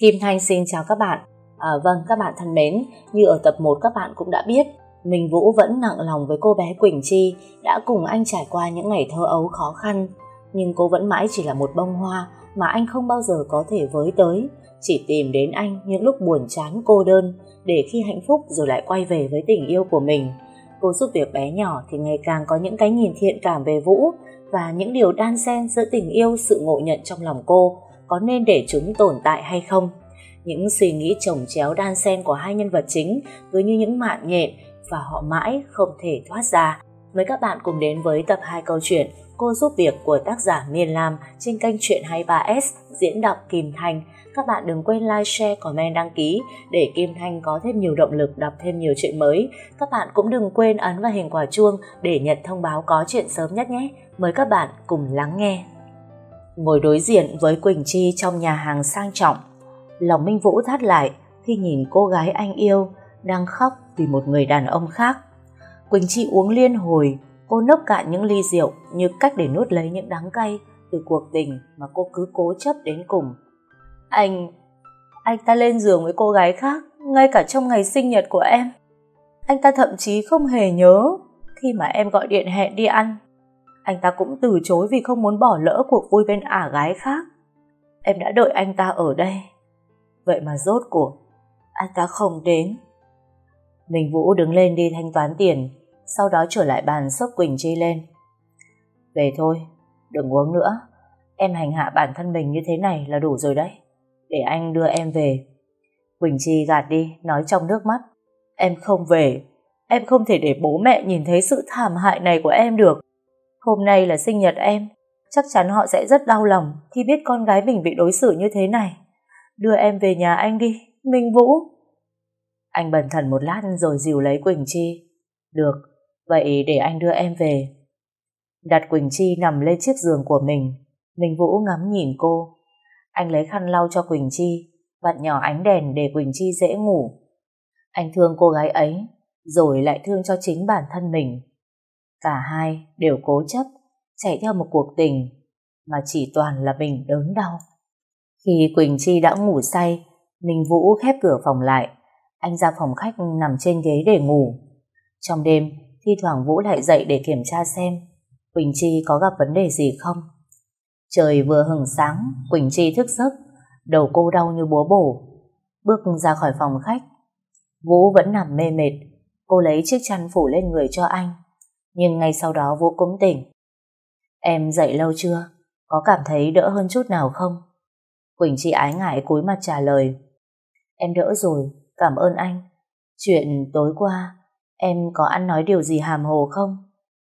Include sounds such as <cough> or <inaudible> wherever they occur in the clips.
Kim Thanh xin chào các bạn. À, vâng, các bạn thân mến, như ở tập 1 các bạn cũng đã biết, Minh Vũ vẫn nặng lòng với cô bé Quỳnh Chi, đã cùng anh trải qua những ngày thơ ấu khó khăn. Nhưng cô vẫn mãi chỉ là một bông hoa mà anh không bao giờ có thể với tới, chỉ tìm đến anh những lúc buồn chán cô đơn, để khi hạnh phúc rồi lại quay về với tình yêu của mình. Cô giúp việc bé nhỏ thì ngày càng có những cái nhìn thiện cảm về Vũ và những điều đan xen giữa tình yêu sự ngộ nhận trong lòng cô có nên để chúng tồn tại hay không. Những suy nghĩ chồng chéo đan xen của hai nhân vật chính cứ như những mạng nhện và họ mãi không thể thoát ra. Mời các bạn cùng đến với tập 2 câu chuyện Cô giúp việc của tác giả Miền Lam trên kênh Chuyện 23S diễn đọc Kim Thanh. Các bạn đừng quên like, share, comment, đăng ký để Kim Thanh có thêm nhiều động lực đọc thêm nhiều chuyện mới. Các bạn cũng đừng quên ấn vào hình quả chuông để nhận thông báo có chuyện sớm nhất nhé. Mời các bạn cùng lắng nghe. Ngồi đối diện với Quỳnh Chi trong nhà hàng sang trọng, lòng Minh Vũ thắt lại khi nhìn cô gái anh yêu đang khóc vì một người đàn ông khác. Quỳnh Chi uống liên hồi, cô nốc cạn những ly rượu như cách để nuốt lấy những đắng cay từ cuộc tình mà cô cứ cố chấp đến cùng. Anh... anh ta lên giường với cô gái khác, ngay cả trong ngày sinh nhật của em. Anh ta thậm chí không hề nhớ khi mà em gọi điện hẹn đi ăn. Anh ta cũng từ chối vì không muốn bỏ lỡ cuộc vui bên ả gái khác. Em đã đợi anh ta ở đây. Vậy mà rốt cuộc, anh ta không đến. Mình Vũ đứng lên đi thanh toán tiền, sau đó trở lại bàn sốc Quỳnh Chi lên. Về thôi, đừng uống nữa. Em hành hạ bản thân mình như thế này là đủ rồi đấy. Để anh đưa em về. Quỳnh Chi gạt đi, nói trong nước mắt. Em không về, em không thể để bố mẹ nhìn thấy sự thảm hại này của em được. Hôm nay là sinh nhật em, chắc chắn họ sẽ rất đau lòng khi biết con gái mình bị đối xử như thế này. Đưa em về nhà anh đi, Minh Vũ. Anh bần thần một lát rồi dìu lấy Quỳnh Chi. Được, vậy để anh đưa em về. Đặt Quỳnh Chi nằm lên chiếc giường của mình, Minh Vũ ngắm nhìn cô. Anh lấy khăn lau cho Quỳnh Chi, vặn nhỏ ánh đèn để Quỳnh Chi dễ ngủ. Anh thương cô gái ấy, rồi lại thương cho chính bản thân mình. Cả hai đều cố chấp, chạy theo một cuộc tình, mà chỉ toàn là mình đớn đau. Khi Quỳnh Chi đã ngủ say, Minh Vũ khép cửa phòng lại, anh ra phòng khách nằm trên ghế để ngủ. Trong đêm, thi thoảng Vũ lại dậy để kiểm tra xem Quỳnh Chi có gặp vấn đề gì không. Trời vừa hừng sáng, Quỳnh Chi thức giấc, đầu cô đau như búa bổ. Bước ra khỏi phòng khách, Vũ vẫn nằm mê mệt, cô lấy chiếc chăn phủ lên người cho anh. Nhưng ngay sau đó Vũ cũng tỉnh. Em dậy lâu chưa? Có cảm thấy đỡ hơn chút nào không? Quỳnh Chi ái ngại cúi mặt trả lời. Em đỡ rồi, cảm ơn anh. Chuyện tối qua, em có ăn nói điều gì hàm hồ không?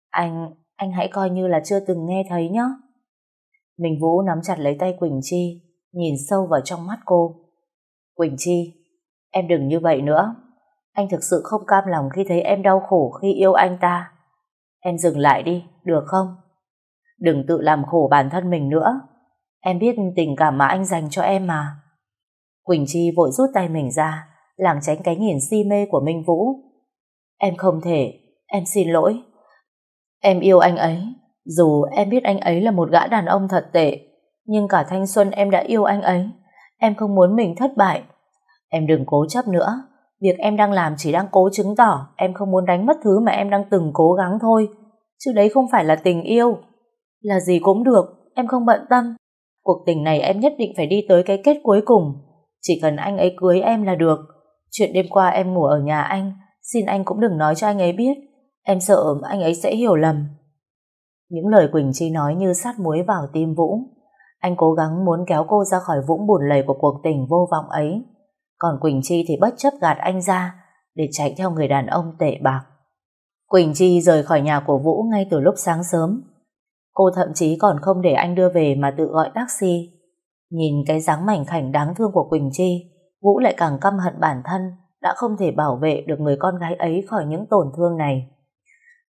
Anh, anh hãy coi như là chưa từng nghe thấy nhé. Mình Vũ nắm chặt lấy tay Quỳnh Chi, nhìn sâu vào trong mắt cô. Quỳnh Chi, em đừng như vậy nữa. Anh thực sự không cam lòng khi thấy em đau khổ khi yêu anh ta. Em dừng lại đi, được không? Đừng tự làm khổ bản thân mình nữa. Em biết tình cảm mà anh dành cho em mà. Quỳnh Chi vội rút tay mình ra, lảng tránh cái nhìn si mê của Minh Vũ. Em không thể, em xin lỗi. Em yêu anh ấy, dù em biết anh ấy là một gã đàn ông thật tệ, nhưng cả thanh xuân em đã yêu anh ấy. Em không muốn mình thất bại. Em đừng cố chấp nữa. Việc em đang làm chỉ đang cố chứng tỏ em không muốn đánh mất thứ mà em đang từng cố gắng thôi. Chứ đấy không phải là tình yêu. Là gì cũng được, em không bận tâm. Cuộc tình này em nhất định phải đi tới cái kết cuối cùng. Chỉ cần anh ấy cưới em là được. Chuyện đêm qua em ngủ ở nhà anh, xin anh cũng đừng nói cho anh ấy biết. Em sợ anh ấy sẽ hiểu lầm. Những lời Quỳnh Chi nói như sát muối vào tim Vũ. Anh cố gắng muốn kéo cô ra khỏi vũng bùn lầy của cuộc tình vô vọng ấy. Còn Quỳnh Chi thì bất chấp gạt anh ra để chạy theo người đàn ông tệ bạc. Quỳnh Chi rời khỏi nhà của Vũ ngay từ lúc sáng sớm. Cô thậm chí còn không để anh đưa về mà tự gọi taxi. Nhìn cái dáng mảnh khảnh đáng thương của Quỳnh Chi, Vũ lại càng căm hận bản thân đã không thể bảo vệ được người con gái ấy khỏi những tổn thương này.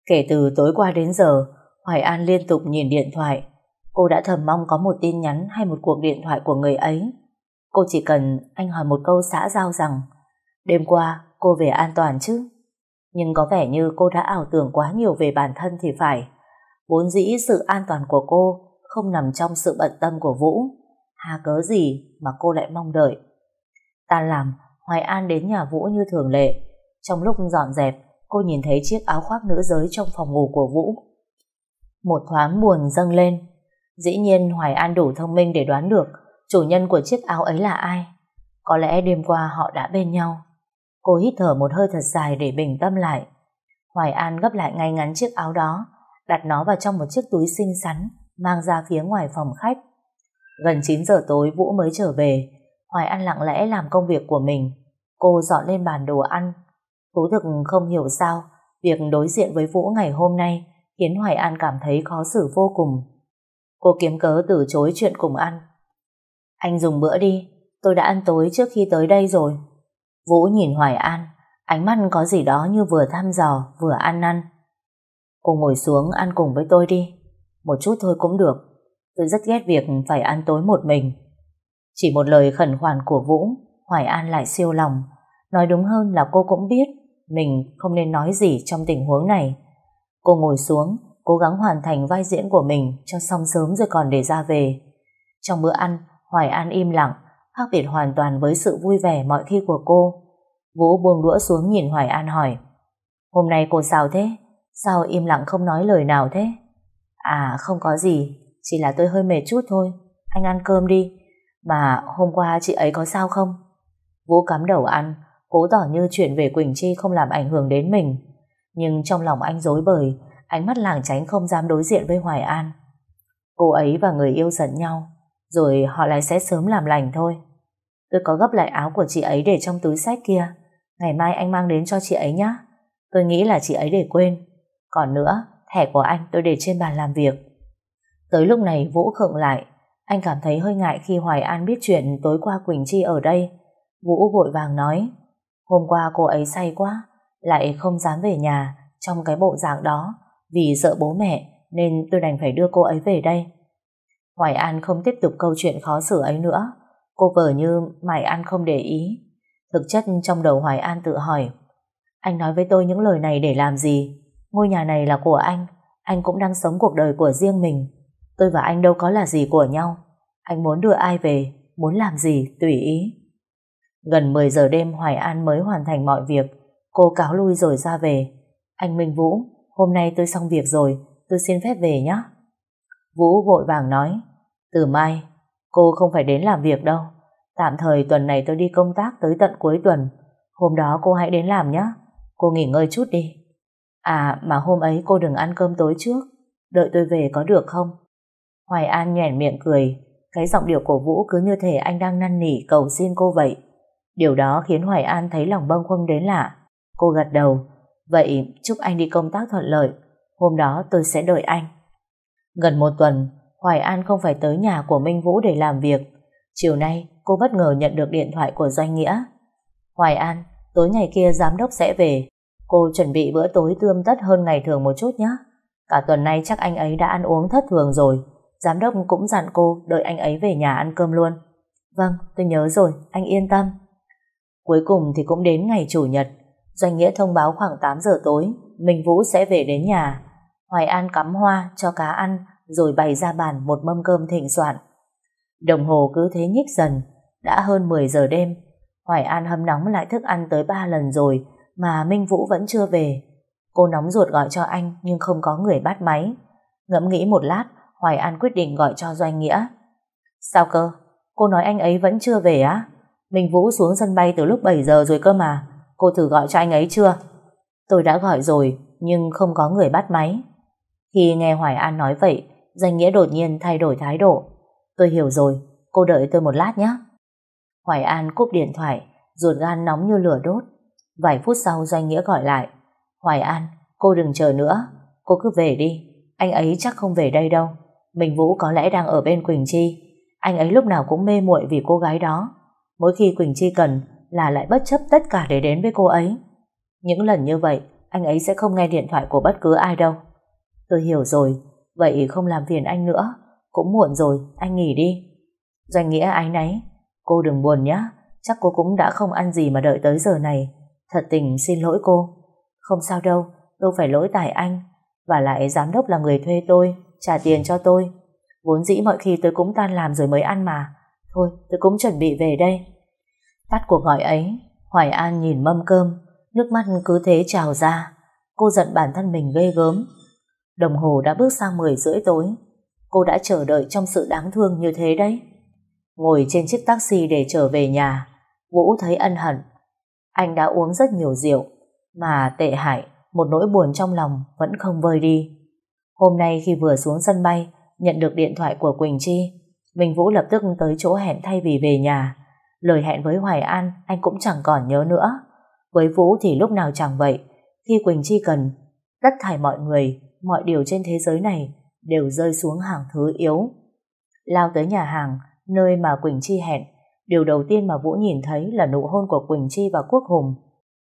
Kể từ tối qua đến giờ, Hoài An liên tục nhìn điện thoại. Cô đã thầm mong có một tin nhắn hay một cuộc điện thoại của người ấy. Cô chỉ cần anh hỏi một câu xã giao rằng đêm qua cô về an toàn chứ? Nhưng có vẻ như cô đã ảo tưởng quá nhiều về bản thân thì phải. Vốn dĩ sự an toàn của cô không nằm trong sự bận tâm của Vũ. Hà cớ gì mà cô lại mong đợi. Tan làm, Hoài An đến nhà Vũ như thường lệ. Trong lúc dọn dẹp, cô nhìn thấy chiếc áo khoác nữ giới trong phòng ngủ của Vũ. Một thoáng buồn dâng lên. Dĩ nhiên Hoài An đủ thông minh để đoán được chủ nhân của chiếc áo ấy là ai. Có lẽ đêm qua họ đã bên nhau. Cô hít thở một hơi thật dài để bình tâm lại. Hoài An gấp lại ngay ngắn chiếc áo đó, đặt nó vào trong một chiếc túi xinh xắn, mang ra phía ngoài phòng khách. Gần 9 giờ tối Vũ mới trở về, Hoài An lặng lẽ làm công việc của mình. Cô dọn lên bàn đồ ăn. Tú thực không hiểu sao, việc đối diện với Vũ ngày hôm nay khiến Hoài An cảm thấy khó xử vô cùng. Cô kiếm cớ từ chối chuyện cùng ăn. Anh dùng bữa đi, tôi đã ăn tối trước khi tới đây rồi. Vũ nhìn Hoài An, ánh mắt có gì đó như vừa thăm dò, vừa ăn năn. Cô ngồi xuống ăn cùng với tôi đi. Một chút thôi cũng được. Tôi rất ghét việc phải ăn tối một mình. Chỉ một lời khẩn khoản của Vũ, Hoài An lại siêu lòng. Nói đúng hơn là cô cũng biết mình không nên nói gì trong tình huống này. Cô ngồi xuống, cố gắng hoàn thành vai diễn của mình cho xong sớm rồi còn để ra về. Trong bữa ăn, Hoài An im lặng, khác biệt hoàn toàn với sự vui vẻ mọi khi của cô. Vũ buông đũa xuống nhìn Hoài An hỏi Hôm nay cô sao thế? Sao im lặng không nói lời nào thế? À không có gì, chỉ là tôi hơi mệt chút thôi. Anh ăn cơm đi. Mà hôm qua chị ấy có sao không? Vũ cắm đầu ăn, cố tỏ như chuyện về Quỳnh Chi không làm ảnh hưởng đến mình. Nhưng trong lòng anh dối bời, ánh mắt làng tránh không dám đối diện với Hoài An. Cô ấy và người yêu giận nhau, rồi họ lại sẽ sớm làm lành thôi. Tôi có gấp lại áo của chị ấy để trong túi sách kia. Ngày mai anh mang đến cho chị ấy nhé. Tôi nghĩ là chị ấy để quên. Còn nữa, thẻ của anh tôi để trên bàn làm việc. Tới lúc này Vũ khựng lại. Anh cảm thấy hơi ngại khi Hoài An biết chuyện tối qua Quỳnh Chi ở đây. Vũ vội vàng nói Hôm qua cô ấy say quá Lại không dám về nhà Trong cái bộ dạng đó Vì sợ bố mẹ Nên tôi đành phải đưa cô ấy về đây Hoài An không tiếp tục câu chuyện khó xử ấy nữa. Cô vờ như mải An không để ý. Thực chất trong đầu Hoài An tự hỏi, Anh nói với tôi những lời này để làm gì? Ngôi nhà này là của anh Anh cũng đang sống cuộc đời của riêng mình. Tôi và anh đâu có là gì của nhau. Anh muốn đưa ai về, Muốn làm gì, tùy ý. Gần 10 giờ đêm Hoài An mới hoàn thành mọi việc. Cô cáo lui rồi ra về. Anh Minh Vũ, Hôm nay tôi xong việc rồi, Tôi xin phép về nhé Vũ vội vàng nói, Từ mai, cô không phải đến làm việc đâu Tạm thời tuần này tôi đi công tác tới tận cuối tuần Hôm đó cô hãy đến làm nhé Cô nghỉ ngơi chút đi À mà hôm ấy cô đừng ăn cơm tối trước Đợi tôi về có được không Hoài An nhoẻn miệng cười Cái giọng điệu của Vũ cứ như thể anh đang năn nỉ cầu xin cô vậy Điều đó khiến Hoài An thấy lòng bâng khuâng đến lạ. Cô gật đầu. Vậy chúc anh đi công tác thuận lợi. Hôm đó tôi sẽ đợi anh. Gần một tuần, Hoài An không phải tới nhà của Minh Vũ để làm việc. Chiều nay, cô bất ngờ nhận được điện thoại của Doanh Nghĩa. Hoài An, tối ngày kia giám đốc sẽ về. Cô chuẩn bị bữa tối tươm tất hơn ngày thường một chút nhé. Cả tuần nay chắc anh ấy đã ăn uống thất thường rồi. Giám đốc cũng dặn cô đợi anh ấy về nhà ăn cơm luôn. Vâng, tôi nhớ rồi, anh yên tâm. Cuối cùng thì cũng đến ngày Chủ nhật, Doanh Nghĩa thông báo khoảng 8 giờ tối, Minh Vũ sẽ về đến nhà. Hoài An cắm hoa cho cá ăn, rồi bày ra bàn một mâm cơm thịnh soạn. Đồng hồ cứ thế nhích dần, đã hơn 10 giờ đêm. Hoài An hâm nóng lại thức ăn tới 3 lần rồi, mà Minh Vũ vẫn chưa về. Cô nóng ruột gọi cho anh, nhưng không có người bắt máy. Ngẫm nghĩ một lát, Hoài An quyết định gọi cho Doanh Nghĩa. Sao cơ? Cô nói anh ấy vẫn chưa về á? Minh Vũ xuống sân bay từ lúc 7 giờ rồi cơ mà. Cô thử gọi cho anh ấy chưa? Tôi đã gọi rồi, nhưng không có người bắt máy. Khi nghe Hoài An nói vậy, danh nghĩa đột nhiên thay đổi thái độ. Tôi hiểu rồi, cô đợi tôi một lát nhé. Hoài An cúp điện thoại, ruột gan nóng như lửa đốt. Vài phút sau danh nghĩa gọi lại. Hoài An, cô đừng chờ nữa, cô cứ về đi. Anh ấy chắc không về đây đâu. Minh Vũ có lẽ đang ở bên Quỳnh Chi. Anh ấy lúc nào cũng mê muội vì cô gái đó. Mỗi khi Quỳnh Chi cần là lại bất chấp tất cả để đến với cô ấy. Những lần như vậy, anh ấy sẽ không nghe điện thoại của bất cứ ai đâu. Tôi hiểu rồi, vậy không làm phiền anh nữa. Cũng muộn rồi, anh nghỉ đi. Doanh nghĩa ái náy, cô đừng buồn nhé, chắc cô cũng đã không ăn gì mà đợi tới giờ này. Thật tình xin lỗi cô. Không sao đâu, đâu phải lỗi tại anh. Và lại giám đốc là người thuê tôi, trả tiền cho tôi. Vốn dĩ mọi khi tôi cũng tan làm rồi mới ăn mà. Thôi, tôi cũng chuẩn bị về đây. Tắt cuộc gọi ấy, Hoài An nhìn mâm cơm, nước mắt cứ thế trào ra. Cô giận bản thân mình ghê gớm. Đồng hồ đã bước sang 10 rưỡi tối. Cô đã chờ đợi trong sự đáng thương như thế đấy. Ngồi trên chiếc taxi để trở về nhà, Vũ thấy ân hận. Anh đã uống rất nhiều rượu, mà tệ hại, một nỗi buồn trong lòng vẫn không vơi đi. Hôm nay khi vừa xuống sân bay, nhận được điện thoại của Quỳnh Chi, Minh Vũ lập tức tới chỗ hẹn thay vì về nhà. Lời hẹn với Hoài An anh cũng chẳng còn nhớ nữa. Với Vũ thì lúc nào chẳng vậy. Khi Quỳnh Chi cần, tất thảy mọi người, mọi điều trên thế giới này đều rơi xuống hàng thứ yếu. Lao tới nhà hàng, nơi mà Quỳnh Chi hẹn, điều đầu tiên mà Vũ nhìn thấy là nụ hôn của Quỳnh Chi và Quốc Hùng.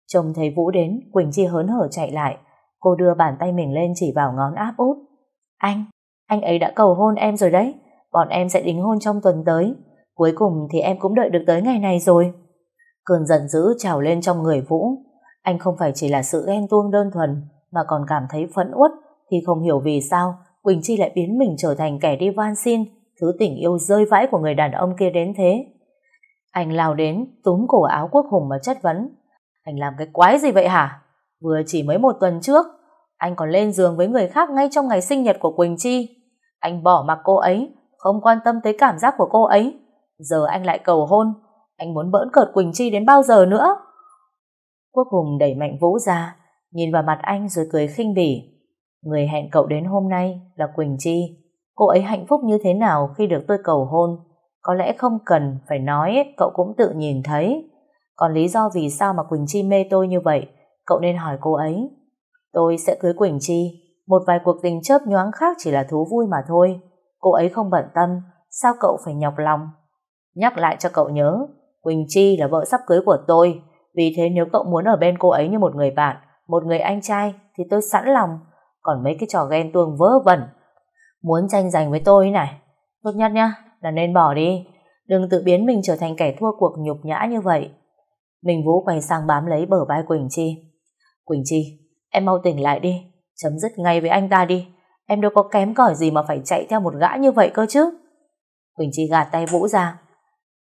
Trông thấy Vũ đến, Quỳnh Chi hớn hở chạy lại, cô đưa bàn tay mình lên chỉ vào ngón áp út. Anh, anh ấy đã cầu hôn em rồi đấy, bọn em sẽ đính hôn trong tuần tới. Cuối cùng thì em cũng đợi được tới ngày này rồi. Cơn giận dữ trào lên trong người Vũ. Anh không phải chỉ là sự ghen tuông đơn thuần, mà còn cảm thấy phẫn uất thì không hiểu vì sao Quỳnh Chi lại biến mình trở thành kẻ đi van xin, thứ tình yêu rơi vãi của người đàn ông kia đến thế. Anh lao đến, túm cổ áo quốc hùng mà chất vấn. Anh làm cái quái gì vậy hả? Vừa chỉ mới một tuần trước, anh còn lên giường với người khác ngay trong ngày sinh nhật của Quỳnh Chi. Anh bỏ mặc cô ấy, không quan tâm tới cảm giác của cô ấy. Giờ anh lại cầu hôn, anh muốn bỡn cợt Quỳnh Chi đến bao giờ nữa? Quốc Hùng đẩy mạnh Vũ ra, nhìn vào mặt anh rồi cười khinh bỉ. Người hẹn cậu đến hôm nay là Quỳnh Chi. Cô ấy hạnh phúc như thế nào khi được tôi cầu hôn? Có lẽ không cần phải nói, cậu cũng tự nhìn thấy. Còn lý do vì sao mà Quỳnh Chi mê tôi như vậy, cậu nên hỏi cô ấy. Tôi sẽ cưới Quỳnh Chi, một vài cuộc tình chớp nhoáng khác chỉ là thú vui mà thôi. Cô ấy không bận tâm, sao cậu phải nhọc lòng? Nhắc lại cho cậu nhớ, Quỳnh Chi là vợ sắp cưới của tôi, vì thế nếu cậu muốn ở bên cô ấy như một người bạn, một người anh trai, thì tôi sẵn lòng. Còn mấy cái trò ghen tuông vớ vẩn, muốn tranh giành với tôi này, tốt nhất nhá, là nên bỏ đi. Đừng tự biến mình trở thành kẻ thua cuộc nhục nhã như vậy. Mình Vũ quay sang bám lấy bờ vai Quỳnh Chi. Quỳnh Chi, em mau tỉnh lại đi, chấm dứt ngay với anh ta đi. Em đâu có kém cỏi gì mà phải chạy theo một gã như vậy cơ chứ. Quỳnh Chi gạt tay Vũ ra.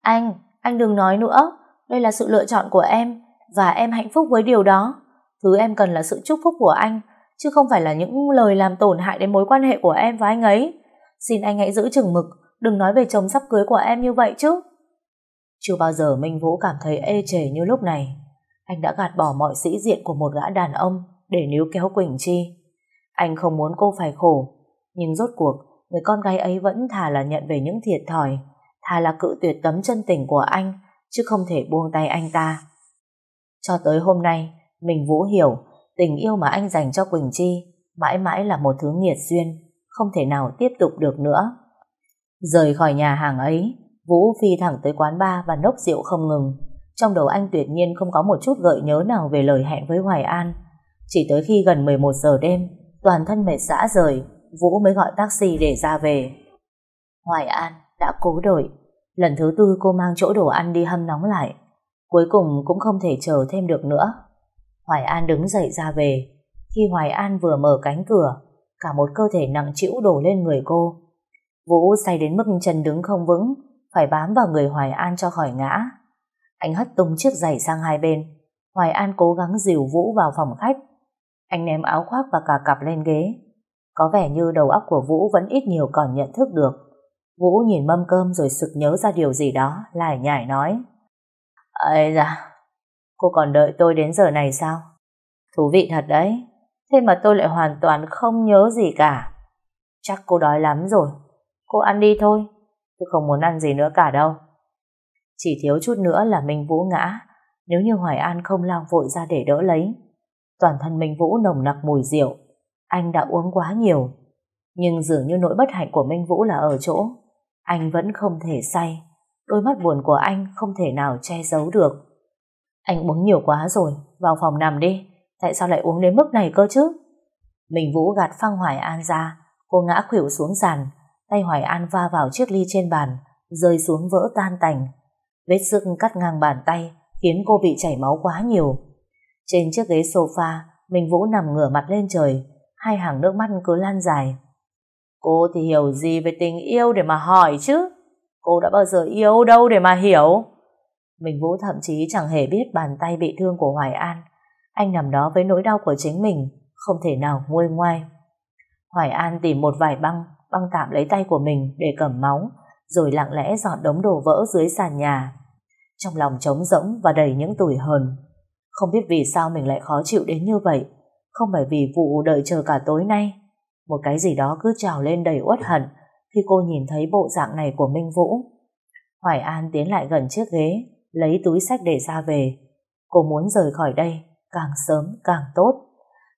Anh, anh đừng nói nữa. Đây là sự lựa chọn của em và em hạnh phúc với điều đó. Thứ em cần là sự chúc phúc của anh chứ không phải là những lời làm tổn hại đến mối quan hệ của em và anh ấy. Xin anh hãy giữ chừng mực, đừng nói về chồng sắp cưới của em như vậy chứ. Chưa bao giờ Minh Vũ cảm thấy ê chề như lúc này. Anh đã gạt bỏ mọi sĩ diện của một gã đàn ông để níu kéo Quỳnh Chi. Anh không muốn cô phải khổ, nhưng rốt cuộc, người con gái ấy vẫn thà là nhận về những thiệt thòi, thà là cự tuyệt tấm chân tình của anh, chứ không thể buông tay anh ta. Cho tới hôm nay, mình Vũ hiểu tình yêu mà anh dành cho Quỳnh Chi mãi mãi là một thứ nghiệt duyên, không thể nào tiếp tục được nữa. Rời khỏi nhà hàng ấy, Vũ phi thẳng tới quán bar và nốc rượu không ngừng. Trong đầu anh tuyệt nhiên không có một chút gợi nhớ nào về lời hẹn với Hoài An. Chỉ tới khi gần 11 giờ đêm, toàn thân mệt xã rời, Vũ mới gọi taxi để ra về. Hoài An đã cố đổi. Lần thứ tư cô mang chỗ đồ ăn đi hâm nóng lại. Cuối cùng cũng không thể chờ thêm được nữa. Hoài An đứng dậy ra về. Khi Hoài An vừa mở cánh cửa, cả một cơ thể nặng trĩu đổ lên người cô. Vũ say đến mức chân đứng không vững, phải bám vào người Hoài An cho khỏi ngã. Anh hất tung chiếc giày sang hai bên. Hoài An cố gắng dìu Vũ vào phòng khách. Anh ném áo khoác và cả cặp lên ghế. Có vẻ như đầu óc của Vũ vẫn ít nhiều còn nhận thức được. Vũ nhìn mâm cơm rồi sực nhớ ra điều gì đó, lại nhảy nói. Ây da, cô còn đợi tôi đến giờ này sao? Thú vị thật đấy, thế mà tôi lại hoàn toàn không nhớ gì cả. Chắc cô đói lắm rồi, cô ăn đi thôi, tôi không muốn ăn gì nữa cả đâu. Chỉ thiếu chút nữa là Minh Vũ ngã, nếu như Hoài An không lao vội ra để đỡ lấy. Toàn thân Minh Vũ nồng nặc mùi rượu, anh đã uống quá nhiều. Nhưng dường như nỗi bất hạnh của Minh Vũ là ở chỗ, anh vẫn không thể say. Đôi mắt buồn của anh không thể nào che giấu được. Anh uống nhiều quá rồi, vào phòng nằm đi. Tại sao lại uống đến mức này cơ chứ? Mình Vũ gạt phăng Hoài An ra, cô ngã khuỷu xuống sàn, tay Hoài An va vào chiếc ly trên bàn, rơi xuống vỡ tan tành. Vết sức cắt ngang bàn tay, khiến cô bị chảy máu quá nhiều. Trên chiếc ghế sofa, Minh Vũ nằm ngửa mặt lên trời, hai hàng nước mắt cứ lan dài. Cô thì hiểu gì về tình yêu để mà hỏi chứ? Cô đã bao giờ yêu đâu để mà hiểu? Mình Vũ thậm chí chẳng hề biết bàn tay bị thương của Hoài An. Anh nằm đó với nỗi đau của chính mình, không thể nào nguôi ngoai. Hoài An tìm một vài băng, băng tạm lấy tay của mình để cầm máu, rồi lặng lẽ dọn đống đồ vỡ dưới sàn nhà. Trong lòng trống rỗng và đầy những tủi hờn. Không biết vì sao mình lại khó chịu đến như vậy. Không phải vì vụ đợi chờ cả tối nay. Một cái gì đó cứ trào lên đầy uất hận khi cô nhìn thấy bộ dạng này của Minh Vũ. Hoài An tiến lại gần chiếc ghế, lấy túi sách để ra về. Cô muốn rời khỏi đây, càng sớm càng tốt.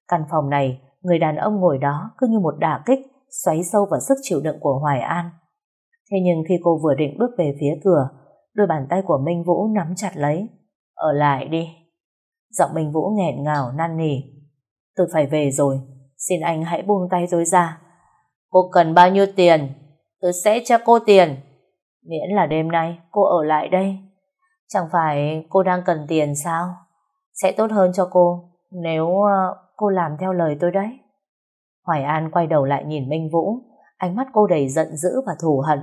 Căn phòng này, người đàn ông ngồi đó cứ như một đả kích, xoáy sâu vào sức chịu đựng của Hoài An. Thế nhưng khi cô vừa định bước về phía cửa, đôi bàn tay của Minh Vũ nắm chặt lấy. Ở lại đi. Giọng Minh Vũ nghẹn ngào năn nỉ. Tôi phải về rồi, xin anh hãy buông tay tôi ra. Cô cần bao nhiêu tiền? Tôi sẽ cho cô tiền. Miễn là đêm nay cô ở lại đây. Chẳng phải cô đang cần tiền sao? Sẽ tốt hơn cho cô nếu ờ, cô làm theo lời tôi đấy. Hoài An quay đầu lại nhìn Minh Vũ, ánh mắt cô đầy giận dữ và thù hận.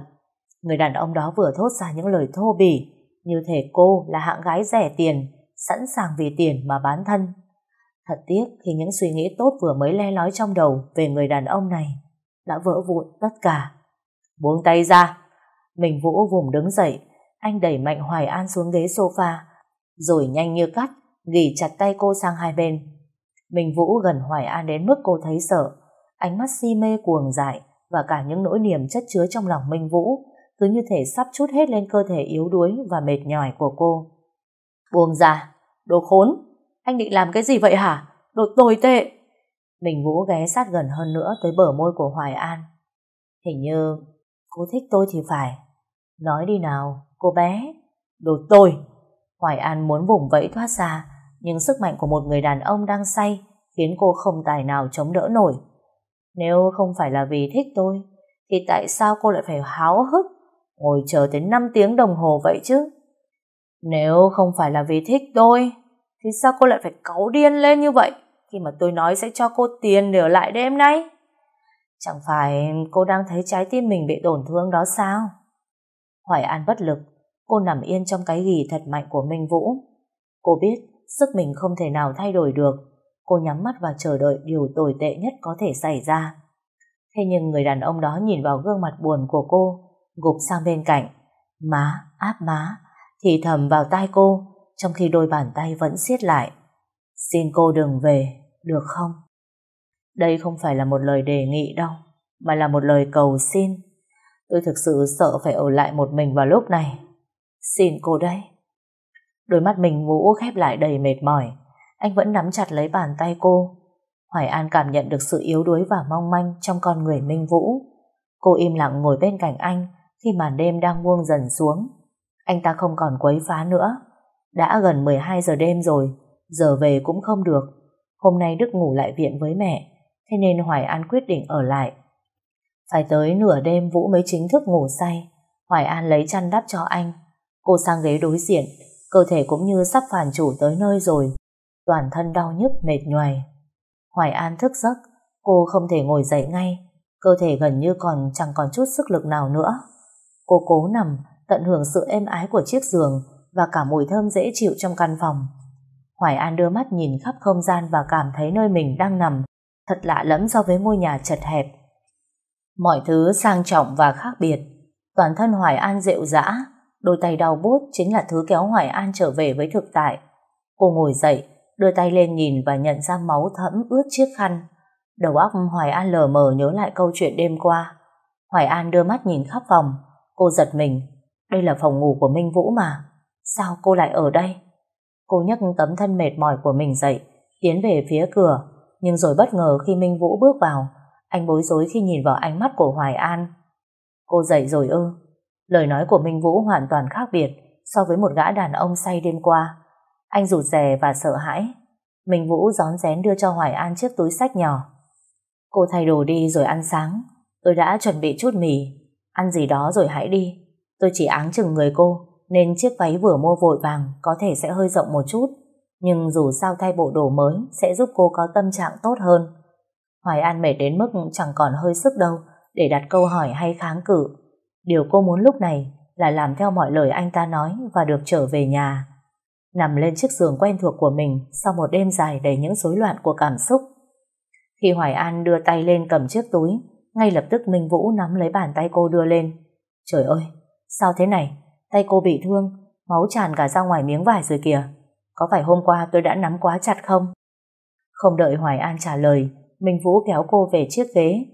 Người đàn ông đó vừa thốt ra những lời thô bỉ, như thể cô là hạng gái rẻ tiền, sẵn sàng vì tiền mà bán thân. Thật tiếc khi những suy nghĩ tốt vừa mới le lói trong đầu về người đàn ông này đã vỡ vụn tất cả. Buông tay ra! Mình Vũ vùng đứng dậy, anh đẩy mạnh Hoài An xuống ghế sofa, rồi nhanh như cắt, gỉ chặt tay cô sang hai bên. Mình Vũ gần Hoài An đến mức cô thấy sợ, ánh mắt si mê cuồng dại và cả những nỗi niềm chất chứa trong lòng Minh Vũ cứ như thể sắp chút hết lên cơ thể yếu đuối và mệt nhòi của cô. Buông ra, đồ khốn, anh định làm cái gì vậy hả? Đồ tồi tệ. Mình Vũ ghé sát gần hơn nữa tới bờ môi của Hoài An. Hình như cô thích tôi thì phải. Nói đi nào, cô bé. Đồ tồi. Hoài An muốn vùng vẫy thoát ra, nhưng sức mạnh của một người đàn ông đang say khiến cô không tài nào chống đỡ nổi. Nếu không phải là vì thích tôi, thì tại sao cô lại phải háo hức ngồi chờ tới 5 tiếng đồng hồ vậy chứ? Nếu không phải là vì thích tôi, thì sao cô lại phải cáu điên lên như vậy khi mà tôi nói sẽ cho cô tiền để ở lại đêm nay? Chẳng phải cô đang thấy trái tim mình bị tổn thương đó sao? Hoài An bất lực, cô nằm yên trong cái ghì thật mạnh của Minh Vũ. Cô biết sức mình không thể nào thay đổi được. Cô nhắm mắt và chờ đợi điều tồi tệ nhất có thể xảy ra. Thế nhưng người đàn ông đó nhìn vào gương mặt buồn của cô, gục sang bên cạnh. Má, áp má, thì thầm vào tai cô, trong khi đôi bàn tay vẫn siết lại. Xin cô đừng về, được không? Đây không phải là một lời đề nghị đâu, mà là một lời cầu xin. Tôi thực sự sợ phải ở lại một mình vào lúc này. Xin cô đây. Đôi mắt mình ngũ khép lại đầy mệt mỏi. Anh vẫn nắm chặt lấy bàn tay cô. Hoài An cảm nhận được sự yếu đuối và mong manh trong con người Minh Vũ. Cô im lặng ngồi bên cạnh anh khi màn đêm đang buông dần xuống. Anh ta không còn quấy phá nữa. Đã gần 12 giờ đêm rồi, giờ về cũng không được. Hôm nay Đức ngủ lại viện với mẹ, thế nên Hoài An quyết định ở lại. Phải tới nửa đêm Vũ mới chính thức ngủ say. Hoài An lấy chăn đắp cho anh. Cô sang ghế đối diện, cơ thể cũng như sắp phản chủ tới nơi rồi. Toàn thân đau nhức mệt nhoài. Hoài An thức giấc, cô không thể ngồi dậy ngay, cơ thể gần như còn chẳng còn chút sức lực nào nữa. Cô cố nằm, tận hưởng sự êm ái của chiếc giường và cả mùi thơm dễ chịu trong căn phòng. Hoài An đưa mắt nhìn khắp không gian và cảm thấy nơi mình đang nằm thật lạ lẫm so với ngôi nhà chật hẹp. Mọi thứ sang trọng và khác biệt. Toàn thân Hoài An rệu rã, đôi tay đau bút chính là thứ kéo Hoài An trở về với thực tại. Cô ngồi dậy, đưa tay lên nhìn và nhận ra máu thẫm ướt chiếc khăn. Đầu óc Hoài An lờ mờ nhớ lại câu chuyện đêm qua. Hoài An đưa mắt nhìn khắp phòng, cô giật mình. Đây là phòng ngủ của Minh Vũ mà. Sao cô lại ở đây? Cô nhấc tấm thân mệt mỏi của mình dậy, tiến về phía cửa, nhưng rồi bất ngờ khi Minh Vũ bước vào, anh bối rối khi nhìn vào ánh mắt của Hoài An. Cô dậy rồi ư? Lời nói của Minh Vũ hoàn toàn khác biệt so với một gã đàn ông say đêm qua. Anh rụt rè và sợ hãi. Minh Vũ gión rén đưa cho Hoài An chiếc túi sách nhỏ. Cô thay đồ đi rồi ăn sáng. Tôi đã chuẩn bị chút mì. Ăn gì đó rồi hãy đi. Tôi chỉ áng chừng người cô, nên chiếc váy vừa mua vội vàng có thể sẽ hơi rộng một chút. Nhưng dù sao thay bộ đồ mới sẽ giúp cô có tâm trạng tốt hơn. Hoài An mệt đến mức chẳng còn hơi sức đâu để đặt câu hỏi hay kháng cự. Điều cô muốn lúc này là làm theo mọi lời anh ta nói và được trở về nhà. Nằm lên chiếc giường quen thuộc của mình sau một đêm dài đầy những rối loạn của cảm xúc. Khi Hoài An đưa tay lên cầm chiếc túi, ngay lập tức Minh Vũ nắm lấy bàn tay cô đưa lên. Trời ơi, sao thế này? Tay cô bị thương, máu tràn cả ra ngoài miếng vải rồi kìa. Có phải hôm qua tôi đã nắm quá chặt không? Không đợi Hoài An trả lời, Minh Vũ kéo cô về chiếc ghế.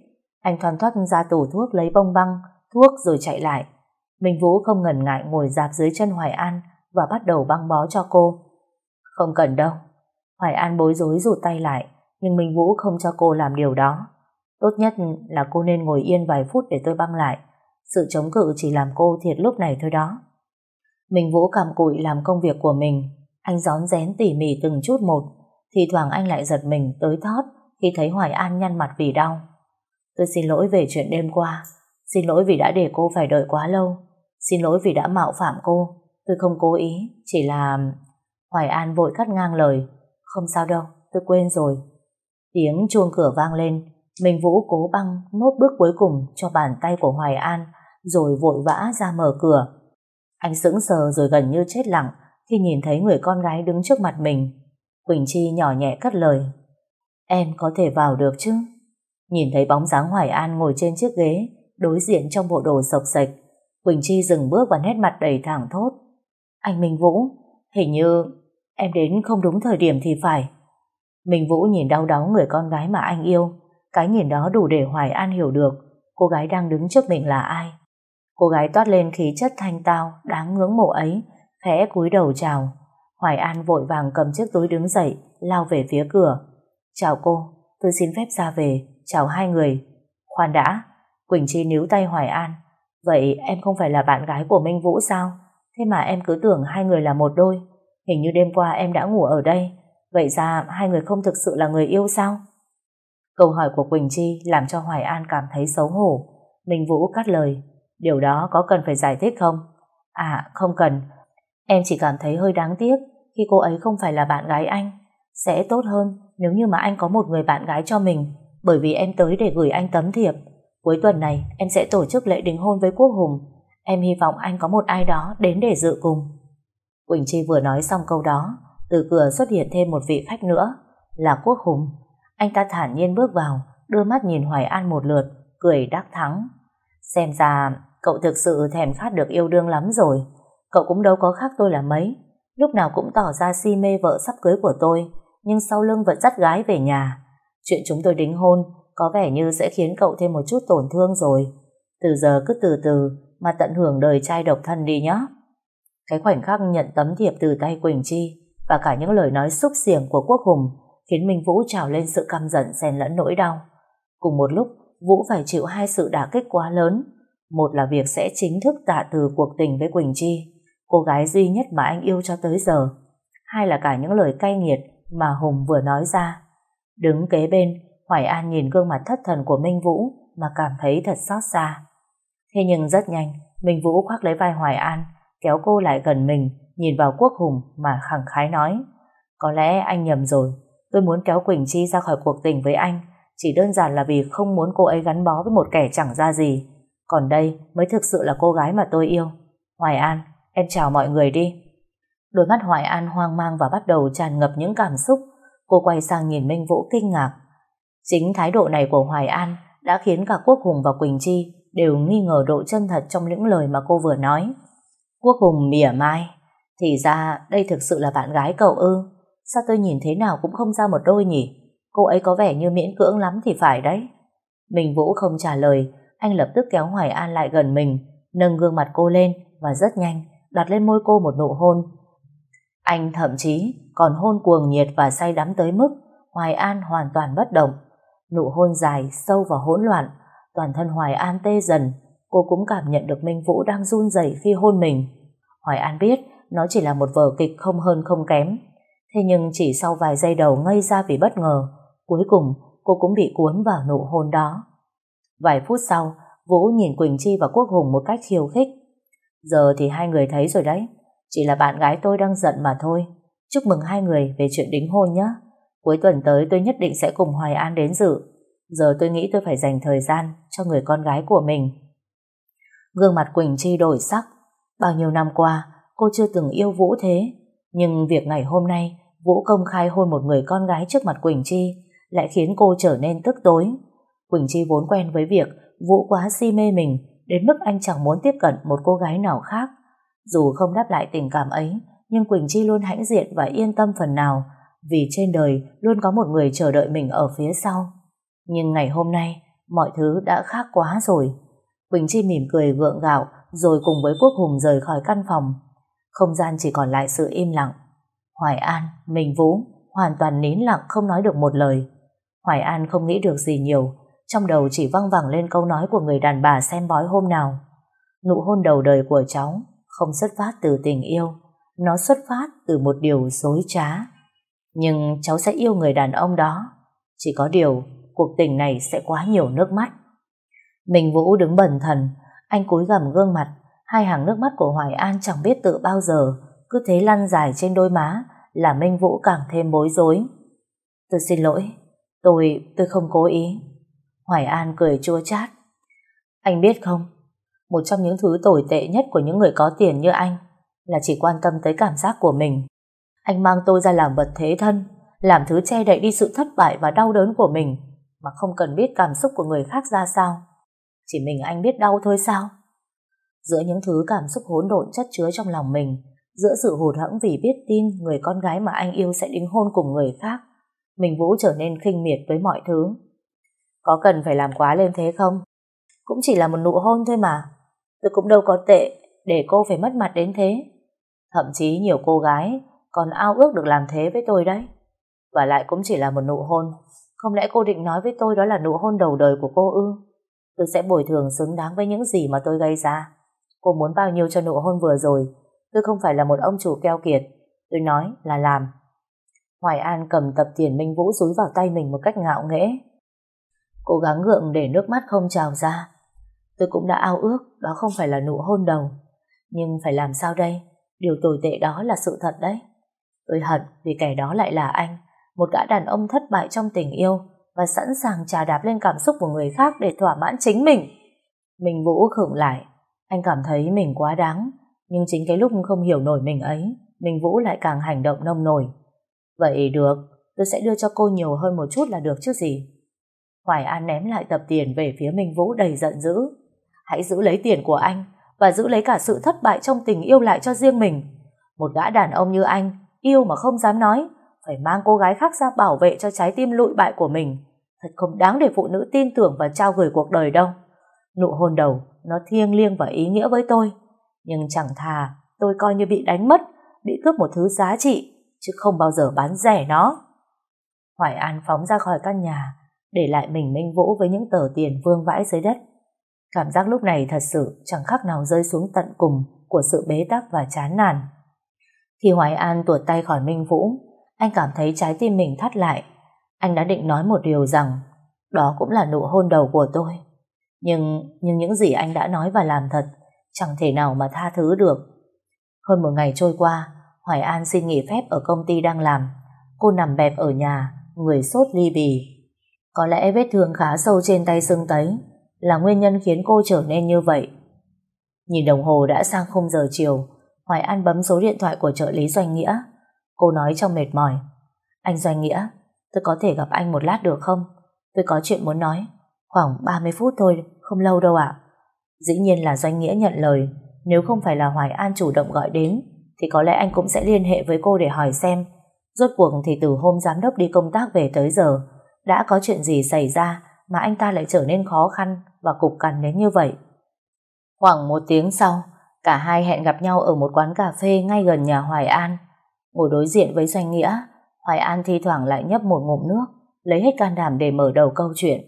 Anh thoăn thoắt ra tủ thuốc lấy bông băng, thuốc rồi chạy lại. Minh Vũ không ngần ngại ngồi dạp dưới chân Hoài An và bắt đầu băng bó cho cô. Không cần đâu. Hoài An bối rối rụt tay lại, nhưng Minh Vũ không cho cô làm điều đó. Tốt nhất là cô nên ngồi yên vài phút để tôi băng lại. Sự chống cự chỉ làm cô thiệt lúc này thôi đó. Minh Vũ cầm cụi làm công việc của mình. Anh gión rén tỉ mỉ từng chút một. Thì thoảng anh lại giật mình tới thót khi thấy Hoài An nhăn mặt vì đau. Tôi xin lỗi về chuyện đêm qua. Xin lỗi vì đã để cô phải đợi quá lâu. Xin lỗi vì đã mạo phạm cô. Tôi không cố ý, chỉ là... Hoài An vội cắt ngang lời. Không sao đâu, tôi quên rồi. Tiếng chuông cửa vang lên, mình Vũ cố băng nốt bước cuối cùng cho bàn tay của Hoài An, rồi vội vã ra mở cửa. Anh sững sờ rồi gần như chết lặng khi nhìn thấy người con gái đứng trước mặt mình. Quỳnh Chi nhỏ nhẹ cất lời. Em có thể vào được chứ? Nhìn thấy bóng dáng Hoài An ngồi trên chiếc ghế, đối diện trong bộ đồ sộc sạch. Quỳnh Chi dừng bước và nét mặt đầy thẳng thốt. Anh Minh Vũ, hình như em đến không đúng thời điểm thì phải. Minh Vũ nhìn đau đáu người con gái mà anh yêu. Cái nhìn đó đủ để Hoài An hiểu được cô gái đang đứng trước mình là ai. Cô gái toát lên khí chất thanh tao, đáng ngưỡng mộ ấy, khẽ cúi đầu chào. Hoài An vội vàng cầm chiếc túi đứng dậy, lao về phía cửa. Chào cô, tôi xin phép ra về, chào hai người. Khoan đã, Quỳnh Chi níu tay Hoài An. Vậy em không phải là bạn gái của Minh Vũ sao? Thế mà em cứ tưởng hai người là một đôi. Hình như đêm qua em đã ngủ ở đây. Vậy ra hai người không thực sự là người yêu sao? Câu hỏi của Quỳnh Chi làm cho Hoài An cảm thấy xấu hổ. Minh Vũ cắt lời. Điều đó có cần phải giải thích không? À, không cần. Em chỉ cảm thấy hơi đáng tiếc khi cô ấy không phải là bạn gái anh. Sẽ tốt hơn nếu như mà anh có một người bạn gái cho mình bởi vì em tới để gửi anh tấm thiệp. Cuối tuần này em sẽ tổ chức lễ đính hôn với Quốc Hùng. Em hy vọng anh có một ai đó đến để dự cùng. Quỳnh Chi vừa nói xong câu đó, từ cửa xuất hiện thêm một vị khách nữa, là Quốc Hùng. Anh ta thản nhiên bước vào, đưa mắt nhìn Hoài An một lượt, cười đắc thắng. Xem ra cậu thực sự thèm khát được yêu đương lắm rồi. Cậu cũng đâu có khác tôi là mấy. Lúc nào cũng tỏ ra si mê vợ sắp cưới của tôi, nhưng sau lưng vẫn dắt gái về nhà. Chuyện chúng tôi đính hôn có vẻ như sẽ khiến cậu thêm một chút tổn thương rồi. Từ giờ cứ từ từ mà tận hưởng đời trai độc thân đi nhé. Cái khoảnh khắc nhận tấm thiệp từ tay Quỳnh Chi và cả những lời nói xúc xiềng của Quốc Hùng khiến Minh Vũ trào lên sự căm giận xen lẫn nỗi đau. Cùng một lúc, Vũ phải chịu hai sự đả kích quá lớn. Một là việc sẽ chính thức tạ từ cuộc tình với Quỳnh Chi, cô gái duy nhất mà anh yêu cho tới giờ. Hai là cả những lời cay nghiệt mà Hùng vừa nói ra. Đứng kế bên, Hoài An nhìn gương mặt thất thần của Minh Vũ mà cảm thấy thật xót xa. Thế nhưng rất nhanh, Minh Vũ khoác lấy vai Hoài An, kéo cô lại gần mình, nhìn vào Quốc Hùng mà khẳng khái nói. Có lẽ anh nhầm rồi, tôi muốn kéo Quỳnh Chi ra khỏi cuộc tình với anh, chỉ đơn giản là vì không muốn cô ấy gắn bó với một kẻ chẳng ra gì. Còn đây mới thực sự là cô gái mà tôi yêu. Hoài An, em chào mọi người đi. Đôi mắt Hoài An hoang mang và bắt đầu tràn ngập những cảm xúc. Cô quay sang nhìn Minh Vũ kinh ngạc. Chính thái độ này của Hoài An đã khiến cả Quốc Hùng và Quỳnh Chi đều nghi ngờ độ chân thật trong những lời mà cô vừa nói. Quốc Hùng mỉa mai. Thì ra đây thực sự là bạn gái cậu ư. Sao tôi nhìn thế nào cũng không ra một đôi nhỉ? Cô ấy có vẻ như miễn cưỡng lắm thì phải đấy. Mình Vũ không trả lời, anh lập tức kéo Hoài An lại gần mình, nâng gương mặt cô lên và rất nhanh đặt lên môi cô một nụ hôn. Anh thậm chí còn hôn cuồng nhiệt và say đắm tới mức Hoài An hoàn toàn bất động. Nụ hôn dài, sâu và hỗn loạn, toàn thân Hoài An tê dần, cô cũng cảm nhận được Minh Vũ đang run rẩy khi hôn mình. Hoài An biết nó chỉ là một vở kịch không hơn không kém. Thế nhưng chỉ sau vài giây đầu ngây ra vì bất ngờ, cuối cùng cô cũng bị cuốn vào nụ hôn đó. Vài phút sau, Vũ nhìn Quỳnh Chi và Quốc Hùng một cách khiêu khích. Giờ thì hai người thấy rồi đấy, chỉ là bạn gái tôi đang giận mà thôi. Chúc mừng hai người về chuyện đính hôn nhé. Cuối tuần tới tôi nhất định sẽ cùng Hoài An đến dự. Giờ tôi nghĩ tôi phải dành thời gian cho người con gái của mình. Gương mặt Quỳnh Chi đổi sắc, Bao nhiêu năm qua, cô chưa từng yêu Vũ thế. Nhưng việc ngày hôm nay, Vũ công khai hôn một người con gái trước mặt Quỳnh Chi lại khiến cô trở nên tức tối. Quỳnh Chi vốn quen với việc Vũ quá si mê mình đến mức anh chẳng muốn tiếp cận một cô gái nào khác. Dù không đáp lại tình cảm ấy, nhưng Quỳnh Chi luôn hãnh diện và yên tâm phần nào vì trên đời luôn có một người chờ đợi mình ở phía sau. Nhưng ngày hôm nay, mọi thứ đã khác quá rồi. Quỳnh Chi mỉm cười gượng gạo rồi cùng với Quốc Hùng rời khỏi căn phòng. Không gian chỉ còn lại sự im lặng. Hoài An, Minh Vũ hoàn toàn nín lặng không nói được một lời. Hoài An không nghĩ được gì nhiều, trong đầu chỉ văng vẳng lên câu nói của người đàn bà xem bói hôm nào. Nụ hôn đầu đời của cháu không xuất phát từ tình yêu, nó xuất phát từ một điều dối trá. Nhưng cháu sẽ yêu người đàn ông đó. Chỉ có điều, cuộc tình này sẽ quá nhiều nước mắt. mình Vũ đứng bần thần, anh cúi gằm gương mặt, hai hàng nước mắt của Hoài An chẳng biết tự bao giờ, cứ thế lăn dài trên đôi má, là Minh Vũ càng thêm bối rối. Tôi xin lỗi, tôi, tôi không cố ý. Hoài An cười chua chát. Anh biết không, một trong những thứ tồi tệ nhất của những người có tiền như anh là chỉ quan tâm tới cảm giác của mình. Anh mang tôi ra làm vật thế thân, làm thứ che đậy đi sự thất bại và đau đớn của mình, mà không cần biết cảm xúc của người khác ra sao. Chỉ mình anh biết đau thôi sao? Giữa những thứ cảm xúc hỗn độn chất chứa trong lòng mình, giữa sự hụt hẫng vì biết tin người con gái mà anh yêu sẽ đính hôn cùng người khác, mình Vũ trở nên khinh miệt với mọi thứ. Có cần phải làm quá lên thế không? Cũng chỉ là một nụ hôn thôi mà. Tôi cũng đâu có tệ để cô phải mất mặt đến thế. Thậm chí nhiều cô gái còn ao ước được làm thế với tôi đấy. Và lại cũng chỉ là một nụ hôn. Không lẽ cô định nói với tôi đó là nụ hôn đầu đời của cô ư? Tôi sẽ bồi thường xứng đáng với những gì mà tôi gây ra. Cô muốn bao nhiêu cho nụ hôn vừa rồi? Tôi không phải là một ông chủ keo kiệt. Tôi nói là làm. Hoài An cầm tập tiền Minh Vũ rúi vào tay mình một cách ngạo nghễ. Cố gắng gượng để nước mắt không trào ra. Tôi cũng đã ao ước đó không phải là nụ hôn đầu. Nhưng phải làm sao đây? Điều tồi tệ đó là sự thật đấy. Tôi hận vì kẻ đó lại là anh, một gã đàn ông thất bại trong tình yêu và sẵn sàng trà đạp lên cảm xúc của người khác để thỏa mãn chính mình. Mình Vũ khựng lại, anh cảm thấy mình quá đáng, nhưng chính cái lúc không hiểu nổi mình ấy, mình Vũ lại càng hành động nông nổi. Vậy được, tôi sẽ đưa cho cô nhiều hơn một chút là được chứ gì. Hoài An ném lại tập tiền về phía Minh Vũ đầy giận dữ. Hãy giữ lấy tiền của anh và giữ lấy cả sự thất bại trong tình yêu lại cho riêng mình. Một gã đàn ông như anh, yêu mà không dám nói, phải mang cô gái khác ra bảo vệ cho trái tim lụi bại của mình. Thật không đáng để phụ nữ tin tưởng và trao gửi cuộc đời đâu. Nụ hôn đầu, nó thiêng liêng và ý nghĩa với tôi. Nhưng chẳng thà, tôi coi như bị đánh mất, bị cướp một thứ giá trị, chứ không bao giờ bán rẻ nó. Hoài An phóng ra khỏi căn nhà, để lại mình Minh Vũ với những tờ tiền vương vãi dưới đất. Cảm giác lúc này thật sự chẳng khác nào rơi xuống tận cùng của sự bế tắc và chán nản. Khi Hoài An tuột tay khỏi Minh Vũ, anh cảm thấy trái tim mình thắt lại. Anh đã định nói một điều rằng đó cũng là nụ hôn đầu của tôi. Nhưng, nhưng những gì anh đã nói và làm thật chẳng thể nào mà tha thứ được. Hơn một ngày trôi qua, Hoài An xin nghỉ phép ở công ty đang làm. Cô nằm bẹp ở nhà, người sốt ly bì. Có lẽ vết thương khá sâu trên tay sưng tấy là nguyên nhân khiến cô trở nên như vậy. Nhìn đồng hồ đã sang khung giờ chiều, Hoài An bấm số điện thoại của trợ lý Doanh Nghĩa. Cô nói trong mệt mỏi. Anh Doanh Nghĩa, tôi có thể gặp anh một lát được không? Tôi có chuyện muốn nói. Khoảng 30 phút thôi, không lâu đâu ạ. Dĩ nhiên là Doanh Nghĩa nhận lời. Nếu không phải là Hoài An chủ động gọi đến, thì có lẽ anh cũng sẽ liên hệ với cô để hỏi xem. Rốt cuộc thì từ hôm giám đốc đi công tác về tới giờ, đã có chuyện gì xảy ra mà anh ta lại trở nên khó khăn và cục cằn đến như vậy. Khoảng một tiếng sau, cả hai hẹn gặp nhau ở một quán cà phê ngay gần nhà Hoài An. Ngồi đối diện với Doanh Nghĩa, Hoài An thi thoảng lại nhấp một ngụm nước, lấy hết can đảm để mở đầu câu chuyện.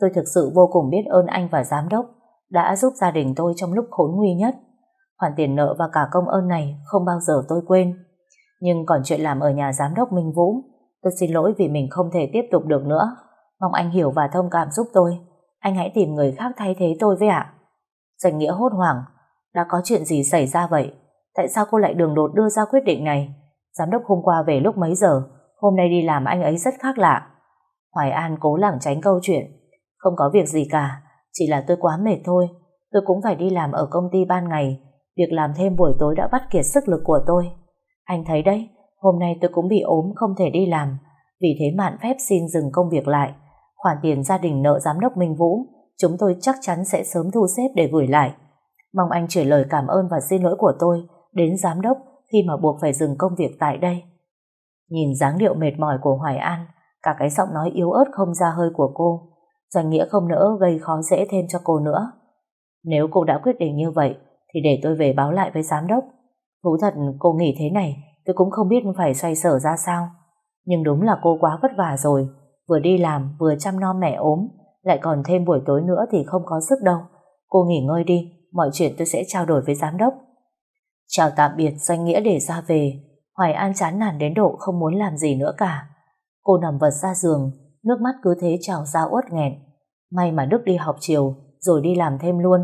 Tôi thực sự vô cùng biết ơn anh và giám đốc đã giúp gia đình tôi trong lúc khốn nguy nhất. Khoản tiền nợ và cả công ơn này không bao giờ tôi quên. Nhưng còn chuyện làm ở nhà giám đốc Minh Vũ, tôi xin lỗi vì mình không thể tiếp tục được nữa. Mong anh hiểu và thông cảm giúp tôi. Anh hãy tìm người khác thay thế tôi với ạ. Danh nghĩa hốt hoảng. Đã có chuyện gì xảy ra vậy? Tại sao cô lại đường đột đưa ra quyết định này? Giám đốc hôm qua về lúc mấy giờ? Hôm nay đi làm anh ấy rất khác lạ. Hoài An cố lảng tránh câu chuyện. Không có việc gì cả. Chỉ là tôi quá mệt thôi. Tôi cũng phải đi làm ở công ty ban ngày. Việc làm thêm buổi tối đã bắt kiệt sức lực của tôi. Anh thấy đấy, hôm nay tôi cũng bị ốm không thể đi làm. Vì thế mạn phép xin dừng công việc lại. Khoản tiền gia đình nợ giám đốc Minh Vũ, chúng tôi chắc chắn sẽ sớm thu xếp để gửi lại. Mong anh chuyển lời cảm ơn và xin lỗi của tôi đến giám đốc khi mà buộc phải dừng công việc tại đây. Nhìn dáng điệu mệt mỏi của Hoài An, cả cái giọng nói yếu ớt không ra hơi của cô, Doanh Nghĩa không nỡ gây khó dễ thêm cho cô nữa. Nếu cô đã quyết định như vậy, thì để tôi về báo lại với giám đốc. Thú thật cô nghỉ thế này, tôi cũng không biết phải xoay sở ra sao. Nhưng đúng là cô quá vất vả rồi, vừa đi làm vừa chăm nom mẹ ốm, lại còn thêm buổi tối nữa thì không có sức đâu. Cô nghỉ ngơi đi, mọi chuyện tôi sẽ trao đổi với giám đốc. Chào tạm biệt danh Nghĩa để ra về, Hoài An chán nản đến độ không muốn làm gì nữa cả. Cô nằm vật ra giường, nước mắt cứ thế trào ra uất nghẹn. May mà Đức đi học chiều, rồi đi làm thêm luôn.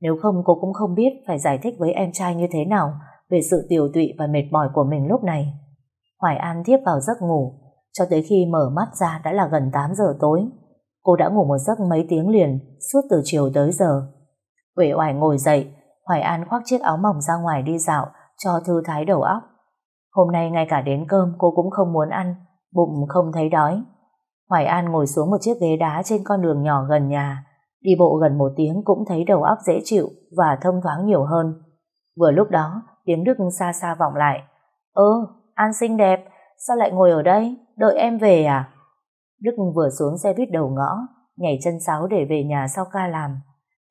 Nếu không cô cũng không biết phải giải thích với em trai như thế nào về sự tiều tụy và mệt mỏi của mình lúc này. Hoài An thiếp vào giấc ngủ, cho tới khi mở mắt ra đã là gần 8 giờ tối. Cô đã ngủ một giấc mấy tiếng liền, suốt từ chiều tới giờ. Uể oải ngồi dậy, Hoài An khoác chiếc áo mỏng ra ngoài đi dạo, cho thư thái đầu óc. Hôm nay ngay cả đến cơm cô cũng không muốn ăn, bụng không thấy đói. Hoài An ngồi xuống một chiếc ghế đá trên con đường nhỏ gần nhà, đi bộ gần một tiếng cũng thấy đầu óc dễ chịu và thông thoáng nhiều hơn. Vừa lúc đó, tiếng Đức xa xa vọng lại. Ơ, An xinh đẹp, sao lại ngồi ở đây, đợi em về à? Đức vừa xuống xe buýt đầu ngõ, nhảy chân sáo để về nhà sau ca làm.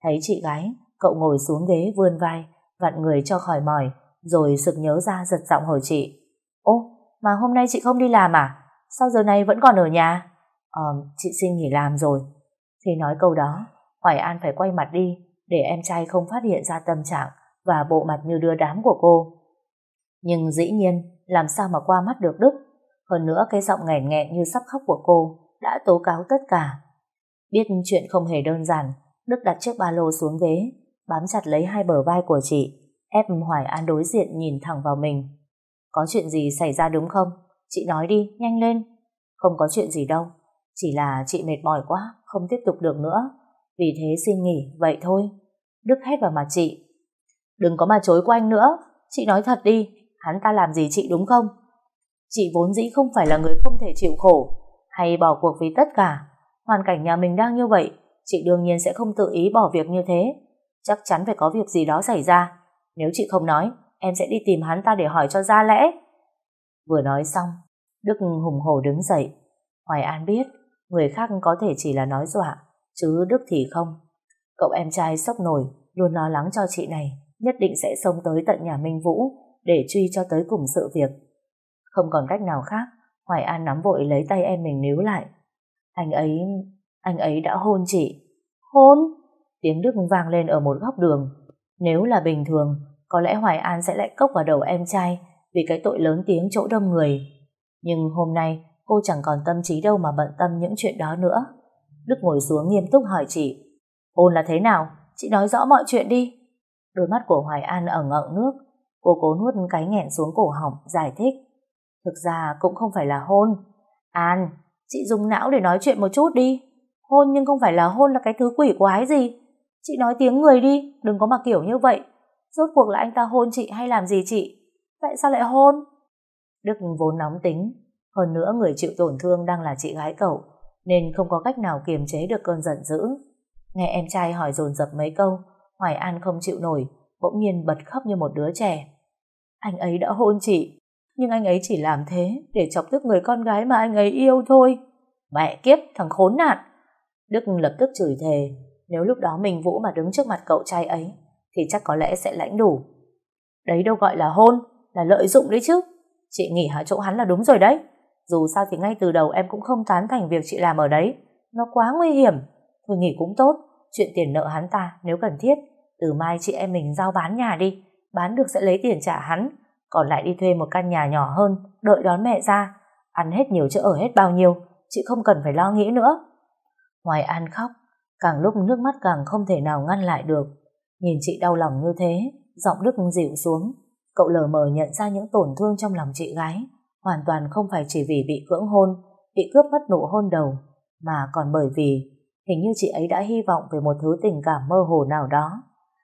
Thấy chị gái, cậu ngồi xuống ghế vươn vai, vặn người cho khỏi mỏi, rồi sực nhớ ra giật giọng hỏi chị. Ô, mà hôm nay chị không đi làm à? Sao giờ này vẫn còn ở nhà? Ờ, chị xin nghỉ làm rồi. Thì nói câu đó, Hoài An phải quay mặt đi để em trai không phát hiện ra tâm trạng và bộ mặt như đưa đám của cô. Nhưng dĩ nhiên, làm sao mà qua mắt được Đức? Hơn nữa cái giọng nghẹn nghẹn như sắp khóc của cô đã tố cáo tất cả. Biết chuyện không hề đơn giản, Đức đặt chiếc ba lô xuống ghế, bám chặt lấy hai bờ vai của chị, ép Hoài An đối diện nhìn thẳng vào mình. Có chuyện gì xảy ra đúng không? Chị nói đi, nhanh lên. Không có chuyện gì đâu, chỉ là chị mệt mỏi quá, không tiếp tục được nữa. Vì thế xin nghỉ, vậy thôi. Đức hét vào mặt chị. Đừng có mà chối của anh nữa, chị nói thật đi, hắn ta làm gì chị đúng không? Chị vốn dĩ không phải là người không thể chịu khổ, hay bỏ cuộc vì tất cả. Hoàn cảnh nhà mình đang như vậy, chị đương nhiên sẽ không tự ý bỏ việc như thế. Chắc chắn phải có việc gì đó xảy ra. Nếu chị không nói, em sẽ đi tìm hắn ta để hỏi cho ra lẽ. Vừa nói xong, Đức hùng hổ đứng dậy. Hoài An biết, người khác có thể chỉ là nói dọa, chứ Đức thì không. Cậu em trai sốc nổi, luôn lo lắng cho chị này, nhất định sẽ xông tới tận nhà Minh Vũ để truy cho tới cùng sự việc. Không còn cách nào khác, Hoài An nắm vội lấy tay em mình níu lại. Anh ấy, anh ấy đã hôn chị. Hôn? Tiếng Đức vang lên ở một góc đường. Nếu là bình thường, có lẽ Hoài An sẽ lại cốc vào đầu em trai vì cái tội lớn tiếng chỗ đông người. Nhưng hôm nay cô chẳng còn tâm trí đâu mà bận tâm những chuyện đó nữa. Đức ngồi xuống nghiêm túc hỏi chị Hôn là thế nào? Chị nói rõ mọi chuyện đi. Đôi mắt của Hoài An ở ngợn nước Cô cố nuốt cái nghẹn xuống cổ họng Giải thích Thực ra cũng không phải là hôn An, chị dùng não để nói chuyện một chút đi Hôn nhưng không phải là hôn là cái thứ quỷ quái gì? Chị nói tiếng người đi, Đừng có mà kiểu như vậy. Rốt cuộc là anh ta hôn chị hay làm gì chị? Tại sao lại hôn? Đức vốn nóng tính. Hơn nữa người chịu tổn thương đang là chị gái cậu, Nên không có cách nào kiềm chế được cơn giận dữ. Nghe em trai hỏi dồn dập mấy câu, Hoài An không chịu nổi, Bỗng nhiên bật khóc như một đứa trẻ. Anh ấy đã hôn chị, Nhưng anh ấy chỉ làm thế Để chọc tức người con gái mà anh ấy yêu thôi. Mẹ kiếp, thằng khốn nạn! Đức lập tức chửi thề, Nếu lúc đó mình Vũ mà đứng trước mặt cậu trai ấy, Thì chắc có lẽ sẽ lãnh đủ. Đấy đâu gọi là hôn, Là lợi dụng đấy chứ. Chị nghỉ hạ chỗ hắn là đúng rồi đấy. Dù sao thì ngay từ đầu em cũng không tán thành việc chị làm ở đấy. Nó quá nguy hiểm. Thôi nghỉ cũng tốt. Chuyện tiền nợ hắn ta, nếu cần thiết, Từ mai chị em mình giao bán nhà đi. Bán được sẽ lấy tiền trả hắn. Còn lại đi thuê một căn nhà nhỏ hơn, Đợi đón mẹ ra. Ăn hết nhiều chứ ở hết bao nhiêu, Chị không cần phải lo nghĩ nữa. Ngoài An khóc Càng lúc nước mắt càng không thể nào ngăn lại được Nhìn chị đau lòng như thế Giọng Đức dịu xuống Cậu lờ mờ nhận ra những tổn thương trong lòng chị gái Hoàn toàn không phải chỉ vì bị cưỡng hôn Bị cướp mất nụ hôn đầu Mà còn bởi vì Hình như chị ấy đã hy vọng về một thứ tình cảm mơ hồ nào đó.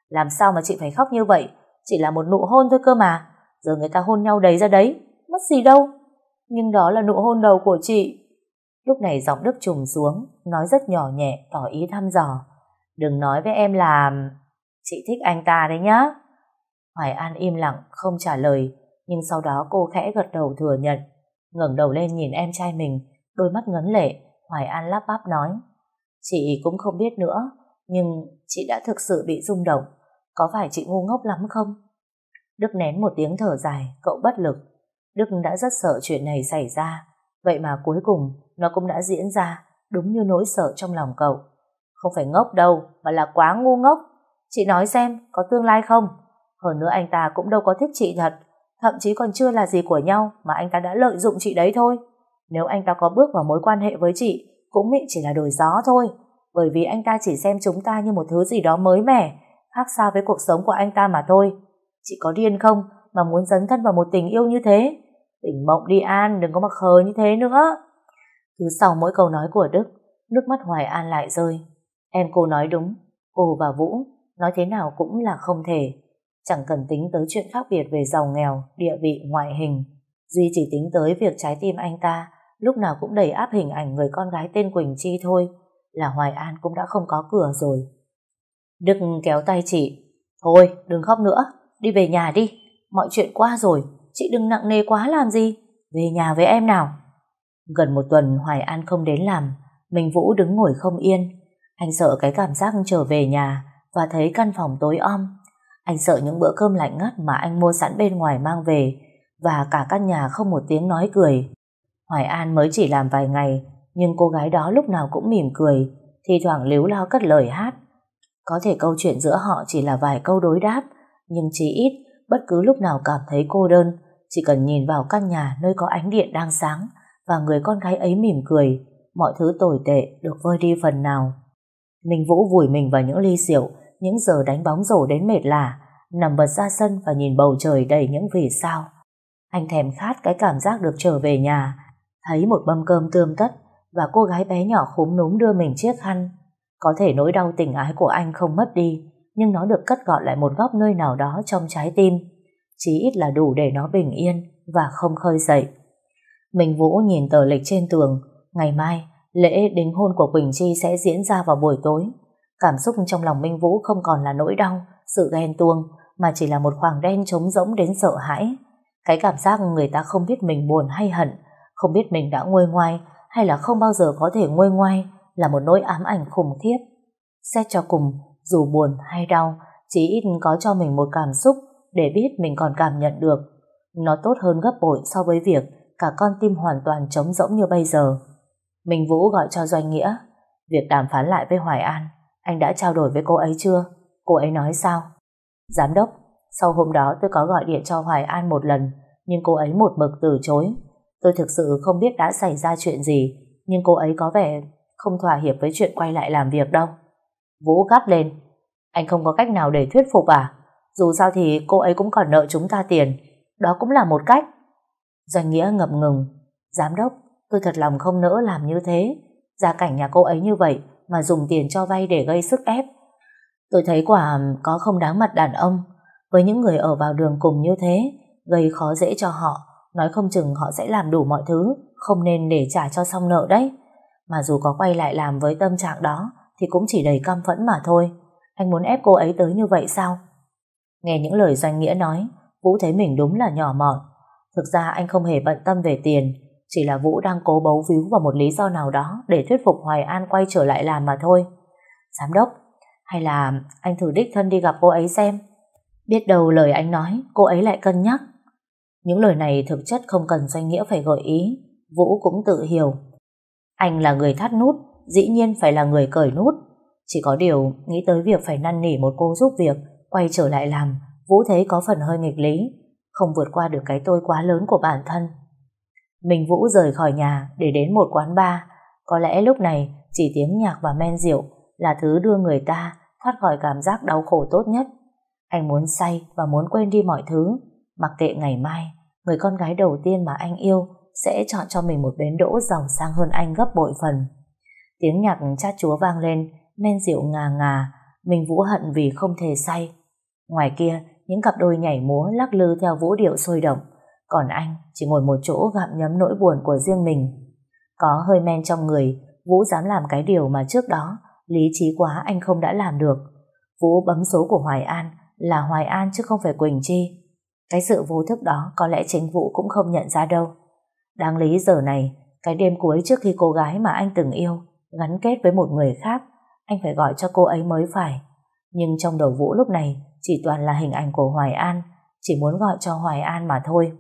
Làm sao mà chị phải khóc như vậy? chỉ là một nụ hôn thôi cơ mà. Giờ người ta hôn nhau đấy ra đấy, mất gì đâu. Nhưng đó là nụ hôn đầu của chị. Lúc này giọng Đức trùng xuống, nói rất nhỏ nhẹ, tỏ ý thăm dò. Đừng nói với em là... Chị thích anh ta đấy nhá. Hoài An im lặng, không trả lời, nhưng sau đó cô khẽ gật đầu thừa nhận. ngẩng đầu lên nhìn em trai mình, đôi mắt ngấn lệ, Hoài An lắp bắp nói. Chị cũng không biết nữa, nhưng chị đã thực sự bị rung động. Có phải chị ngu ngốc lắm không? Đức nén một tiếng thở dài, cậu bất lực. Đức đã rất sợ chuyện này xảy ra, vậy mà cuối cùng nó cũng đã diễn ra, đúng như nỗi sợ trong lòng cậu. Không phải ngốc đâu, mà là quá ngu ngốc. Chị nói xem, có tương lai không? Hơn nữa anh ta cũng đâu có thích chị thật, thậm chí còn chưa là gì của nhau mà anh ta đã lợi dụng chị đấy thôi. Nếu anh ta có bước vào mối quan hệ với chị, cũng chỉ là đổi gió thôi, bởi vì anh ta chỉ xem chúng ta như một thứ gì đó mới mẻ, khác xa với cuộc sống của anh ta mà thôi. Chị có điên không mà muốn dấn thân vào một tình yêu như thế? Tỉnh mộng đi An, đừng có mà khờ như thế nữa. Cứ sau mỗi câu nói của Đức, nước mắt Hoài An lại rơi. Em cô nói đúng, cô và Vũ nói thế nào cũng là không thể. Chẳng cần tính tới chuyện khác biệt về giàu nghèo, địa vị, ngoại hình. Duy chỉ tính tới việc trái tim anh ta lúc nào cũng đầy áp hình ảnh người con gái tên Quỳnh Chi thôi là Hoài An cũng đã không có cửa rồi. Đức kéo tay chị. Thôi, đừng khóc nữa, đi về nhà đi. Mọi chuyện qua rồi, chị đừng nặng nề quá làm gì. Về nhà với em nào. Gần một tuần Hoài An không đến làm, Minh Vũ đứng ngồi không yên. Anh sợ cái cảm giác trở về nhà và thấy căn phòng tối om. Anh sợ những bữa cơm lạnh ngắt mà anh mua sẵn bên ngoài mang về và cả căn nhà không một tiếng nói cười. Hoài An mới chỉ làm vài ngày nhưng cô gái đó lúc nào cũng mỉm cười thi thoảng líu lo cất lời hát. Có thể câu chuyện giữa họ chỉ là vài câu đối đáp nhưng chỉ ít bất cứ lúc nào cảm thấy cô đơn chỉ cần nhìn vào căn nhà nơi có ánh điện đang sáng và người con gái ấy mỉm cười mọi thứ tồi tệ được vơi đi phần nào. Minh Vũ vùi mình vào những ly rượu những giờ đánh bóng rổ đến mệt lả nằm bật ra sân và nhìn bầu trời đầy những vì sao. Anh thèm khát cái cảm giác được trở về nhà thấy một mâm cơm tươm tất và cô gái bé nhỏ khúm núm đưa mình chiếc khăn. Có thể nỗi đau tình ái của anh không mất đi, nhưng nó được cất gọn lại một góc nơi nào đó trong trái tim. Chí ít là đủ để nó bình yên và không khơi dậy. Mình Vũ nhìn tờ lịch trên tường, ngày mai lễ đính hôn của Quỳnh Chi sẽ diễn ra vào buổi tối. Cảm xúc trong lòng Minh Vũ không còn là nỗi đau, sự ghen tuông, mà chỉ là một khoảng đen trống rỗng đến sợ hãi. Cái cảm giác người ta không biết mình buồn hay hận, không biết mình đã nguôi ngoai hay là không bao giờ có thể nguôi ngoai là một nỗi ám ảnh khủng khiếp. Xét cho cùng, dù buồn hay đau, chỉ ít có cho mình một cảm xúc để biết mình còn cảm nhận được. Nó tốt hơn gấp bội so với việc cả con tim hoàn toàn trống rỗng như bây giờ. Minh Vũ gọi cho Doanh Nghĩa. Việc đàm phán lại với Hoài An, anh đã trao đổi với cô ấy chưa? Cô ấy nói sao? Giám đốc, sau hôm đó tôi có gọi điện cho Hoài An một lần, nhưng cô ấy một mực từ chối. Tôi thực sự không biết đã xảy ra chuyện gì, nhưng cô ấy có vẻ không thỏa hiệp với chuyện quay lại làm việc đâu. Vũ gắt lên. Anh không có cách nào để thuyết phục à? Dù sao thì cô ấy cũng còn nợ chúng ta tiền. Đó cũng là một cách. Doanh Nghĩa ngập ngừng. Giám đốc, tôi thật lòng không nỡ làm như thế. Gia cảnh nhà cô ấy như vậy mà dùng tiền cho vay để gây sức ép. Tôi thấy quả có không đáng mặt đàn ông. Với những người ở vào đường cùng như thế, gây khó dễ cho họ Nói không chừng họ sẽ làm đủ mọi thứ Không nên để trả cho xong nợ đấy Mà dù có quay lại làm với tâm trạng đó thì cũng chỉ đầy căm phẫn mà thôi. Anh muốn ép cô ấy tới như vậy sao? Nghe những lời doanh nghĩa nói Vũ thấy mình đúng là nhỏ mọn. Thực ra anh không hề bận tâm về tiền Chỉ là Vũ đang cố bấu víu vào một lý do nào đó Để thuyết phục Hoài An quay trở lại làm mà thôi. Giám đốc Hay là anh thử đích thân đi gặp cô ấy xem. Biết đâu lời anh nói Cô ấy lại cân nhắc. Những lời này thực chất không cần doanh nghĩa phải gợi ý, Vũ cũng tự hiểu. Anh là người thắt nút, dĩ nhiên phải là người cởi nút. Chỉ có điều, nghĩ tới việc phải năn nỉ một cô giúp việc, quay trở lại làm, Vũ thấy có phần hơi nghịch lý, không vượt qua được cái tôi quá lớn của bản thân. Mình Vũ rời khỏi nhà để đến một quán bar, có lẽ lúc này chỉ tiếng nhạc và men rượu là thứ đưa người ta thoát khỏi cảm giác đau khổ tốt nhất. Anh muốn say và muốn quên đi mọi thứ, Mặc kệ ngày mai, người con gái đầu tiên mà anh yêu sẽ chọn cho mình một bến đỗ giàu sang hơn anh gấp bội phần. Tiếng nhạc chát chúa vang lên, men rượu ngà ngà, mình vũ hận vì không thể say. Ngoài kia, những cặp đôi nhảy múa lắc lư theo vũ điệu sôi động, còn anh chỉ ngồi một chỗ gặm nhấm nỗi buồn của riêng mình. Có hơi men trong người, Vũ dám làm cái điều mà trước đó lý trí quá anh không đã làm được. Vũ bấm số của Hoài An là Hoài An chứ không phải Quỳnh Chi. Cái sự vô thức đó có lẽ chính Vũ cũng không nhận ra đâu. Đáng lý giờ này, cái đêm cuối trước khi cô gái mà anh từng yêu gắn kết với một người khác, anh phải gọi cho cô ấy mới phải. Nhưng trong đầu Vũ lúc này chỉ toàn là hình ảnh của Hoài An, chỉ muốn gọi cho Hoài An mà thôi.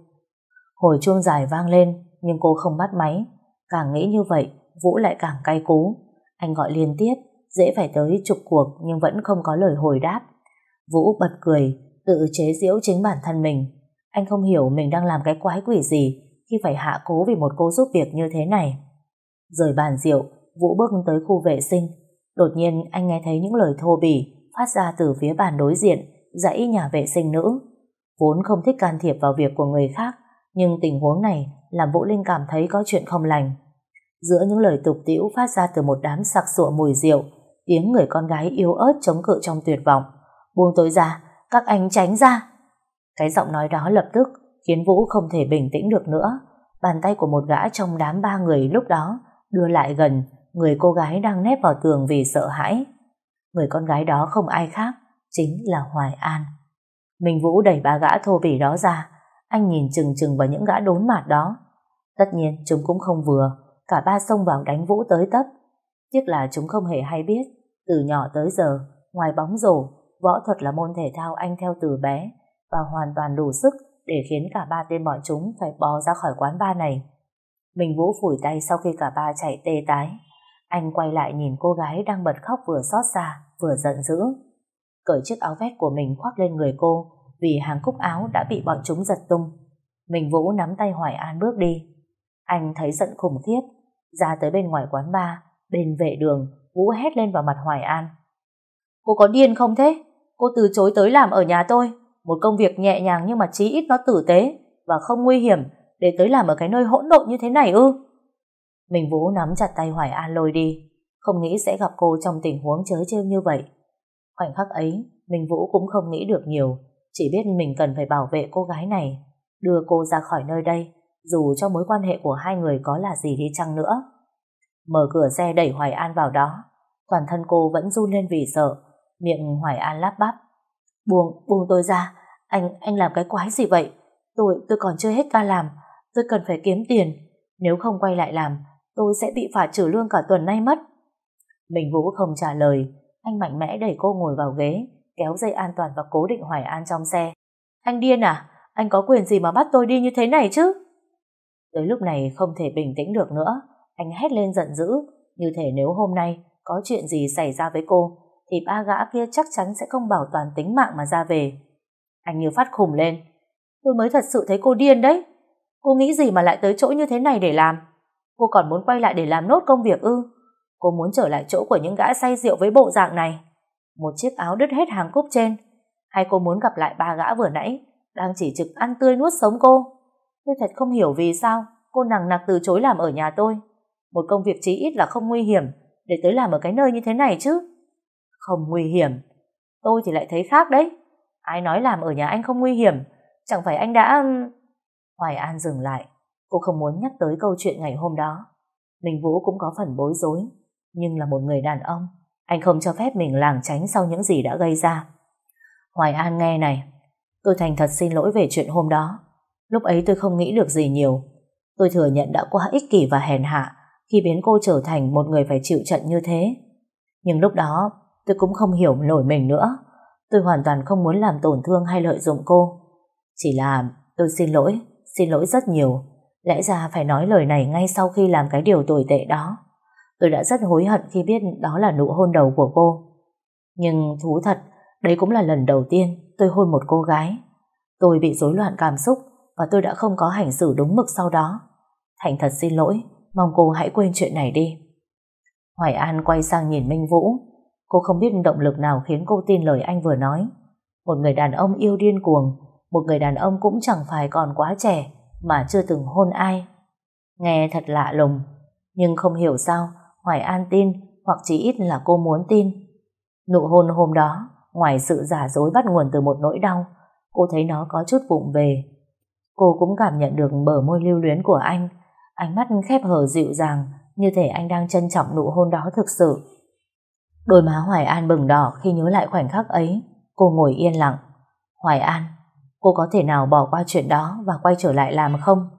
Hồi chuông dài vang lên, nhưng cô không bắt máy. Càng nghĩ như vậy, Vũ lại càng cay cú. Anh gọi liên tiếp, dễ phải tới chục cuộc nhưng vẫn không có lời hồi đáp. Vũ bật cười, tự chế giễu chính bản thân mình. Anh không hiểu mình đang làm cái quái quỷ gì khi phải hạ cố vì một cô giúp việc như thế này. Rời bàn rượu, Vũ bước tới khu vệ sinh. Đột nhiên anh nghe thấy những lời thô bỉ phát ra từ phía bàn đối diện, dãy nhà vệ sinh nữ. Vốn không thích can thiệp vào việc của người khác, nhưng tình huống này làm Vũ Linh cảm thấy có chuyện không lành. Giữa những lời tục tĩu phát ra từ một đám sặc sụa mùi rượu, tiếng người con gái yếu ớt chống cự trong tuyệt vọng. Buông tôi ra, các anh tránh ra. Cái giọng nói đó lập tức khiến Vũ không thể bình tĩnh được nữa. Bàn tay của một gã trong đám ba người lúc đó đưa lại gần người cô gái đang nép vào tường vì sợ hãi. Người con gái đó không ai khác, chính là Hoài An. Minh Vũ đẩy ba gã thô bỉ đó ra, anh nhìn chừng chừng vào những gã đốn mạt đó. Tất nhiên chúng cũng không vừa, cả ba xông vào đánh Vũ tới tấp. Tiếc là chúng không hề hay biết, từ nhỏ tới giờ, ngoài bóng rổ, võ thuật là môn thể thao anh theo từ bé và hoàn toàn đủ sức để khiến cả ba tên bọn chúng phải bò ra khỏi quán ba này. Mình Vũ phủi tay sau khi cả ba chạy tê tái. Anh quay lại nhìn cô gái đang bật khóc vừa xót xa, vừa giận dữ. Cởi chiếc áo vest của mình khoác lên người cô vì hàng cúc áo đã bị bọn chúng giật tung. Mình Vũ nắm tay Hoài An bước đi. Anh thấy giận khủng khiếp, ra tới bên ngoài quán bar, bên vệ đường, Vũ hét lên vào mặt Hoài An. Cô có điên không thế? Cô từ chối tới làm ở nhà tôi. Một công việc nhẹ nhàng nhưng mà chí ít nó tử tế và không nguy hiểm để tới làm ở cái nơi hỗn độn như thế này ư. Mình Vũ nắm chặt tay Hoài An lôi đi, không nghĩ sẽ gặp cô trong tình huống chớ trêu như vậy. Khoảnh khắc ấy, Minh Vũ cũng không nghĩ được nhiều, chỉ biết mình cần phải bảo vệ cô gái này, đưa cô ra khỏi nơi đây, dù cho mối quan hệ của hai người có là gì đi chăng nữa. Mở cửa xe đẩy Hoài An vào đó, toàn thân cô vẫn run lên vì sợ, miệng Hoài An lắp bắp. Buông, buông tôi ra, anh, anh làm cái quái gì vậy? Tôi, tôi còn chưa hết ca làm, tôi cần phải kiếm tiền, nếu không quay lại làm, tôi sẽ bị phạt trừ lương cả tuần nay mất. Mình Vũ không trả lời, anh mạnh mẽ đẩy cô ngồi vào ghế, kéo dây an toàn và cố định Hoài An trong xe. Anh điên à? Anh có quyền gì mà bắt tôi đi như thế này chứ? Tới lúc này không thể bình tĩnh được nữa, anh hét lên giận dữ, như thể nếu hôm nay có chuyện gì xảy ra với cô, thì ba gã kia chắc chắn sẽ không bảo toàn tính mạng mà ra về. Anh như phát khùng lên. Tôi mới thật sự thấy cô điên đấy. Cô nghĩ gì mà lại tới chỗ như thế này để làm? Cô còn muốn quay lại để làm nốt công việc ư? Cô muốn trở lại chỗ của những gã say rượu với bộ dạng này. Một chiếc áo đứt hết hàng cúc trên. Hay cô muốn gặp lại ba gã vừa nãy, đang chỉ trực ăn tươi nuốt sống cô? Tôi thật không hiểu vì sao cô nằng nặc từ chối làm ở nhà tôi. Một công việc chí ít là không nguy hiểm để tới làm ở cái nơi như thế này chứ. Không nguy hiểm. Tôi thì lại thấy khác đấy. Ai nói làm ở nhà anh không nguy hiểm? Chẳng phải anh đã... Hoài An dừng lại. Cô không muốn nhắc tới câu chuyện ngày hôm đó. Minh Vũ cũng có phần bối rối. Nhưng là một người đàn ông, anh không cho phép mình lảng tránh sau những gì đã gây ra. Hoài An nghe này, tôi thành thật xin lỗi về chuyện hôm đó. Lúc ấy tôi không nghĩ được gì nhiều. Tôi thừa nhận đã quá ích kỷ và hèn hạ khi biến cô trở thành một người phải chịu trận như thế. Nhưng lúc đó tôi cũng không hiểu nổi mình nữa. Tôi hoàn toàn không muốn làm tổn thương hay lợi dụng cô. Chỉ là tôi xin lỗi, xin lỗi rất nhiều. Lẽ ra phải nói lời này ngay sau khi làm cái điều tồi tệ đó. Tôi đã rất hối hận khi biết đó là nụ hôn đầu của cô. Nhưng thú thật, đấy cũng là lần đầu tiên tôi hôn một cô gái. Tôi bị rối loạn cảm xúc và tôi đã không có hành xử đúng mực sau đó. Thành thật xin lỗi, mong cô hãy quên chuyện này đi. Hoài An quay sang nhìn Minh Vũ. Cô không biết động lực nào khiến cô tin lời anh vừa nói. Một người đàn ông yêu điên cuồng, một người đàn ông cũng chẳng phải còn quá trẻ mà chưa từng hôn ai. Nghe thật lạ lùng, nhưng không hiểu sao Hoài An tin hoặc chỉ ít là cô muốn tin. Nụ hôn hôm đó, ngoài sự giả dối bắt nguồn từ một nỗi đau, cô thấy nó có chút vụng về. Cô cũng cảm nhận được bờ môi lưu luyến của anh, ánh mắt khép hờ dịu dàng, như thể anh đang trân trọng nụ hôn đó thực sự. Đôi má Hoài An bừng đỏ khi nhớ lại khoảnh khắc ấy, cô ngồi yên lặng. Hoài An, cô có thể nào bỏ qua chuyện đó và quay trở lại làm không?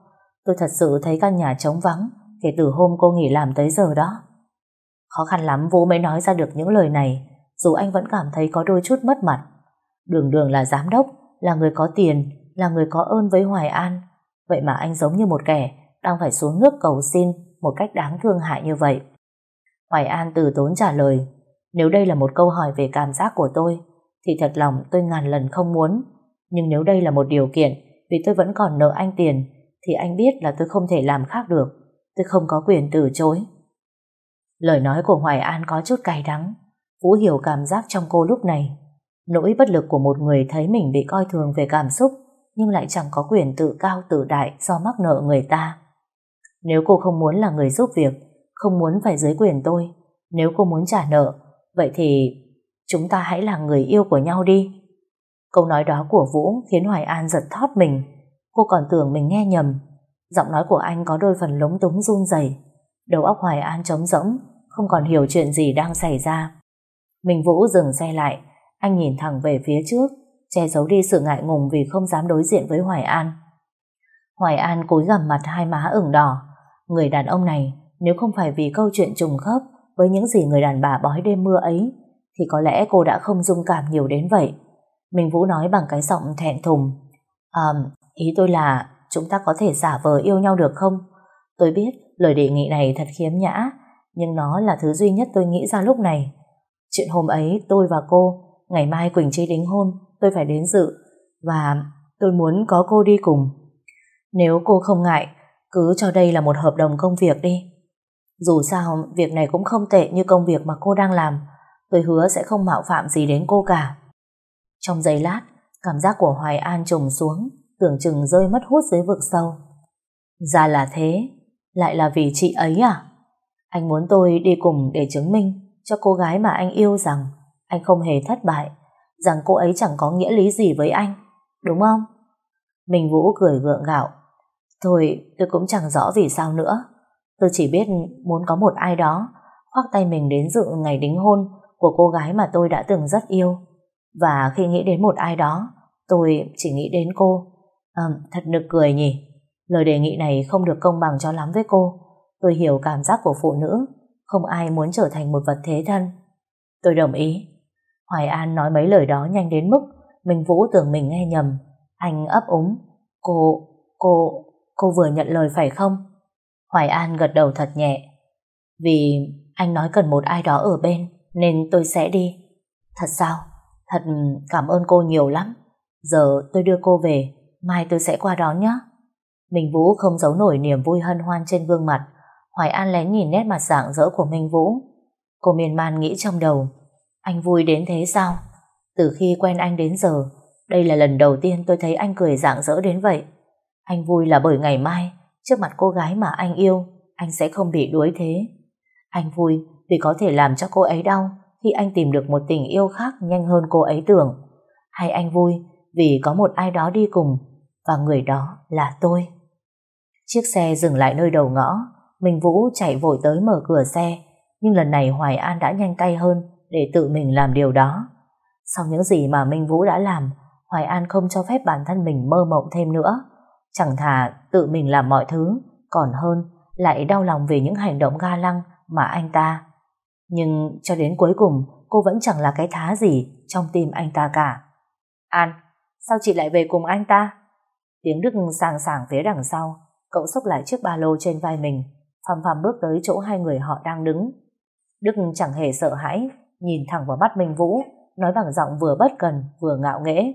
Tôi thật sự thấy căn nhà trống vắng kể từ hôm cô nghỉ làm tới giờ đó. Khó khăn lắm Vũ mới nói ra được những lời này, dù anh vẫn cảm thấy có đôi chút mất mặt. Đường đường là giám đốc, là người có tiền, là người có ơn với Hoài An. Vậy mà anh giống như một kẻ đang phải xuống nước cầu xin một cách đáng thương hại như vậy. Hoài An từ tốn trả lời, nếu đây là một câu hỏi về cảm giác của tôi, thì thật lòng tôi ngàn lần không muốn. Nhưng nếu đây là một điều kiện, vì tôi vẫn còn nợ anh tiền, thì anh biết là tôi không thể làm khác được. Tôi không có quyền từ chối. Lời nói của Hoài An có chút cay đắng. Vũ hiểu cảm giác trong cô lúc này. Nỗi bất lực của một người thấy mình bị coi thường về cảm xúc nhưng lại chẳng có quyền tự cao tự đại do mắc nợ người ta. Nếu cô không muốn là người giúp việc, không muốn phải dưới quyền tôi, nếu cô muốn trả nợ, vậy thì chúng ta hãy là người yêu của nhau đi. Câu nói đó của Vũ khiến Hoài An giật thót mình. Cô còn tưởng mình nghe nhầm. Giọng nói của anh có đôi phần lúng túng run rẩy. Đầu óc Hoài An trống rỗng, không còn hiểu chuyện gì đang xảy ra. Mình Vũ dừng xe lại, anh nhìn thẳng về phía trước, che giấu đi sự ngại ngùng vì không dám đối diện với Hoài An. Hoài An cúi gằm mặt hai má ửng đỏ. Người đàn ông này, nếu không phải vì câu chuyện trùng khớp với những gì người đàn bà bói đêm mưa ấy, thì có lẽ cô đã không dung cảm nhiều đến vậy. Minh Vũ nói bằng cái giọng thẹn thùng. À, ý tôi là chúng ta có thể giả vờ yêu nhau được không? Tôi biết lời đề nghị này thật khiếm nhã, nhưng nó là thứ duy nhất tôi nghĩ ra lúc này. Chuyện hôm ấy tôi và cô, ngày mai Quỳnh Chi đính hôn, tôi phải đến dự, và tôi muốn có cô đi cùng. Nếu cô không ngại, cứ cho đây là một hợp đồng công việc đi. Dù sao, việc này cũng không tệ như công việc mà cô đang làm, tôi hứa sẽ không mạo phạm gì đến cô cả. Trong giây lát, cảm giác của Hoài An trùng xuống, tưởng chừng rơi mất hút dưới vực sâu. Ra là thế, lại là vì chị ấy à? Anh muốn tôi đi cùng để chứng minh cho cô gái mà anh yêu rằng anh không hề thất bại, rằng cô ấy chẳng có nghĩa lý gì với anh, đúng không? Minh Vũ cười gượng gạo. Thôi, tôi cũng chẳng rõ vì sao nữa. Tôi chỉ biết muốn có một ai đó khoác tay mình đến dự ngày đính hôn của cô gái mà tôi đã từng rất yêu. Và khi nghĩ đến một ai đó, tôi chỉ nghĩ đến cô. À, thật nực cười nhỉ. Lời đề nghị này không được công bằng cho lắm với cô. Tôi hiểu cảm giác của phụ nữ, không ai muốn trở thành một vật thế thân. Tôi đồng ý. Hoài An nói mấy lời đó nhanh đến mức Minh Vũ tưởng mình nghe nhầm. Anh ấp úng. Cô, cô, cô vừa nhận lời phải không? Hoài An gật đầu thật nhẹ. Vì anh nói cần một ai đó ở bên, nên tôi sẽ đi. Thật sao? Thật cảm ơn cô nhiều lắm. Giờ tôi đưa cô về, mai tôi sẽ qua đón nhé. Minh Vũ không giấu nổi niềm vui hân hoan trên gương mặt. Hoài An lén nhìn nét mặt rạng rỡ của Minh Vũ. Cô miên man nghĩ trong đầu, anh vui đến thế sao? Từ khi quen anh đến giờ, đây là lần đầu tiên tôi thấy anh cười rạng rỡ đến vậy. Anh vui là bởi ngày mai, trước mặt cô gái mà anh yêu, anh sẽ không bị đuối thế. Anh vui vì có thể làm cho cô ấy đau khi anh tìm được một tình yêu khác nhanh hơn cô ấy tưởng. Hay anh vui vì có một ai đó đi cùng và người đó là tôi. Chiếc xe dừng lại nơi đầu ngõ, Minh Vũ chạy vội tới mở cửa xe, nhưng lần này Hoài An đã nhanh tay hơn để tự mình làm điều đó. Sau những gì mà Minh Vũ đã làm, Hoài An không cho phép bản thân mình mơ mộng thêm nữa. Chẳng thà tự mình làm mọi thứ, còn hơn lại đau lòng về những hành động ga lăng mà anh ta. Nhưng cho đến cuối cùng, cô vẫn chẳng là cái thá gì trong tim anh ta cả. An, sao chị lại về cùng anh ta? Tiếng Đức sàng sàng phía đằng sau, cậu xốc lại chiếc ba lô trên vai mình, phàm phàm bước tới chỗ hai người họ đang đứng. Đức chẳng hề sợ hãi, nhìn thẳng vào mắt Minh Vũ, nói bằng giọng vừa bất cần vừa ngạo nghễ.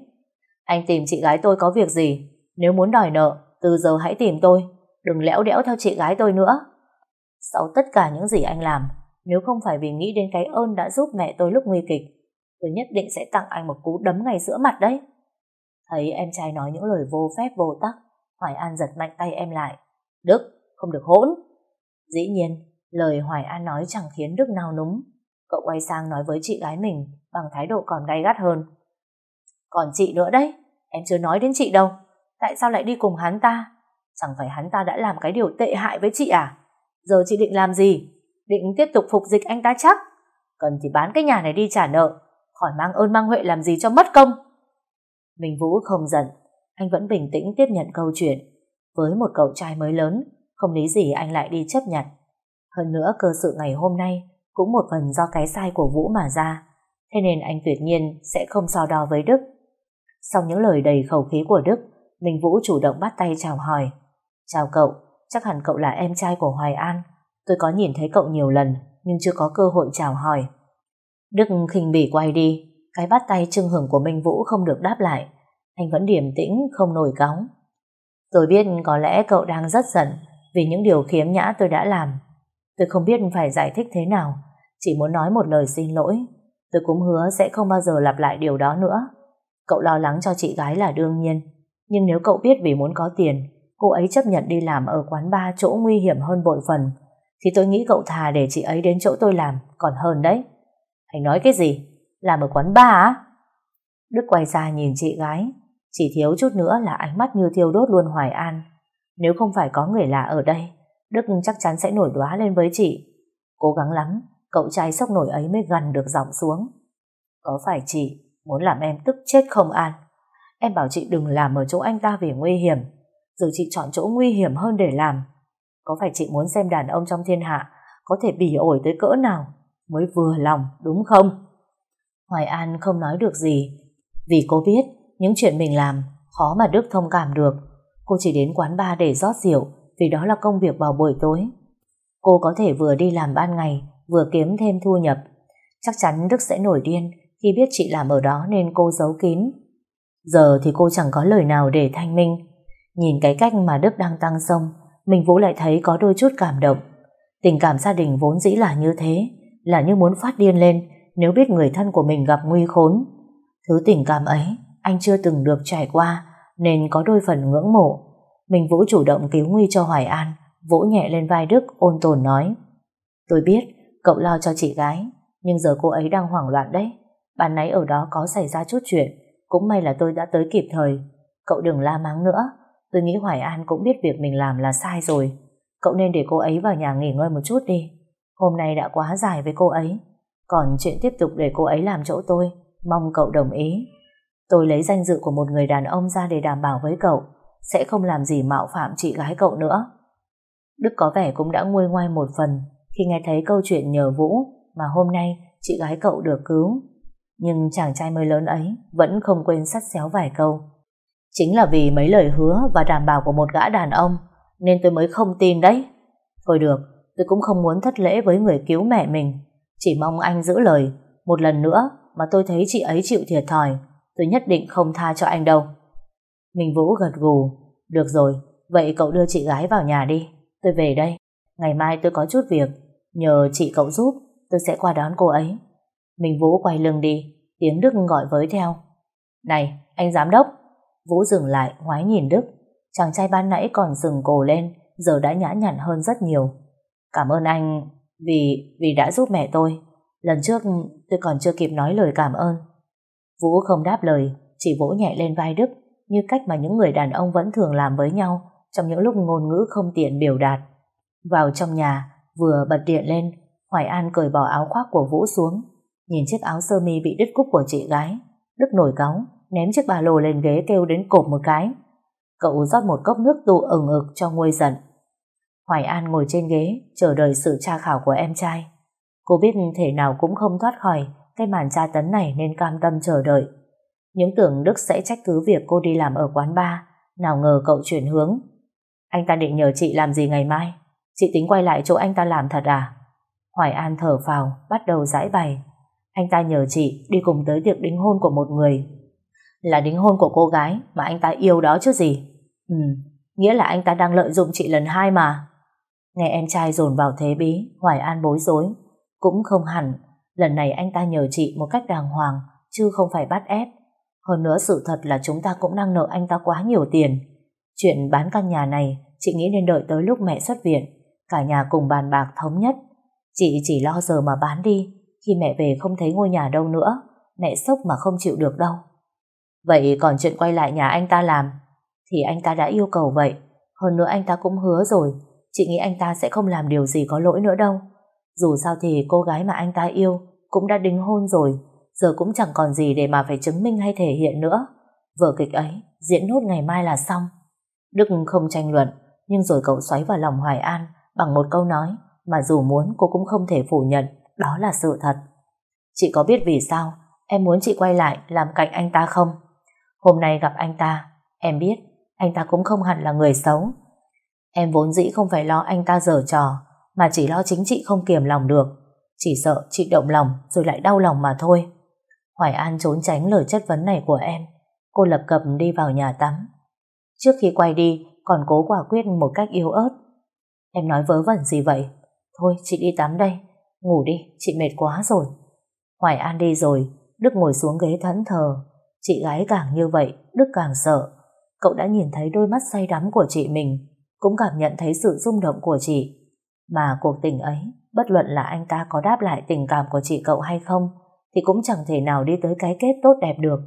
Anh tìm chị gái tôi có việc gì? Nếu muốn đòi nợ, từ giờ hãy tìm tôi, đừng lẽo đẽo theo chị gái tôi nữa. Sau tất cả những gì anh làm, nếu không phải vì nghĩ đến cái ơn đã giúp mẹ tôi lúc nguy kịch, tôi nhất định sẽ tặng anh một cú đấm ngay giữa mặt đấy. Thấy em trai nói những lời vô phép vô tắc, Hoài An giật mạnh tay em lại. Đức, không được hỗn. Dĩ nhiên, lời Hoài An nói chẳng khiến Đức nào núng. Cậu quay sang nói với chị gái mình bằng thái độ còn gay gắt hơn. Còn chị nữa đấy, Em chưa nói đến chị đâu. Tại sao lại đi cùng hắn ta? Chẳng phải hắn ta đã làm cái điều tệ hại với chị à? Giờ chị định làm gì? Định tiếp tục phục dịch anh ta chắc? Cần thì bán cái nhà này đi trả nợ. Khỏi mang ơn mang huệ làm gì cho mất công. Minh Vũ không giận. Anh vẫn bình tĩnh tiếp nhận câu chuyện. Với một cậu trai mới lớn, không lý gì anh lại đi chấp nhận. Hơn nữa cơ sự ngày hôm nay cũng một phần do cái sai của Vũ mà ra. Thế nên anh tuyệt nhiên sẽ không so đo với Đức. Sau những lời đầy khẩu khí của Đức, Minh Vũ chủ động bắt tay chào hỏi. Chào cậu, chắc hẳn cậu là em trai của Hoài An. Tôi có nhìn thấy cậu nhiều lần, nhưng chưa có cơ hội chào hỏi. Đức khinh bỉ quay đi, cái bắt tay trưng hưởng của Minh Vũ không được đáp lại. Anh vẫn điềm tĩnh, không nổi cáu. Tôi biết có lẽ cậu đang rất giận vì những điều khiếm nhã tôi đã làm. Tôi không biết phải giải thích thế nào, chỉ muốn nói một lời xin lỗi. Tôi cũng hứa sẽ không bao giờ lặp lại điều đó nữa. Cậu lo lắng cho chị gái là đương nhiên, nhưng nếu cậu biết vì muốn có tiền, cô ấy chấp nhận đi làm ở quán bar chỗ nguy hiểm hơn bội phần, thì tôi nghĩ cậu thà để chị ấy đến chỗ tôi làm, còn hơn đấy. Anh nói cái gì? Làm ở quán bar á? Đức quay ra nhìn chị gái, chỉ thiếu chút nữa là ánh mắt như thiêu đốt luôn Hoài An. Nếu không phải có người lạ ở đây, Đức chắc chắn sẽ nổi đoá lên với chị. Cố gắng lắm, cậu trai sốc nổi ấy mới gần được giọng xuống. Có phải chị muốn làm em tức chết không An? Em bảo chị đừng làm ở chỗ anh ta vì nguy hiểm, rồi chị chọn chỗ nguy hiểm hơn để làm. Có phải chị muốn xem đàn ông trong thiên hạ có thể bỉ ổi tới cỡ nào mới vừa lòng, đúng không? Hoài An không nói được gì, vì cô biết những chuyện mình làm khó mà Đức thông cảm được. Cô chỉ đến quán bar để rót rượu vì đó là công việc vào buổi tối. Cô có thể vừa đi làm ban ngày vừa kiếm thêm thu nhập. Chắc chắn Đức sẽ nổi điên khi biết chị làm ở đó nên cô giấu kín. Giờ thì cô chẳng có lời nào để thanh minh. Nhìn cái cách mà Đức đang tăng sông, mình Vũ lại thấy có đôi chút cảm động. Tình cảm gia đình vốn dĩ là như thế, là như muốn phát điên lên nếu biết người thân của mình gặp nguy khốn. Thứ tình cảm ấy, anh chưa từng được trải qua, nên có đôi phần ngưỡng mộ. Mình Vũ chủ động cứu nguy cho Hoài An, vỗ nhẹ lên vai Đức ôn tồn nói. Tôi biết, cậu lo cho chị gái, nhưng giờ cô ấy đang hoảng loạn đấy. Bạn nãy ở đó có xảy ra chút chuyện, cũng may là tôi đã tới kịp thời. Cậu đừng la mắng nữa, tôi nghĩ Hoài An cũng biết việc mình làm là sai rồi. Cậu nên để cô ấy vào nhà nghỉ ngơi một chút đi. Hôm nay đã quá dài với cô ấy, còn chuyện tiếp tục để cô ấy làm chỗ tôi, mong cậu đồng ý. Tôi lấy danh dự của một người đàn ông ra để đảm bảo với cậu, sẽ không làm gì mạo phạm chị gái cậu nữa. Đức có vẻ cũng đã nguôi ngoai một phần khi nghe thấy câu chuyện nhờ Vũ mà hôm nay chị gái cậu được cứu. Nhưng chàng trai mới lớn ấy vẫn không quên sắt xéo vài câu. Chính là vì mấy lời hứa và đảm bảo của một gã đàn ông nên tôi mới không tin đấy. Thôi được, tôi cũng không muốn thất lễ với người cứu mẹ mình. Chỉ mong anh giữ lời. Một lần nữa mà tôi thấy chị ấy chịu thiệt thòi, tôi nhất định không tha cho anh đâu. Minh Vũ gật gù. Được rồi, vậy cậu đưa chị gái vào nhà đi. Tôi về đây. Ngày mai tôi có chút việc. Nhờ chị cậu giúp, tôi sẽ qua đón cô ấy. Minh Vũ quay lưng đi, tiếng Đức gọi với theo. Này, anh giám đốc. Vũ dừng lại, ngoái nhìn Đức. Chàng trai ban nãy còn dừng cổ lên, giờ đã nhã nhặn hơn rất nhiều. Cảm ơn anh vì vì đã giúp mẹ tôi. Lần trước tôi còn chưa kịp nói lời cảm ơn. Vũ không đáp lời, chỉ vỗ nhẹ lên vai Đức như cách mà những người đàn ông vẫn thường làm với nhau trong những lúc ngôn ngữ không tiện biểu đạt. Vào trong nhà, vừa bật điện lên, Hoài An cởi bỏ áo khoác của Vũ xuống, nhìn chiếc áo sơ mi bị đứt cúc của chị gái. Đức nổi cáu, ném chiếc ba lô lên ghế kêu đến cộp một cái. Cậu rót một cốc nước tụ ửng ực cho nguôi giận. Hoài An ngồi trên ghế, chờ đợi sự tra khảo của em trai. Cô biết thể nào cũng không thoát khỏi cái màn tra tấn này nên cam tâm chờ đợi. Những tưởng Đức sẽ trách cứ việc cô đi làm ở quán bar, nào ngờ cậu chuyển hướng. Anh ta định nhờ chị làm gì ngày mai? Chị tính quay lại chỗ anh ta làm thật à? Hoài An thở phào, bắt đầu giải bày. Anh ta nhờ chị đi cùng tới tiệc đính hôn của một người. Là đính hôn của cô gái mà anh ta yêu đó chứ gì? Ừ, nghĩa là anh ta đang lợi dụng chị lần hai mà. Nghe em trai dồn vào thế bí, Hoài An bối rối. Cũng không hẳn, lần này anh ta nhờ chị một cách đàng hoàng, chứ không phải bắt ép. Hơn nữa sự thật là chúng ta cũng đang nợ anh ta quá nhiều tiền. Chuyện bán căn nhà này, chị nghĩ nên đợi tới lúc mẹ xuất viện, cả nhà cùng bàn bạc thống nhất. Chị chỉ lo giờ mà bán đi, khi mẹ về không thấy ngôi nhà đâu nữa, mẹ sốc mà không chịu được đâu. Vậy còn chuyện quay lại nhà anh ta làm? Thì anh ta đã yêu cầu vậy. Hơn nữa anh ta cũng hứa rồi, Chị nghĩ anh ta sẽ không làm điều gì có lỗi nữa đâu. Dù sao thì cô gái mà anh ta yêu Cũng đã đính hôn rồi, Giờ cũng chẳng còn gì để mà phải chứng minh hay thể hiện nữa. Vở kịch ấy Diễn nốt ngày mai là xong. Đức không tranh luận, Nhưng rồi cậu xoáy vào lòng Hoài An Bằng một câu nói Mà dù muốn cô cũng không thể phủ nhận, Đó là sự thật. Chị có biết vì sao Em muốn chị quay lại làm cạnh anh ta không? Hôm nay gặp anh ta Em biết anh ta cũng không hẳn là người xấu. Em vốn dĩ không phải lo anh ta dở trò Mà chỉ lo chính chị không kiềm lòng được. Chỉ sợ chị động lòng Rồi lại đau lòng mà thôi. Hoài An trốn tránh lời chất vấn này của em Cô lập cập đi vào nhà tắm. Trước khi quay đi Còn cố quả quyết một cách yếu ớt. Em nói vớ vẩn gì vậy? Thôi chị đi tắm đây. Ngủ đi, chị mệt quá rồi. Hoài An đi rồi Đức ngồi xuống ghế thẫn thờ. Chị gái càng như vậy Đức càng sợ. Cậu đã nhìn thấy đôi mắt say đắm của chị mình Cũng cảm nhận thấy sự rung động của chị. Mà cuộc tình ấy Bất luận là anh ta có đáp lại tình cảm của chị cậu hay không Thì cũng chẳng thể nào đi tới cái kết tốt đẹp được.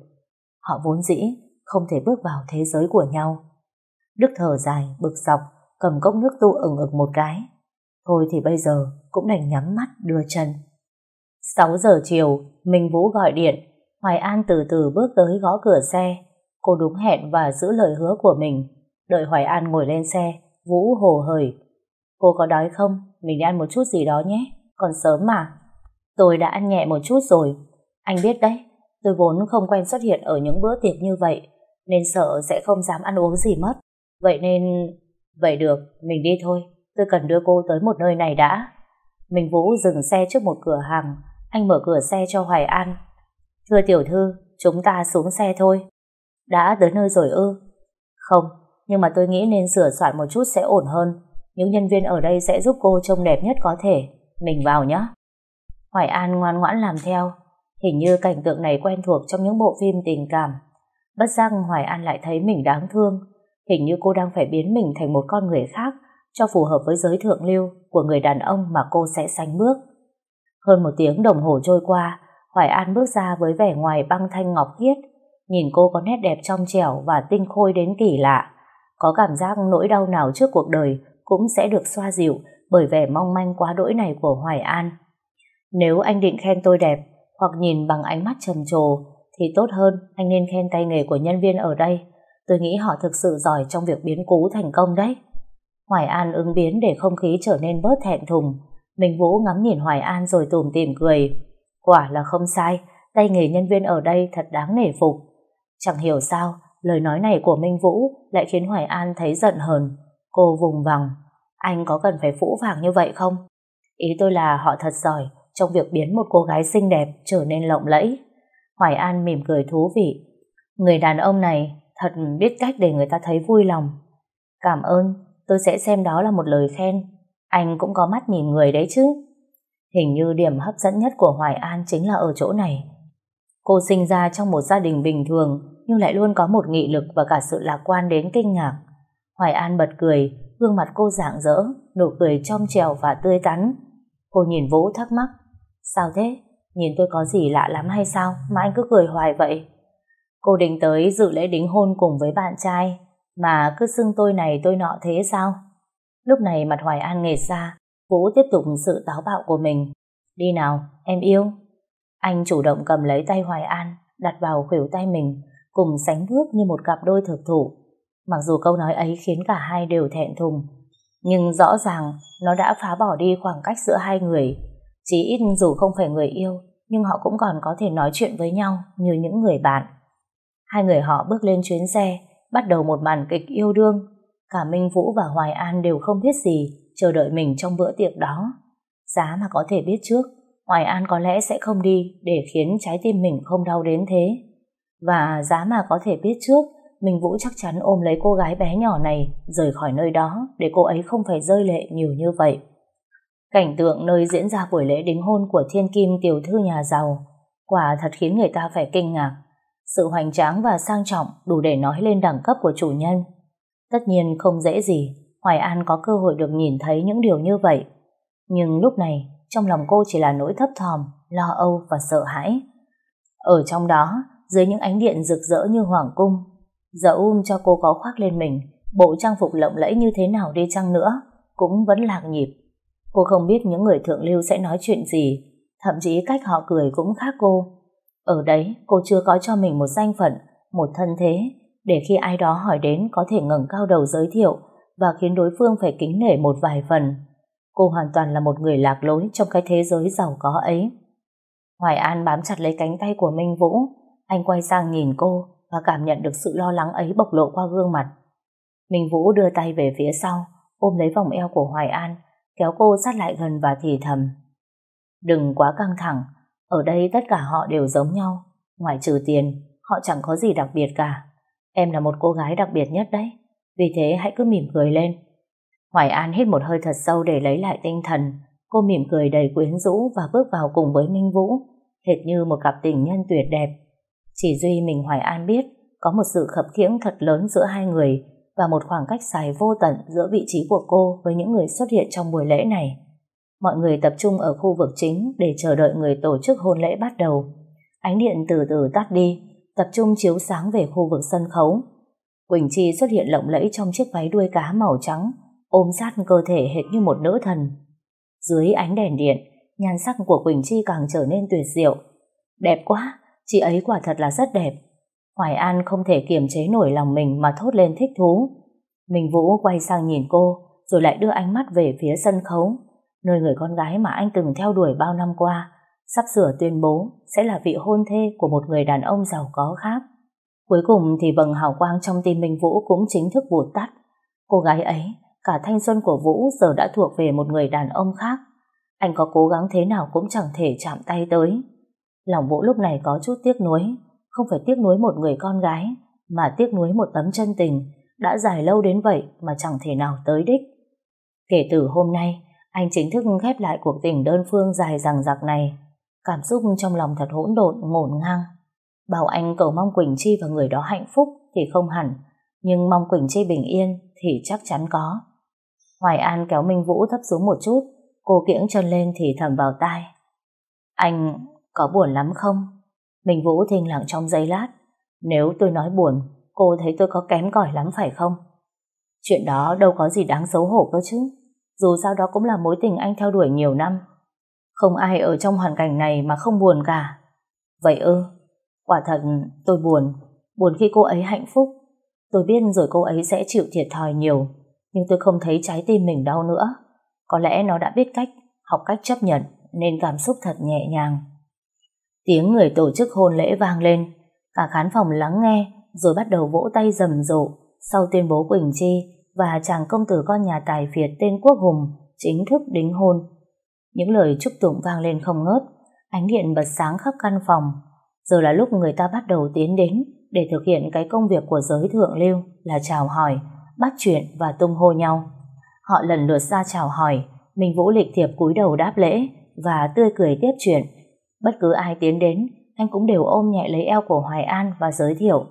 Họ vốn dĩ Không thể bước vào thế giới của nhau. Đức thở dài, bực dọc Cầm cốc nước tu ửng ực một cái. Thôi thì bây giờ cũng đành nhắm mắt đưa chân. 6 giờ chiều Minh Vũ gọi điện. Hoài An từ từ bước tới gõ cửa xe. Cô đúng hẹn và giữ lời hứa của mình. Đợi Hoài An ngồi lên xe Vũ hồ hởi. Cô có đói không? Mình đi ăn một chút gì đó nhé. Còn sớm mà. Tôi đã ăn nhẹ một chút rồi. Anh biết đấy Tôi vốn không quen xuất hiện ở những bữa tiệc như vậy Nên sợ sẽ không dám ăn uống gì mất. Vậy nên Vậy được, mình đi thôi. Tôi cần đưa cô tới một nơi này đã. Mình Vũ dừng xe trước một cửa hàng. Anh mở cửa xe cho Hoài An. Thưa tiểu thư, chúng ta xuống xe thôi đã tới nơi rồi ư? Không, nhưng mà tôi nghĩ nên sửa soạn một chút sẽ ổn hơn. Những nhân viên ở đây sẽ giúp cô trông đẹp nhất có thể. Mình vào nhé. Hoài An ngoan ngoãn làm theo. Hình như cảnh tượng này quen thuộc trong những bộ phim tình cảm. Bất giác Hoài An lại thấy mình đáng thương. Hình như cô đang phải biến mình thành một con người khác cho phù hợp với giới thượng lưu của người đàn ông mà cô sẽ sánh bước. Hơn một tiếng đồng hồ trôi qua, Hoài An bước ra với vẻ ngoài băng thanh ngọc khiết, Nhìn cô có nét đẹp trong trẻo và tinh khôi đến kỳ lạ. Có cảm giác nỗi đau nào trước cuộc đời cũng sẽ được xoa dịu bởi vẻ mong manh quá đỗi này của Hoài An. Nếu anh định khen tôi đẹp hoặc nhìn bằng ánh mắt trầm trồ thì tốt hơn anh nên khen tay nghề của nhân viên ở đây. Tôi nghĩ họ thực sự giỏi trong việc biến cú thành công đấy. Hoài An ứng biến để không khí trở nên bớt thẹn thùng. Minh Vũ ngắm nhìn Hoài An rồi tủm tỉm cười. Quả là không sai, tay nghề nhân viên ở đây thật đáng nể phục. Chẳng hiểu sao, lời nói này của Minh Vũ lại khiến Hoài An thấy giận hờn. Cô vùng vằng, anh có cần phải phũ phàng như vậy không? Ý tôi là họ thật giỏi trong việc biến một cô gái xinh đẹp trở nên lộng lẫy. Hoài An mỉm cười thú vị. Người đàn ông này thật biết cách để người ta thấy vui lòng. Cảm ơn, tôi sẽ xem đó là một lời khen. Anh cũng có mắt nhìn người đấy chứ. Hình như điểm hấp dẫn nhất của Hoài An chính là ở chỗ này. Cô sinh ra trong một gia đình bình thường nhưng lại luôn có một nghị lực và cả sự lạc quan đến kinh ngạc. Hoài An bật cười, gương mặt cô rạng rỡ, nụ cười trong trèo và tươi tắn. Cô nhìn Vũ thắc mắc, sao thế? Nhìn tôi có gì lạ lắm hay sao mà anh cứ cười hoài vậy? Cô định tới dự lễ đính hôn cùng với bạn trai mà cứ xưng tôi này tôi nọ thế sao? Lúc này mặt Hoài An nghệt ra, Vũ tiếp tục sự táo bạo của mình. Đi nào, em yêu. Anh chủ động cầm lấy tay Hoài An, đặt vào khuỷu tay mình, cùng sánh bước như một cặp đôi thực thụ. Mặc dù câu nói ấy khiến cả hai đều thẹn thùng, nhưng rõ ràng nó đã phá bỏ đi khoảng cách giữa hai người. Chỉ ít dù không phải người yêu, nhưng họ cũng còn có thể nói chuyện với nhau như những người bạn. Hai người họ bước lên chuyến xe, bắt đầu một màn kịch yêu đương. Cả Minh Vũ và Hoài An đều không biết gì chờ đợi mình trong bữa tiệc đó. Giá mà có thể biết trước, Hoài An có lẽ sẽ không đi để khiến trái tim mình không đau đến thế. Và giá mà có thể biết trước, Minh Vũ chắc chắn ôm lấy cô gái bé nhỏ này rời khỏi nơi đó để cô ấy không phải rơi lệ nhiều như vậy. Cảnh tượng nơi diễn ra buổi lễ đính hôn của thiên kim tiểu thư nhà giàu quả thật khiến người ta phải kinh ngạc. Sự hoành tráng và sang trọng đủ để nói lên đẳng cấp của chủ nhân. Tất nhiên không dễ gì Hoài An có cơ hội được nhìn thấy những điều như vậy. Nhưng lúc này trong lòng cô chỉ là nỗi thấp thòm, lo âu và sợ hãi. Ở trong đó dưới những ánh điện rực rỡ như hoàng cung. Dẫu um cho cô có khoác lên mình, bộ trang phục lộng lẫy như thế nào đi chăng nữa, cũng vẫn lạc nhịp. Cô không biết những người thượng lưu sẽ nói chuyện gì, thậm chí cách họ cười cũng khác cô. Ở đấy, cô chưa có cho mình một danh phận, một thân thế, để khi ai đó hỏi đến có thể ngẩng cao đầu giới thiệu và khiến đối phương phải kính nể một vài phần. Cô hoàn toàn là một người lạc lối trong cái thế giới giàu có ấy. Hoài An bám chặt lấy cánh tay của Minh Vũ, anh quay sang nhìn cô và cảm nhận được sự lo lắng ấy bộc lộ qua gương mặt. Minh Vũ đưa tay về phía sau, ôm lấy vòng eo của Hoài An, kéo cô sát lại gần và thì thầm. Đừng quá căng thẳng, ở đây tất cả họ đều giống nhau, ngoài trừ tiền, họ chẳng có gì đặc biệt cả. Em là một cô gái đặc biệt nhất đấy, vì thế hãy cứ mỉm cười lên. Hoài An hít một hơi thật sâu để lấy lại tinh thần, cô mỉm cười đầy quyến rũ và bước vào cùng với Minh Vũ, hệt như một cặp tình nhân tuyệt đẹp. Chỉ duy mình Hoài An biết, có một sự khập khiễng thật lớn giữa hai người và một khoảng cách dài vô tận giữa vị trí của cô với những người xuất hiện trong buổi lễ này. Mọi người tập trung ở khu vực chính để chờ đợi người tổ chức hôn lễ bắt đầu. Ánh điện từ từ tắt đi, tập trung chiếu sáng về khu vực sân khấu. Quỳnh Chi xuất hiện lộng lẫy trong chiếc váy đuôi cá màu trắng, ôm sát cơ thể hệt như một nữ thần. Dưới ánh đèn điện, nhan sắc của Quỳnh Chi càng trở nên tuyệt diệu. Đẹp quá, chị ấy quả thật là rất đẹp. Hoài An không thể kiềm chế nổi lòng mình mà thốt lên thích thú. Minh Vũ quay sang nhìn cô, rồi lại đưa ánh mắt về phía sân khấu, nơi người con gái mà anh từng theo đuổi bao năm qua, sắp sửa tuyên bố sẽ là vị hôn thê của một người đàn ông giàu có khác. Cuối cùng thì vầng hào quang trong tim Minh Vũ cũng chính thức vụt tắt. Cô gái ấy, cả thanh xuân của Vũ giờ đã thuộc về một người đàn ông khác. Anh có cố gắng thế nào cũng chẳng thể chạm tay tới. Lòng Vũ lúc này có chút tiếc nuối, không phải tiếc nuối một người con gái, mà tiếc nuối một tấm chân tình đã dài lâu đến vậy mà chẳng thể nào tới đích. Kể từ hôm nay, anh chính thức khép lại cuộc tình đơn phương dài dằng dặc này. Cảm xúc trong lòng thật hỗn độn, ngổn ngang. Bảo anh cầu mong Quỳnh Chi và người đó hạnh phúc thì không hẳn, nhưng mong Quỳnh Chi bình yên thì chắc chắn có. Hoài An kéo Minh Vũ thấp xuống một chút, cô kiễng chân lên thì thầm vào tai. Anh có buồn lắm không? Minh Vũ thinh lặng trong giây lát. Nếu tôi nói buồn, cô thấy tôi có kém cỏi lắm phải không? Chuyện đó đâu có gì đáng xấu hổ cơ chứ. Dù sao đó cũng là mối tình anh theo đuổi nhiều năm. Không ai ở trong hoàn cảnh này mà không buồn cả. Vậy ư, quả thật tôi buồn, buồn khi cô ấy hạnh phúc. Tôi biết rồi cô ấy sẽ chịu thiệt thòi nhiều, nhưng tôi không thấy trái tim mình đau nữa. Có lẽ nó đã biết cách, học cách chấp nhận, nên cảm xúc thật nhẹ nhàng. Tiếng người tổ chức hôn lễ vang lên, cả khán phòng lắng nghe, rồi bắt đầu vỗ tay rầm rộ sau tuyên bố Quỳnh Chi và chàng công tử con nhà tài phiệt tên Quốc Hùng chính thức đính hôn. Những lời chúc tụng vang lên không ngớt, ánh điện bật sáng khắp căn phòng. Giờ là lúc người ta bắt đầu tiến đến để thực hiện cái công việc của giới thượng lưu là chào hỏi, bắt chuyện và tung hô nhau. Họ lần lượt ra chào hỏi, Minh Vũ lịch thiệp cúi đầu đáp lễ và tươi cười tiếp chuyện. Bất cứ ai tiến đến, anh cũng đều ôm nhẹ lấy eo của Hoài An và giới thiệu.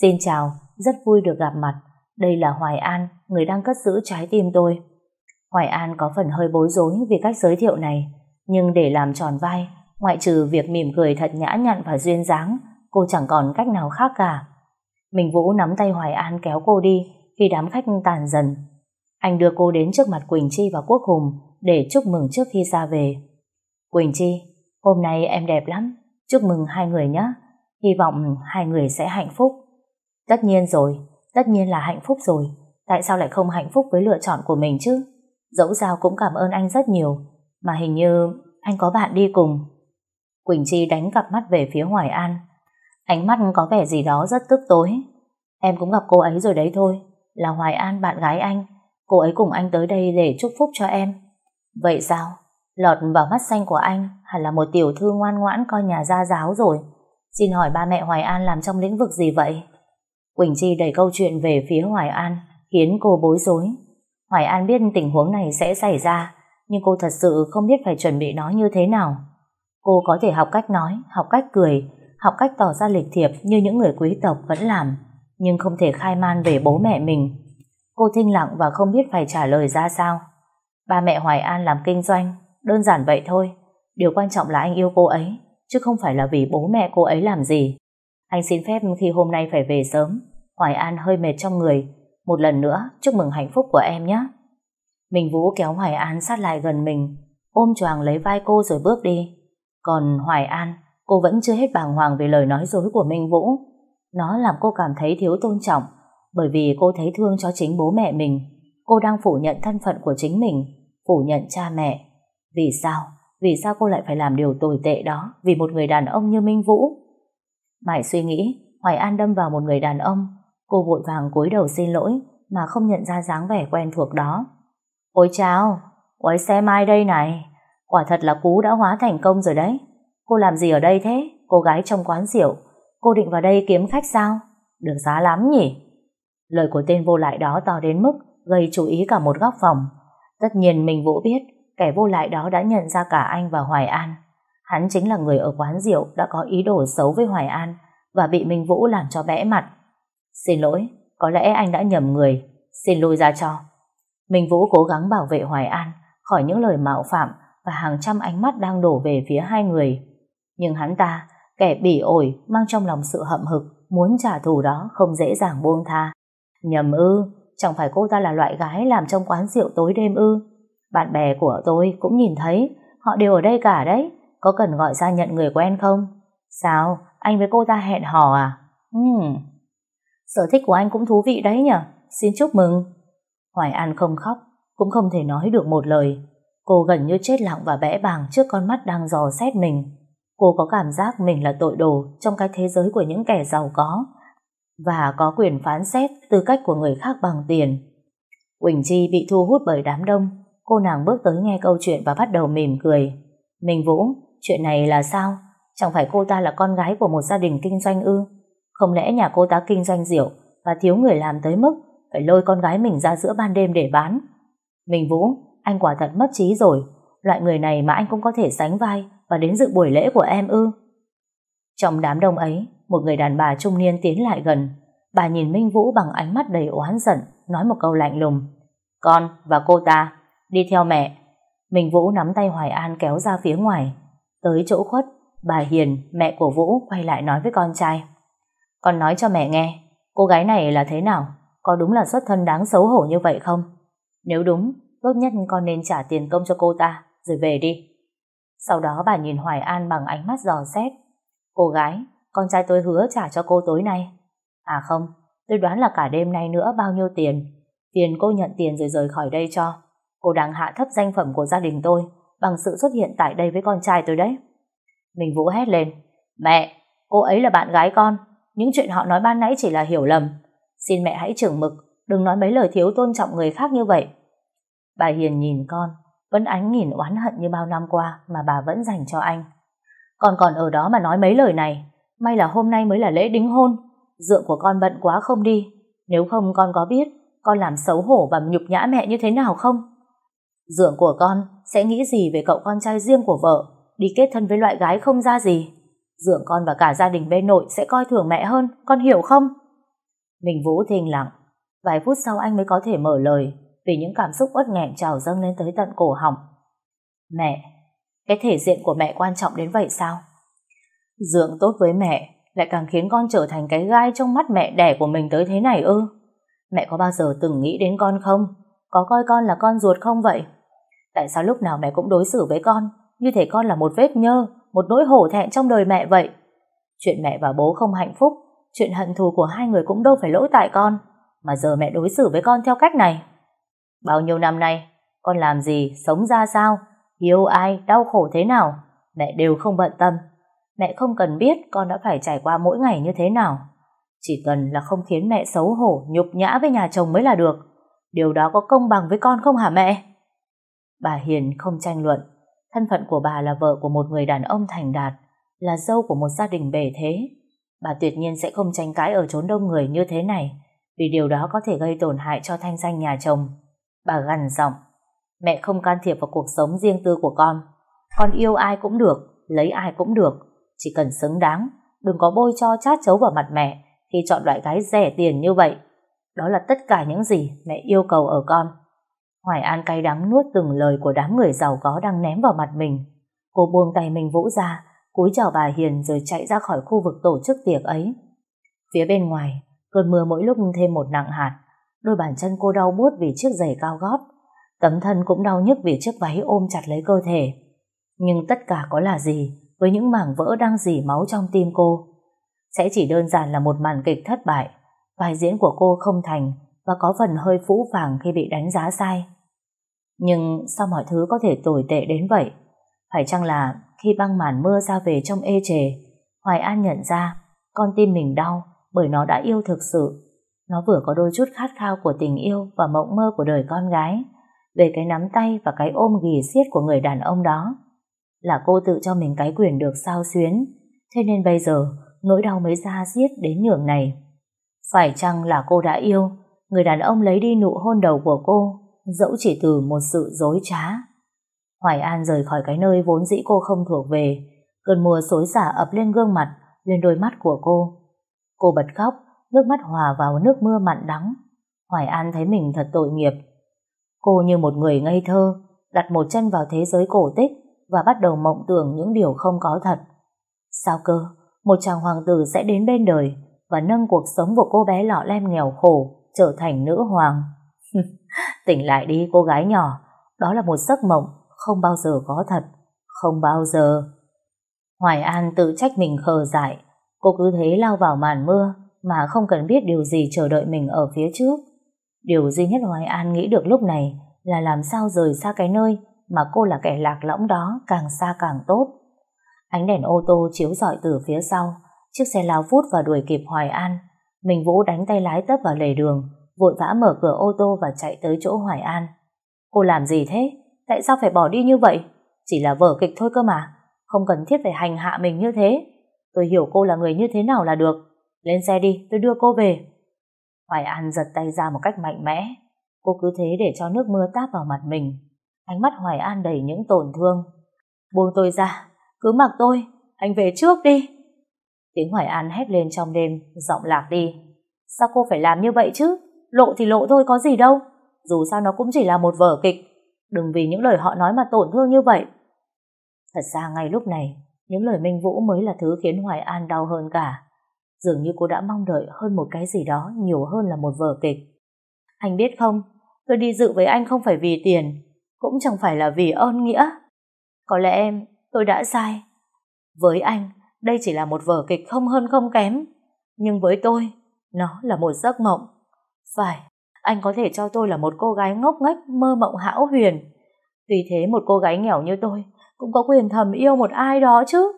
Xin chào, rất vui được gặp mặt. Đây là Hoài An, người đang cất giữ trái tim tôi. Hoài An có phần hơi bối rối vì cách giới thiệu này, nhưng để làm tròn vai, ngoại trừ việc mỉm cười thật nhã nhặn và duyên dáng, cô chẳng còn cách nào khác cả. Mình Vũ nắm tay Hoài An kéo cô đi khi đám khách tàn dần. Anh đưa cô đến trước mặt Quỳnh Chi và Quốc Hùng để chúc mừng trước khi ra về. Quỳnh Chi, hôm nay em đẹp lắm, chúc mừng hai người nhé. Hy vọng hai người sẽ hạnh phúc. Tất nhiên rồi, tất nhiên là hạnh phúc rồi. Tại sao lại không hạnh phúc với lựa chọn của mình chứ? Dẫu sao cũng cảm ơn anh rất nhiều, mà hình như anh có bạn đi cùng. Quỳnh Chi đánh cặp mắt về phía Hoài An. Ánh mắt có vẻ gì đó rất tức tối. Em cũng gặp cô ấy rồi đấy thôi, là Hoài An bạn gái anh. Cô ấy cùng anh tới đây để chúc phúc cho em. Vậy sao? Lọt vào mắt xanh của anh hẳn là một tiểu thư ngoan ngoãn coi nhà gia giáo rồi. Xin hỏi ba mẹ Hoài An làm trong lĩnh vực gì vậy? Quỳnh Chi đẩy câu chuyện về phía Hoài An, khiến cô bối rối. Hoài An biết tình huống này sẽ xảy ra, nhưng cô thật sự không biết phải chuẩn bị nó như thế nào. Cô có thể học cách nói, học cách cười, học cách tỏ ra lịch thiệp như những người quý tộc vẫn làm, nhưng không thể khai man về bố mẹ mình. Cô thinh lặng và không biết phải trả lời ra sao. Ba mẹ Hoài An làm kinh doanh, đơn giản vậy thôi. Điều quan trọng là anh yêu cô ấy, chứ không phải là vì bố mẹ cô ấy làm gì. Anh xin phép khi hôm nay phải về sớm. Hoài An hơi mệt trong người. Một lần nữa, chúc mừng hạnh phúc của em nhé. mình Vũ kéo Hoài An sát lại gần mình, ôm choàng lấy vai cô rồi bước đi. Còn Hoài An, cô vẫn chưa hết bàng hoàng về lời nói dối của Minh Vũ. Nó làm cô cảm thấy thiếu tôn trọng, bởi vì cô thấy thương cho chính bố mẹ mình. Cô đang phủ nhận thân phận của chính mình, phủ nhận cha mẹ. Vì sao? Vì sao cô lại phải làm điều tồi tệ đó vì một người đàn ông như Minh Vũ? Mãi suy nghĩ, Hoài An đâm vào một người đàn ông. Cô vội vàng cúi đầu xin lỗi mà không nhận ra dáng vẻ quen thuộc đó. Ôi chào, quái xe mai đây này. Quả thật là cú đã hóa thành công rồi đấy. Cô làm gì ở đây thế? Cô gái trong quán rượu. Cô định vào đây kiếm khách sao? Được giá lắm nhỉ? Lời của tên vô lại đó to đến mức gây chú ý cả một góc phòng. Tất nhiên mình Vũ biết kẻ vô lại đó đã nhận ra cả anh và Hoài An. Hắn chính là người ở quán rượu đã có ý đồ xấu với Hoài An và bị Minh Vũ làm cho bẽ mặt. Xin lỗi, có lẽ anh đã nhầm người. Xin lui ra cho. Minh Vũ cố gắng bảo vệ Hoài An khỏi những lời mạo phạm và hàng trăm ánh mắt đang đổ về phía hai người. Nhưng hắn ta, kẻ bỉ ổi, mang trong lòng sự hậm hực, muốn trả thù đó không dễ dàng buông tha. Nhầm ư, chẳng phải cô ta là loại gái làm trong quán rượu tối đêm ư. Bạn bè của tôi cũng nhìn thấy, họ đều ở đây cả đấy, có cần gọi ra nhận người quen không? Sao, anh với cô ta hẹn hò à? Hmm. Sở thích của anh cũng thú vị đấy nhỉ, xin chúc mừng. Hoài An không khóc, cũng không thể nói được một lời. Cô gần như chết lặng và bẽ bàng trước con mắt đang dò xét mình. Cô có cảm giác mình là tội đồ trong cái thế giới của những kẻ giàu có và có quyền phán xét tư cách của người khác bằng tiền. Quỳnh Chi bị thu hút bởi đám đông. Cô nàng bước tới nghe câu chuyện và bắt đầu mỉm cười. Mình Vũ, chuyện này là sao? Chẳng phải cô ta là con gái của một gia đình kinh doanh ư? Không lẽ nhà cô ta kinh doanh rượu và thiếu người làm tới mức phải lôi con gái mình ra giữa ban đêm để bán? Mình Vũ, anh quả thật mất trí rồi. Loại người này mà anh cũng có thể sánh vai và đến dự buổi lễ của em ư? Trong đám đông ấy, một người đàn bà trung niên tiến lại gần. Bà nhìn Minh Vũ bằng ánh mắt đầy oán giận, nói một câu lạnh lùng. Con và cô ta, đi theo mẹ. Minh Vũ nắm tay Hoài An kéo ra phía ngoài. Tới chỗ khuất, bà Hiền, mẹ của Vũ, quay lại nói với con trai. Con nói cho mẹ nghe, cô gái này là thế nào? Có đúng là xuất thân đáng xấu hổ như vậy không? Nếu đúng, tốt nhất con nên trả tiền công cho cô ta, rồi về đi. Sau đó bà nhìn Hoài An bằng ánh mắt dò xét. Cô gái, con trai tôi hứa trả cho cô tối nay. À không, tôi đoán là cả đêm nay nữa bao nhiêu tiền. Tiền cô nhận tiền rồi rời khỏi đây cho. Cô đang hạ thấp danh phẩm của gia đình tôi bằng sự xuất hiện tại đây với con trai tôi đấy. Mình Vũ hét lên. Mẹ, cô ấy là bạn gái con. Những chuyện họ nói ban nãy chỉ là hiểu lầm. Xin mẹ hãy trưởng mực, đừng nói mấy lời thiếu tôn trọng người khác như vậy. Bà Hiền nhìn con, vẫn ánh nhìn oán hận như bao năm qua mà bà vẫn dành cho anh. Con còn ở đó mà nói mấy lời này, may là hôm nay mới là lễ đính hôn, dượng của con bận quá không đi, nếu không con có biết con làm xấu hổ và nhục nhã mẹ như thế nào không? Dượng của con sẽ nghĩ gì về cậu con trai riêng của vợ, đi kết thân với loại gái không ra gì? Dượng con và cả gia đình bên nội sẽ coi thường mẹ hơn, con hiểu không? Mình Vũ thình lặng, vài phút sau anh mới có thể mở lời, vì những cảm xúc uất nghẹn trào dâng lên tới tận cổ họng. Mẹ, cái thể diện của mẹ quan trọng đến vậy sao? dưỡng tốt với mẹ lại càng khiến con trở thành cái gai trong mắt mẹ đẻ của mình tới thế này ư? Mẹ có bao giờ từng nghĩ đến con không? Có coi con là con ruột không vậy? Tại sao lúc nào mẹ cũng đối xử với con như thể con là một vết nhơ, một nỗi hổ thẹn trong đời mẹ vậy? Chuyện mẹ và bố không hạnh phúc, chuyện hận thù của hai người cũng đâu phải lỗi tại con, mà giờ mẹ đối xử với con theo cách này. Bao nhiêu năm nay, con làm gì, sống ra sao, yêu ai, đau khổ thế nào, mẹ đều không bận tâm. Mẹ không cần biết con đã phải trải qua mỗi ngày như thế nào. Chỉ cần là không khiến mẹ xấu hổ, nhục nhã với nhà chồng mới là được. Điều đó có công bằng với con không hả mẹ? Bà Hiền không tranh luận. Thân phận của bà là vợ của một người đàn ông thành đạt, là dâu của một gia đình bề thế. Bà tuyệt nhiên sẽ không tranh cãi ở chốn đông người như thế này, vì điều đó có thể gây tổn hại cho thanh danh nhà chồng. Bà gằn giọng, mẹ không can thiệp vào cuộc sống riêng tư của con. Con yêu ai cũng được, lấy ai cũng được, chỉ cần xứng đáng, đừng có bôi cho chát chấu vào mặt mẹ khi chọn loại gái rẻ tiền như vậy. Đó là tất cả những gì mẹ yêu cầu ở con. Hoài An cay đắng nuốt từng lời của đám người giàu có đang ném vào mặt mình. Cô buông tay mình Vũ ra, cúi chào bà Hiền rồi chạy ra khỏi khu vực tổ chức tiệc ấy. Phía bên ngoài, cơn mưa mỗi lúc thêm một nặng hạt, đôi bàn chân cô đau buốt vì chiếc giày cao gót, tấm thân cũng đau nhức vì chiếc váy ôm chặt lấy cơ thể. Nhưng tất cả có là gì với những mảng vỡ đang dỉ máu trong tim cô? Sẽ chỉ đơn giản là một màn kịch thất bại, vai diễn của cô không thành và có phần hơi phũ phàng khi bị đánh giá sai. Nhưng sao mọi thứ có thể tồi tệ đến vậy? Phải chăng là khi băng màn mưa ra về trong ê chề, Hoài An nhận ra con tim mình đau bởi nó đã yêu thực sự. Nó vừa có đôi chút khát khao của tình yêu và mộng mơ của đời con gái, về cái nắm tay và cái ôm ghì xiết của người đàn ông đó. Là cô tự cho mình cái quyền được sao xuyến, thế nên bây giờ nỗi đau mới ra giết đến nhường này. Phải chăng là cô đã yêu, người đàn ông lấy đi nụ hôn đầu của cô, dẫu chỉ từ một sự dối trá. Hoài An rời khỏi cái nơi vốn dĩ cô không thuộc về, cơn mưa xối xả ập lên gương mặt, lên đôi mắt của cô. Cô bật khóc, nước mắt hòa vào nước mưa mặn đắng. Hoài An thấy mình thật tội nghiệp. Cô như một người ngây thơ, đặt một chân vào thế giới cổ tích và bắt đầu mộng tưởng những điều không có thật. Sao cơ, một chàng hoàng tử sẽ đến bên đời và nâng cuộc sống của cô bé lọ lem nghèo khổ trở thành nữ hoàng. <laughs> Tỉnh lại đi cô gái nhỏ, đó là một giấc mộng không bao giờ có thật, không bao giờ. Hoài An tự trách mình khờ dại, cô cứ thế lao vào màn mưa mà không cần biết điều gì chờ đợi mình ở phía trước. Điều duy nhất Hoài An nghĩ được lúc này là làm sao rời xa cái nơi mà cô là kẻ lạc lõng đó càng xa càng tốt. Ánh đèn ô tô chiếu rọi từ phía sau, chiếc xe lao vút và đuổi kịp Hoài An. Mình Vũ đánh tay lái tấp vào lề đường, vội vã mở cửa ô tô và chạy tới chỗ Hoài An. Cô làm gì thế? Tại sao phải bỏ đi như vậy? Chỉ là vở kịch thôi cơ mà, không cần thiết phải hành hạ mình như thế. Tôi hiểu cô là người như thế nào là được. Lên xe đi, tôi đưa cô về. Hoài An giật tay ra một cách mạnh mẽ. Cô cứ thế để cho nước mưa táp vào mặt mình. Ánh mắt Hoài An đầy những tổn thương. Buông tôi ra, cứ mặc tôi, anh về trước đi. Tiếng Hoài An hét lên trong đêm, giọng lạc đi. Sao cô phải làm như vậy chứ? Lộ thì lộ thôi có gì đâu. Dù sao nó cũng chỉ là một vở kịch. Đừng vì những lời họ nói mà tổn thương như vậy. Thật ra ngay lúc này, những lời Minh Vũ mới là thứ khiến Hoài An đau hơn cả. Dường như cô đã mong đợi hơn một cái gì đó nhiều hơn là một vở kịch. Anh biết không, tôi đi dự với anh không phải vì tiền, cũng chẳng phải là vì ơn nghĩa. Có lẽ em, tôi đã sai. Với anh, đây chỉ là một vở kịch không hơn không kém. Nhưng với tôi, nó là một giấc mộng. Phải, anh có thể cho tôi là một cô gái ngốc nghếch mơ mộng hão huyền. Vì thế một cô gái nghèo như tôi cũng có quyền thầm yêu một ai đó chứ.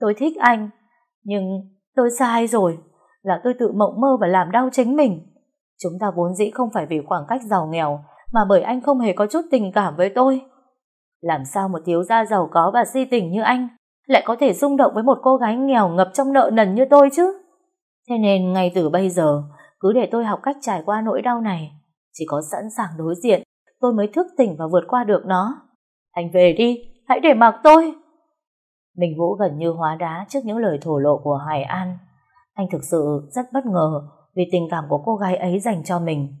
Tôi thích anh, nhưng tôi sai rồi, là tôi tự mộng mơ và làm đau chính mình. Chúng ta vốn dĩ không phải vì khoảng cách giàu nghèo, mà bởi anh không hề có chút tình cảm với tôi. Làm sao một thiếu gia giàu có và si tình như anh lại có thể rung động với một cô gái nghèo ngập trong nợ nần như tôi chứ? Thế nên ngay từ bây giờ, cứ để tôi học cách trải qua nỗi đau này. Chỉ có sẵn sàng đối diện, tôi mới thức tỉnh và vượt qua được nó. Anh về đi, hãy để mặc tôi. Minh Vũ gần như hóa đá trước những lời thổ lộ của Hải An. Anh thực sự rất bất ngờ vì tình cảm của cô gái ấy dành cho mình.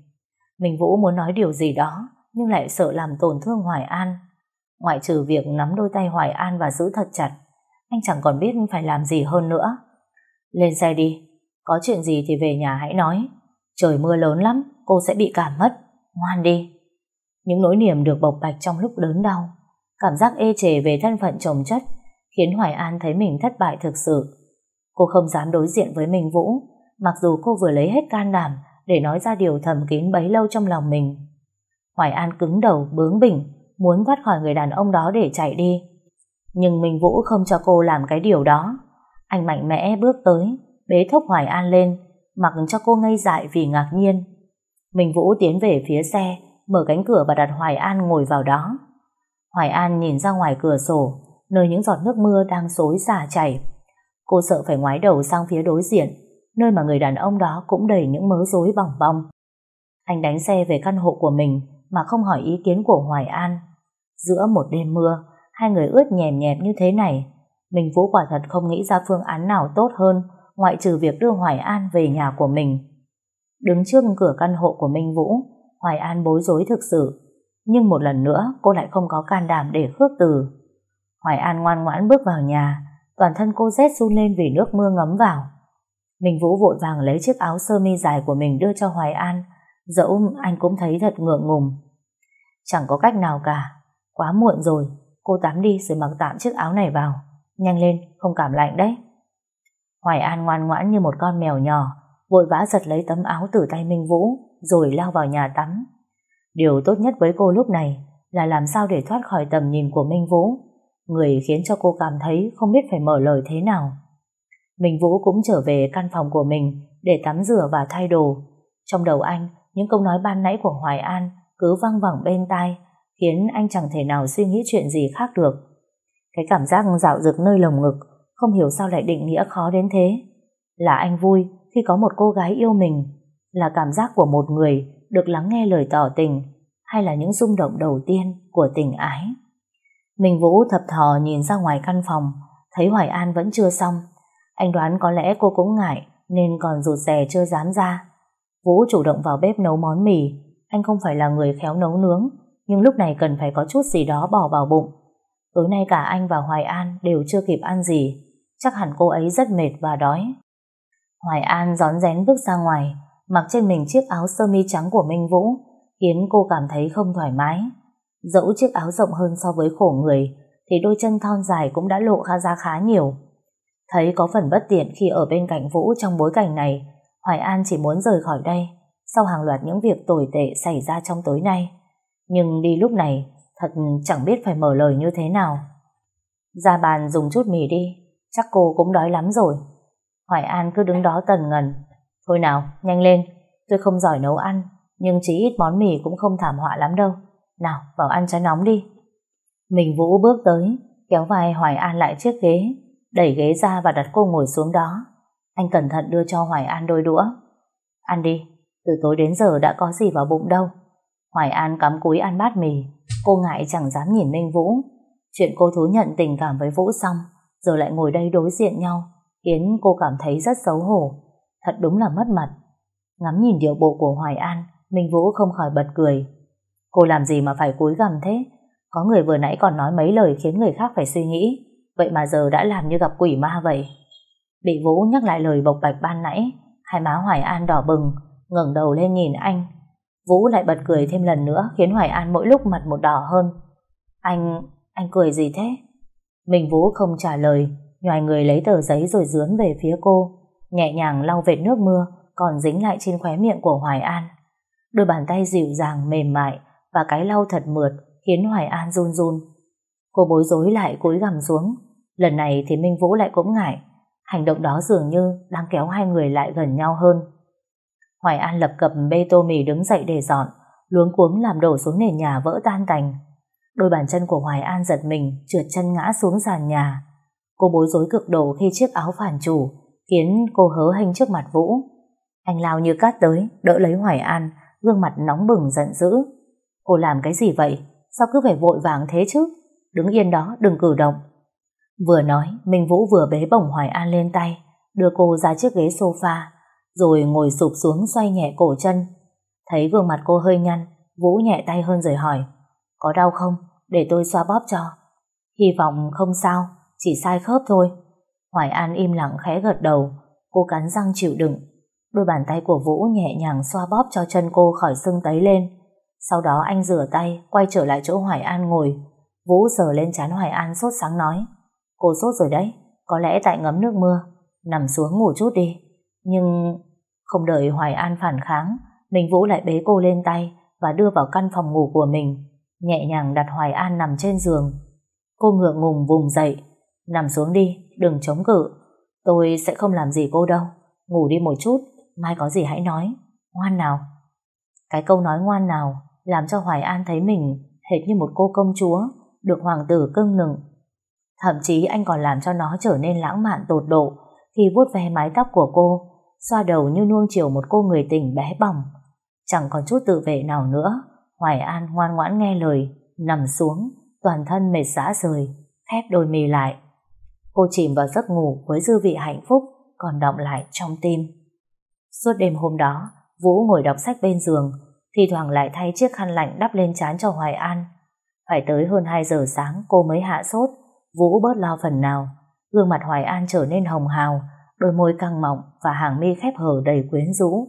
Minh Vũ muốn nói điều gì đó, nhưng lại sợ làm tổn thương Hoài An. Ngoại trừ việc nắm đôi tay Hoài An và giữ thật chặt, anh chẳng còn biết phải làm gì hơn nữa. Lên xe đi, có chuyện gì thì về nhà hãy nói. Trời mưa lớn lắm, cô sẽ bị cảm mất. Ngoan đi. Những nỗi niềm được bộc bạch trong lúc đớn đau. Cảm giác ê chề về thân phận chồng chất khiến Hoài An thấy mình thất bại thực sự. Cô không dám đối diện với Minh Vũ, mặc dù cô vừa lấy hết can đảm để nói ra điều thầm kín bấy lâu trong lòng mình. Hoài An cứng đầu, bướng bỉnh, muốn thoát khỏi người đàn ông đó để chạy đi. Nhưng Minh Vũ không cho cô làm cái điều đó. Anh mạnh mẽ bước tới, bế thốc Hoài An lên, mặc cho cô ngây dại vì ngạc nhiên. Minh Vũ tiến về phía xe, mở cánh cửa và đặt Hoài An ngồi vào đó. Hoài An nhìn ra ngoài cửa sổ, nơi những giọt nước mưa đang xối xả chảy. Cô sợ phải ngoái đầu sang phía đối diện, nơi mà người đàn ông đó cũng đầy những mớ rối bỏng bong. Anh đánh xe về căn hộ của mình mà không hỏi ý kiến của Hoài An. Giữa một đêm mưa, hai người ướt nhèm nhẹp như thế này, mình Vũ quả thật không nghĩ ra phương án nào tốt hơn ngoại trừ việc đưa Hoài An về nhà của mình. Đứng trước cửa căn hộ của Minh Vũ, Hoài An bối rối thực sự, nhưng một lần nữa cô lại không có can đảm để khước từ. Hoài An ngoan ngoãn bước vào nhà, toàn thân cô rét run lên vì nước mưa ngấm vào. Minh Vũ vội vàng lấy chiếc áo sơ mi dài của mình đưa cho Hoài An, dẫu anh cũng thấy thật ngượng ngùng. Chẳng có cách nào cả, quá muộn rồi, cô tắm đi rồi mặc tạm chiếc áo này vào. Nhanh lên, không cảm lạnh đấy. Hoài An ngoan ngoãn như một con mèo nhỏ, vội vã giật lấy tấm áo từ tay Minh Vũ, rồi lao vào nhà tắm. Điều tốt nhất với cô lúc này là làm sao để thoát khỏi tầm nhìn của Minh Vũ, người khiến cho cô cảm thấy không biết phải mở lời thế nào. Minh Vũ cũng trở về căn phòng của mình để tắm rửa và thay đồ. Trong đầu anh, những câu nói ban nãy của Hoài An cứ văng vẳng bên tai, khiến anh chẳng thể nào suy nghĩ chuyện gì khác được. Cái cảm giác dạo dực nơi lồng ngực, không hiểu sao lại định nghĩa khó đến thế. Là anh vui khi có một cô gái yêu mình, là cảm giác của một người được lắng nghe lời tỏ tình, hay là những rung động đầu tiên của tình ái. Minh Vũ thập thò nhìn ra ngoài căn phòng, thấy Hoài An vẫn chưa xong. Anh đoán có lẽ cô cũng ngại, nên còn rụt rè chưa dám ra. Vũ chủ động vào bếp nấu món mì, anh không phải là người khéo nấu nướng, nhưng lúc này cần phải có chút gì đó bỏ vào bụng. Tối nay cả anh và Hoài An đều chưa kịp ăn gì, chắc hẳn cô ấy rất mệt và đói. Hoài An gión rén bước ra ngoài, mặc trên mình chiếc áo sơ mi trắng của Minh Vũ, khiến cô cảm thấy không thoải mái. Dẫu chiếc áo rộng hơn so với khổ người, thì đôi chân thon dài cũng đã lộ ra khá nhiều. Thấy có phần bất tiện khi ở bên cạnh Vũ trong bối cảnh này, Hoài An chỉ muốn rời khỏi đây sau hàng loạt những việc tồi tệ xảy ra trong tối nay. Nhưng đi lúc này, thật chẳng biết phải mở lời như thế nào. Ra bàn dùng chút mì đi, chắc cô cũng đói lắm rồi. Hoài An cứ đứng đó tần ngần. Thôi nào, nhanh lên, tôi không giỏi nấu ăn, nhưng chỉ ít món mì cũng không thảm họa lắm đâu. Nào, vào ăn trái nóng đi. Mình Vũ bước tới, kéo vai Hoài An lại chiếc ghế, đẩy ghế ra và đặt cô ngồi xuống đó. Anh cẩn thận đưa cho Hoài An đôi đũa. Ăn đi, từ tối đến giờ đã có gì vào bụng đâu. Hoài An cắm cúi ăn bát mì, cô ngại chẳng dám nhìn Minh Vũ. Chuyện cô thú nhận tình cảm với Vũ xong, giờ lại ngồi đây đối diện nhau, khiến cô cảm thấy rất xấu hổ. Thật đúng là mất mặt. Ngắm nhìn điệu bộ của Hoài An, Minh Vũ không khỏi bật cười. Cô làm gì mà phải cúi gằm thế? Có người vừa nãy còn nói mấy lời khiến người khác phải suy nghĩ, vậy mà giờ đã làm như gặp quỷ ma vậy. Bị Vũ nhắc lại lời bộc bạch ban nãy, hai má Hoài An đỏ bừng, ngẩng đầu lên nhìn anh. Vũ lại bật cười thêm lần nữa khiến Hoài An mỗi lúc mặt một đỏ hơn. Anh, anh cười gì thế? Mình Vũ không trả lời, nhòi người lấy tờ giấy rồi dướn về phía cô, nhẹ nhàng lau vệt nước mưa còn dính lại trên khóe miệng của Hoài An. Đôi bàn tay dịu dàng mềm mại và cái lau thật mượt khiến Hoài An run run. Cô bối rối lại cúi gằm xuống. Lần này thì Minh Vũ lại cũng ngại. Hành động đó dường như đang kéo hai người lại gần nhau hơn. Hoài An lập cập bê tô mì đứng dậy để dọn, luống cuống làm đổ xuống nền nhà vỡ tan tành. Đôi bàn chân của Hoài An giật mình, trượt chân ngã xuống sàn nhà. Cô bối rối cực độ khi chiếc áo phản chủ, khiến cô hớ hênh trước mặt Vũ. Anh lao như cát tới, đỡ lấy Hoài An, gương mặt nóng bừng giận dữ. Cô làm cái gì vậy? Sao cứ phải vội vàng thế chứ? Đứng yên đó, đừng cử động. Vừa nói, Minh Vũ vừa bế bổng Hoài An lên tay, đưa cô ra chiếc ghế sofa, rồi ngồi sụp xuống xoay nhẹ cổ chân. Thấy gương mặt cô hơi nhăn, Vũ nhẹ tay hơn rồi hỏi, có đau không? Để tôi xoa bóp cho. Hy vọng không sao, chỉ sai khớp thôi. Hoài An im lặng khẽ gật đầu, cô cắn răng chịu đựng. Đôi bàn tay của Vũ nhẹ nhàng xoa bóp cho chân cô khỏi sưng tấy lên. Sau đó anh rửa tay, quay trở lại chỗ Hoài An ngồi. Vũ sờ lên chán Hoài An sốt sáng nói, cô sốt rồi đấy, có lẽ tại ngấm nước mưa, nằm xuống ngủ chút đi. Nhưng không đợi Hoài An phản kháng, Minh Vũ lại bế cô lên tay và đưa vào căn phòng ngủ của mình, nhẹ nhàng đặt Hoài An nằm trên giường. Cô ngượng ngùng vùng dậy, nằm xuống đi, đừng chống cự, tôi sẽ không làm gì cô đâu, ngủ đi một chút, mai có gì hãy nói, ngoan nào. Cái câu nói ngoan nào làm cho Hoài An thấy mình hệt như một cô công chúa, được hoàng tử cưng nựng. Thậm chí anh còn làm cho nó trở nên lãng mạn tột độ khi vuốt ve mái tóc của cô, xoa đầu như nuông chiều một cô người tình bé bỏng. Chẳng còn chút tự vệ nào nữa, Hoài An ngoan ngoãn nghe lời, nằm xuống, toàn thân mệt xã rời, khép đôi mì lại. Cô chìm vào giấc ngủ với dư vị hạnh phúc còn động lại trong tim. Suốt đêm hôm đó, Vũ ngồi đọc sách bên giường, thi thoảng lại thay chiếc khăn lạnh đắp lên trán cho Hoài An. Phải tới hơn 2 giờ sáng cô mới hạ sốt, Vũ bớt lo phần nào. Gương mặt Hoài An trở nên hồng hào, đôi môi căng mọng và hàng mi khép hở đầy quyến rũ.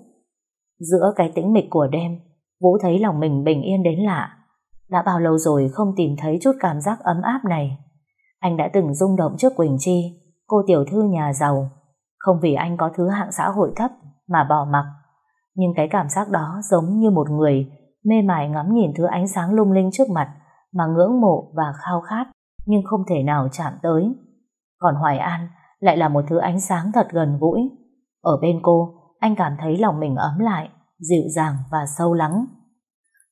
Giữa cái tĩnh mịch của đêm, Vũ thấy lòng mình bình yên đến lạ. Đã bao lâu rồi không tìm thấy chút cảm giác ấm áp này. Anh đã từng rung động trước Quỳnh Chi, cô tiểu thư nhà giàu. Không vì anh có thứ hạng xã hội thấp mà bỏ mặc. Nhưng cái cảm giác đó giống như một người mê mải ngắm nhìn thứ ánh sáng lung linh trước mặt mà ngưỡng mộ và khao khát nhưng không thể nào chạm tới. Còn Hoài An lại là một thứ ánh sáng thật gần gũi. Ở bên cô, anh cảm thấy lòng mình ấm lại, dịu dàng và sâu lắng.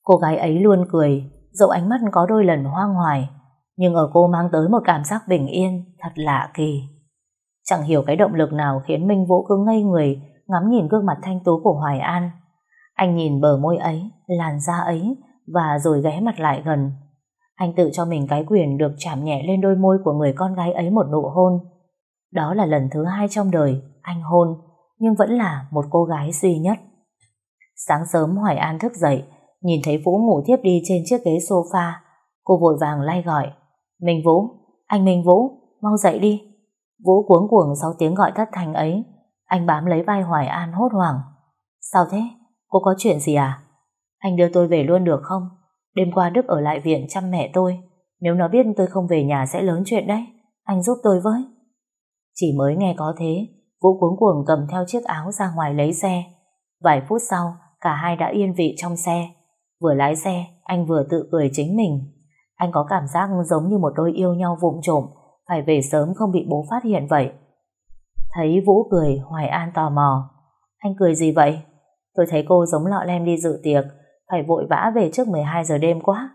Cô gái ấy luôn cười, dẫu ánh mắt có đôi lần hoang hoài, nhưng ở cô mang tới một cảm giác bình yên thật lạ kỳ. Chẳng hiểu cái động lực nào khiến Minh Vũ cứ ngây người ngắm nhìn gương mặt thanh tú của Hoài An. Anh nhìn bờ môi ấy, làn da ấy và rồi ghé mặt lại gần. Anh tự cho mình cái quyền được chạm nhẹ lên đôi môi của người con gái ấy một nụ hôn. Đó là lần thứ hai trong đời anh hôn, nhưng vẫn là một cô gái duy nhất. Sáng sớm Hoài An thức dậy, nhìn thấy Vũ ngủ thiếp đi trên chiếc ghế sofa. Cô vội vàng lay gọi. Minh Vũ, anh Minh Vũ, mau dậy đi. Vũ cuống cuồng sau tiếng gọi thất thanh ấy. Anh bám lấy vai Hoài An hốt hoảng. Sao thế? Cô có chuyện gì à? Anh đưa tôi về luôn được không? Đêm qua Đức ở lại viện chăm mẹ tôi. Nếu nó biết tôi không về nhà sẽ lớn chuyện đấy. Anh giúp tôi với. Chỉ mới nghe có thế, Vũ cuống cuồng cầm theo chiếc áo ra ngoài lấy xe. Vài phút sau, cả hai đã yên vị trong xe. Vừa lái xe, anh vừa tự cười chính mình. Anh có cảm giác giống như một đôi yêu nhau vụng trộm, phải về sớm không bị bố phát hiện vậy. Thấy Vũ cười, Hoài An tò mò. Anh cười gì vậy? Tôi thấy cô giống lọ lem đi dự tiệc, phải vội vã về trước 12 giờ đêm quá.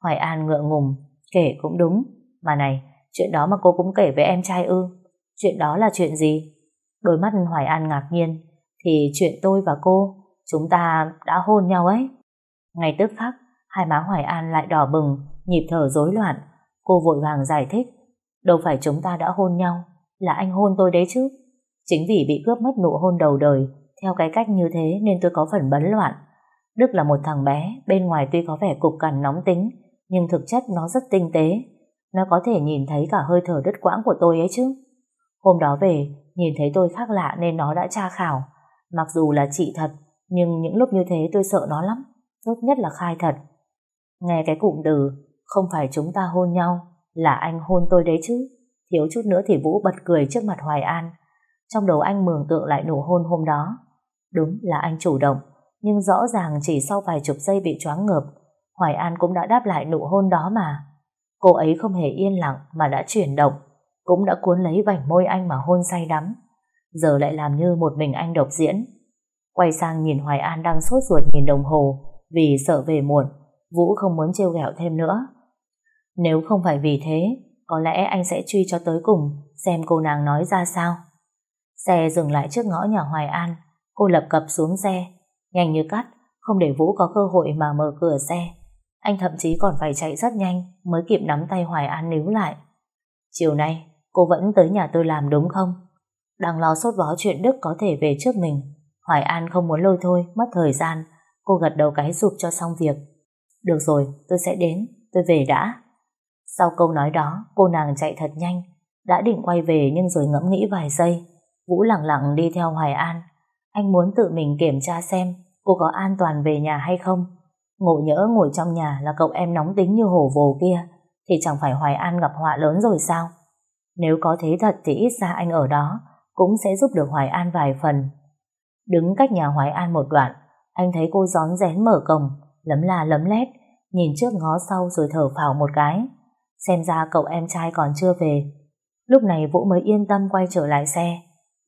Hoài An ngượng ngùng, kể cũng đúng. Mà này, chuyện đó mà cô cũng kể với em trai ư. Chuyện đó là chuyện gì? Đôi mắt Hoài An ngạc nhiên. Thì chuyện tôi và cô, chúng ta đã hôn nhau ấy. Ngay tức khắc, hai má Hoài An lại đỏ bừng, nhịp thở rối loạn. Cô vội vàng giải thích. Đâu phải chúng ta đã hôn nhau, là anh hôn tôi đấy chứ. Chính vì bị cướp mất nụ hôn đầu đời, theo cái cách như thế nên tôi có phần bấn loạn. Đức là một thằng bé, bên ngoài tuy có vẻ cục cằn nóng tính, nhưng thực chất nó rất tinh tế. Nó có thể nhìn thấy cả hơi thở đứt quãng của tôi ấy chứ. Hôm đó về, nhìn thấy tôi khác lạ nên nó đã tra khảo. Mặc dù là chị thật, nhưng những lúc như thế tôi sợ nó lắm. Tốt nhất là khai thật. Nghe cái cụm từ, không phải chúng ta hôn nhau, là anh hôn tôi đấy chứ. Thiếu chút nữa thì Vũ bật cười trước mặt Hoài An. Trong đầu anh mường tượng lại nụ hôn hôm đó. Đúng là anh chủ động, nhưng rõ ràng chỉ sau vài chục giây bị choáng ngợp, Hoài An cũng đã đáp lại nụ hôn đó mà. Cô ấy không hề yên lặng mà đã chuyển động, cũng đã cuốn lấy vành môi anh mà hôn say đắm. Giờ lại làm như một mình anh độc diễn. Quay sang nhìn Hoài An đang sốt ruột nhìn đồng hồ vì sợ về muộn, Vũ không muốn trêu ghẹo thêm nữa. Nếu không phải vì thế, có lẽ anh sẽ truy cho tới cùng xem cô nàng nói ra sao. Xe dừng lại trước ngõ nhà Hoài An, cô lập cập xuống xe, nhanh như cắt, không để Vũ có cơ hội mà mở cửa xe. Anh thậm chí còn phải chạy rất nhanh mới kịp nắm tay Hoài An níu lại. Chiều nay, cô vẫn tới nhà tôi làm đúng không? Đang lo sốt vó chuyện Đức có thể về trước mình. Hoài An không muốn lôi thôi, mất thời gian. Cô gật đầu cái rụp cho xong việc. Được rồi, tôi sẽ đến, tôi về đã. Sau câu nói đó, cô nàng chạy thật nhanh. Đã định quay về nhưng rồi ngẫm nghĩ vài giây. Vũ lặng lặng đi theo Hoài An. Anh muốn tự mình kiểm tra xem cô có an toàn về nhà hay không. Ngộ nhỡ ngồi trong nhà là cậu em nóng tính như hổ vồ kia, thì chẳng phải Hoài An gặp họa lớn rồi sao? Nếu có thế thật thì ít ra anh ở đó cũng sẽ giúp được Hoài An vài phần. Đứng cách nhà Hoài An một đoạn, anh thấy cô gión rén mở cổng, lấm la lấm lét, nhìn trước ngó sau rồi thở phào một cái. Xem ra cậu em trai còn chưa về. Lúc này Vũ mới yên tâm quay trở lại xe.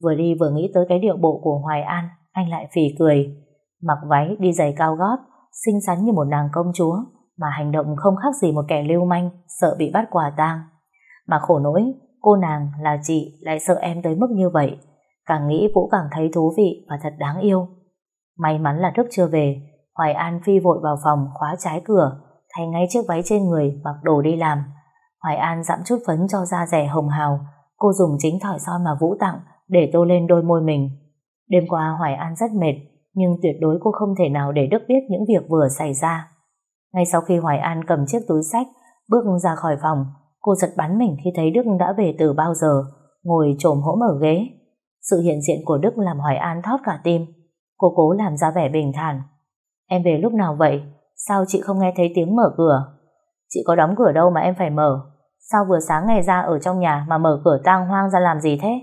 Vừa đi vừa nghĩ tới cái điệu bộ của Hoài An, anh lại phì cười. Mặc váy, đi giày cao gót, xinh xắn như một nàng công chúa, mà hành động không khác gì một kẻ lưu manh, sợ bị bắt quả tang. Mà khổ nỗi, cô nàng là chị lại sợ em tới mức như vậy. Càng nghĩ Vũ càng thấy thú vị và thật đáng yêu. May mắn là Đức chưa về, Hoài An phi vội vào phòng khóa trái cửa, thay ngay chiếc váy trên người mặc đồ đi làm. Hoài An dặm chút phấn cho da rẻ hồng hào, cô dùng chính thỏi son mà Vũ tặng để tô lên đôi môi mình. Đêm qua Hoài An rất mệt, nhưng tuyệt đối cô không thể nào để Đức biết những việc vừa xảy ra. Ngay sau khi Hoài An cầm chiếc túi sách, bước ra khỏi phòng, cô giật bắn mình khi thấy Đức đã về từ bao giờ. ngồi trồm hỗn ở ghế. Sự hiện diện của Đức làm Hoài An thót cả tim. Cô cố làm ra vẻ bình thản. Em về lúc nào vậy? Sao chị không nghe thấy tiếng mở cửa? Chị có đóng cửa đâu mà em phải mở. Sao vừa sáng ngày ra ở trong nhà mà mở cửa tang hoang ra làm gì thế?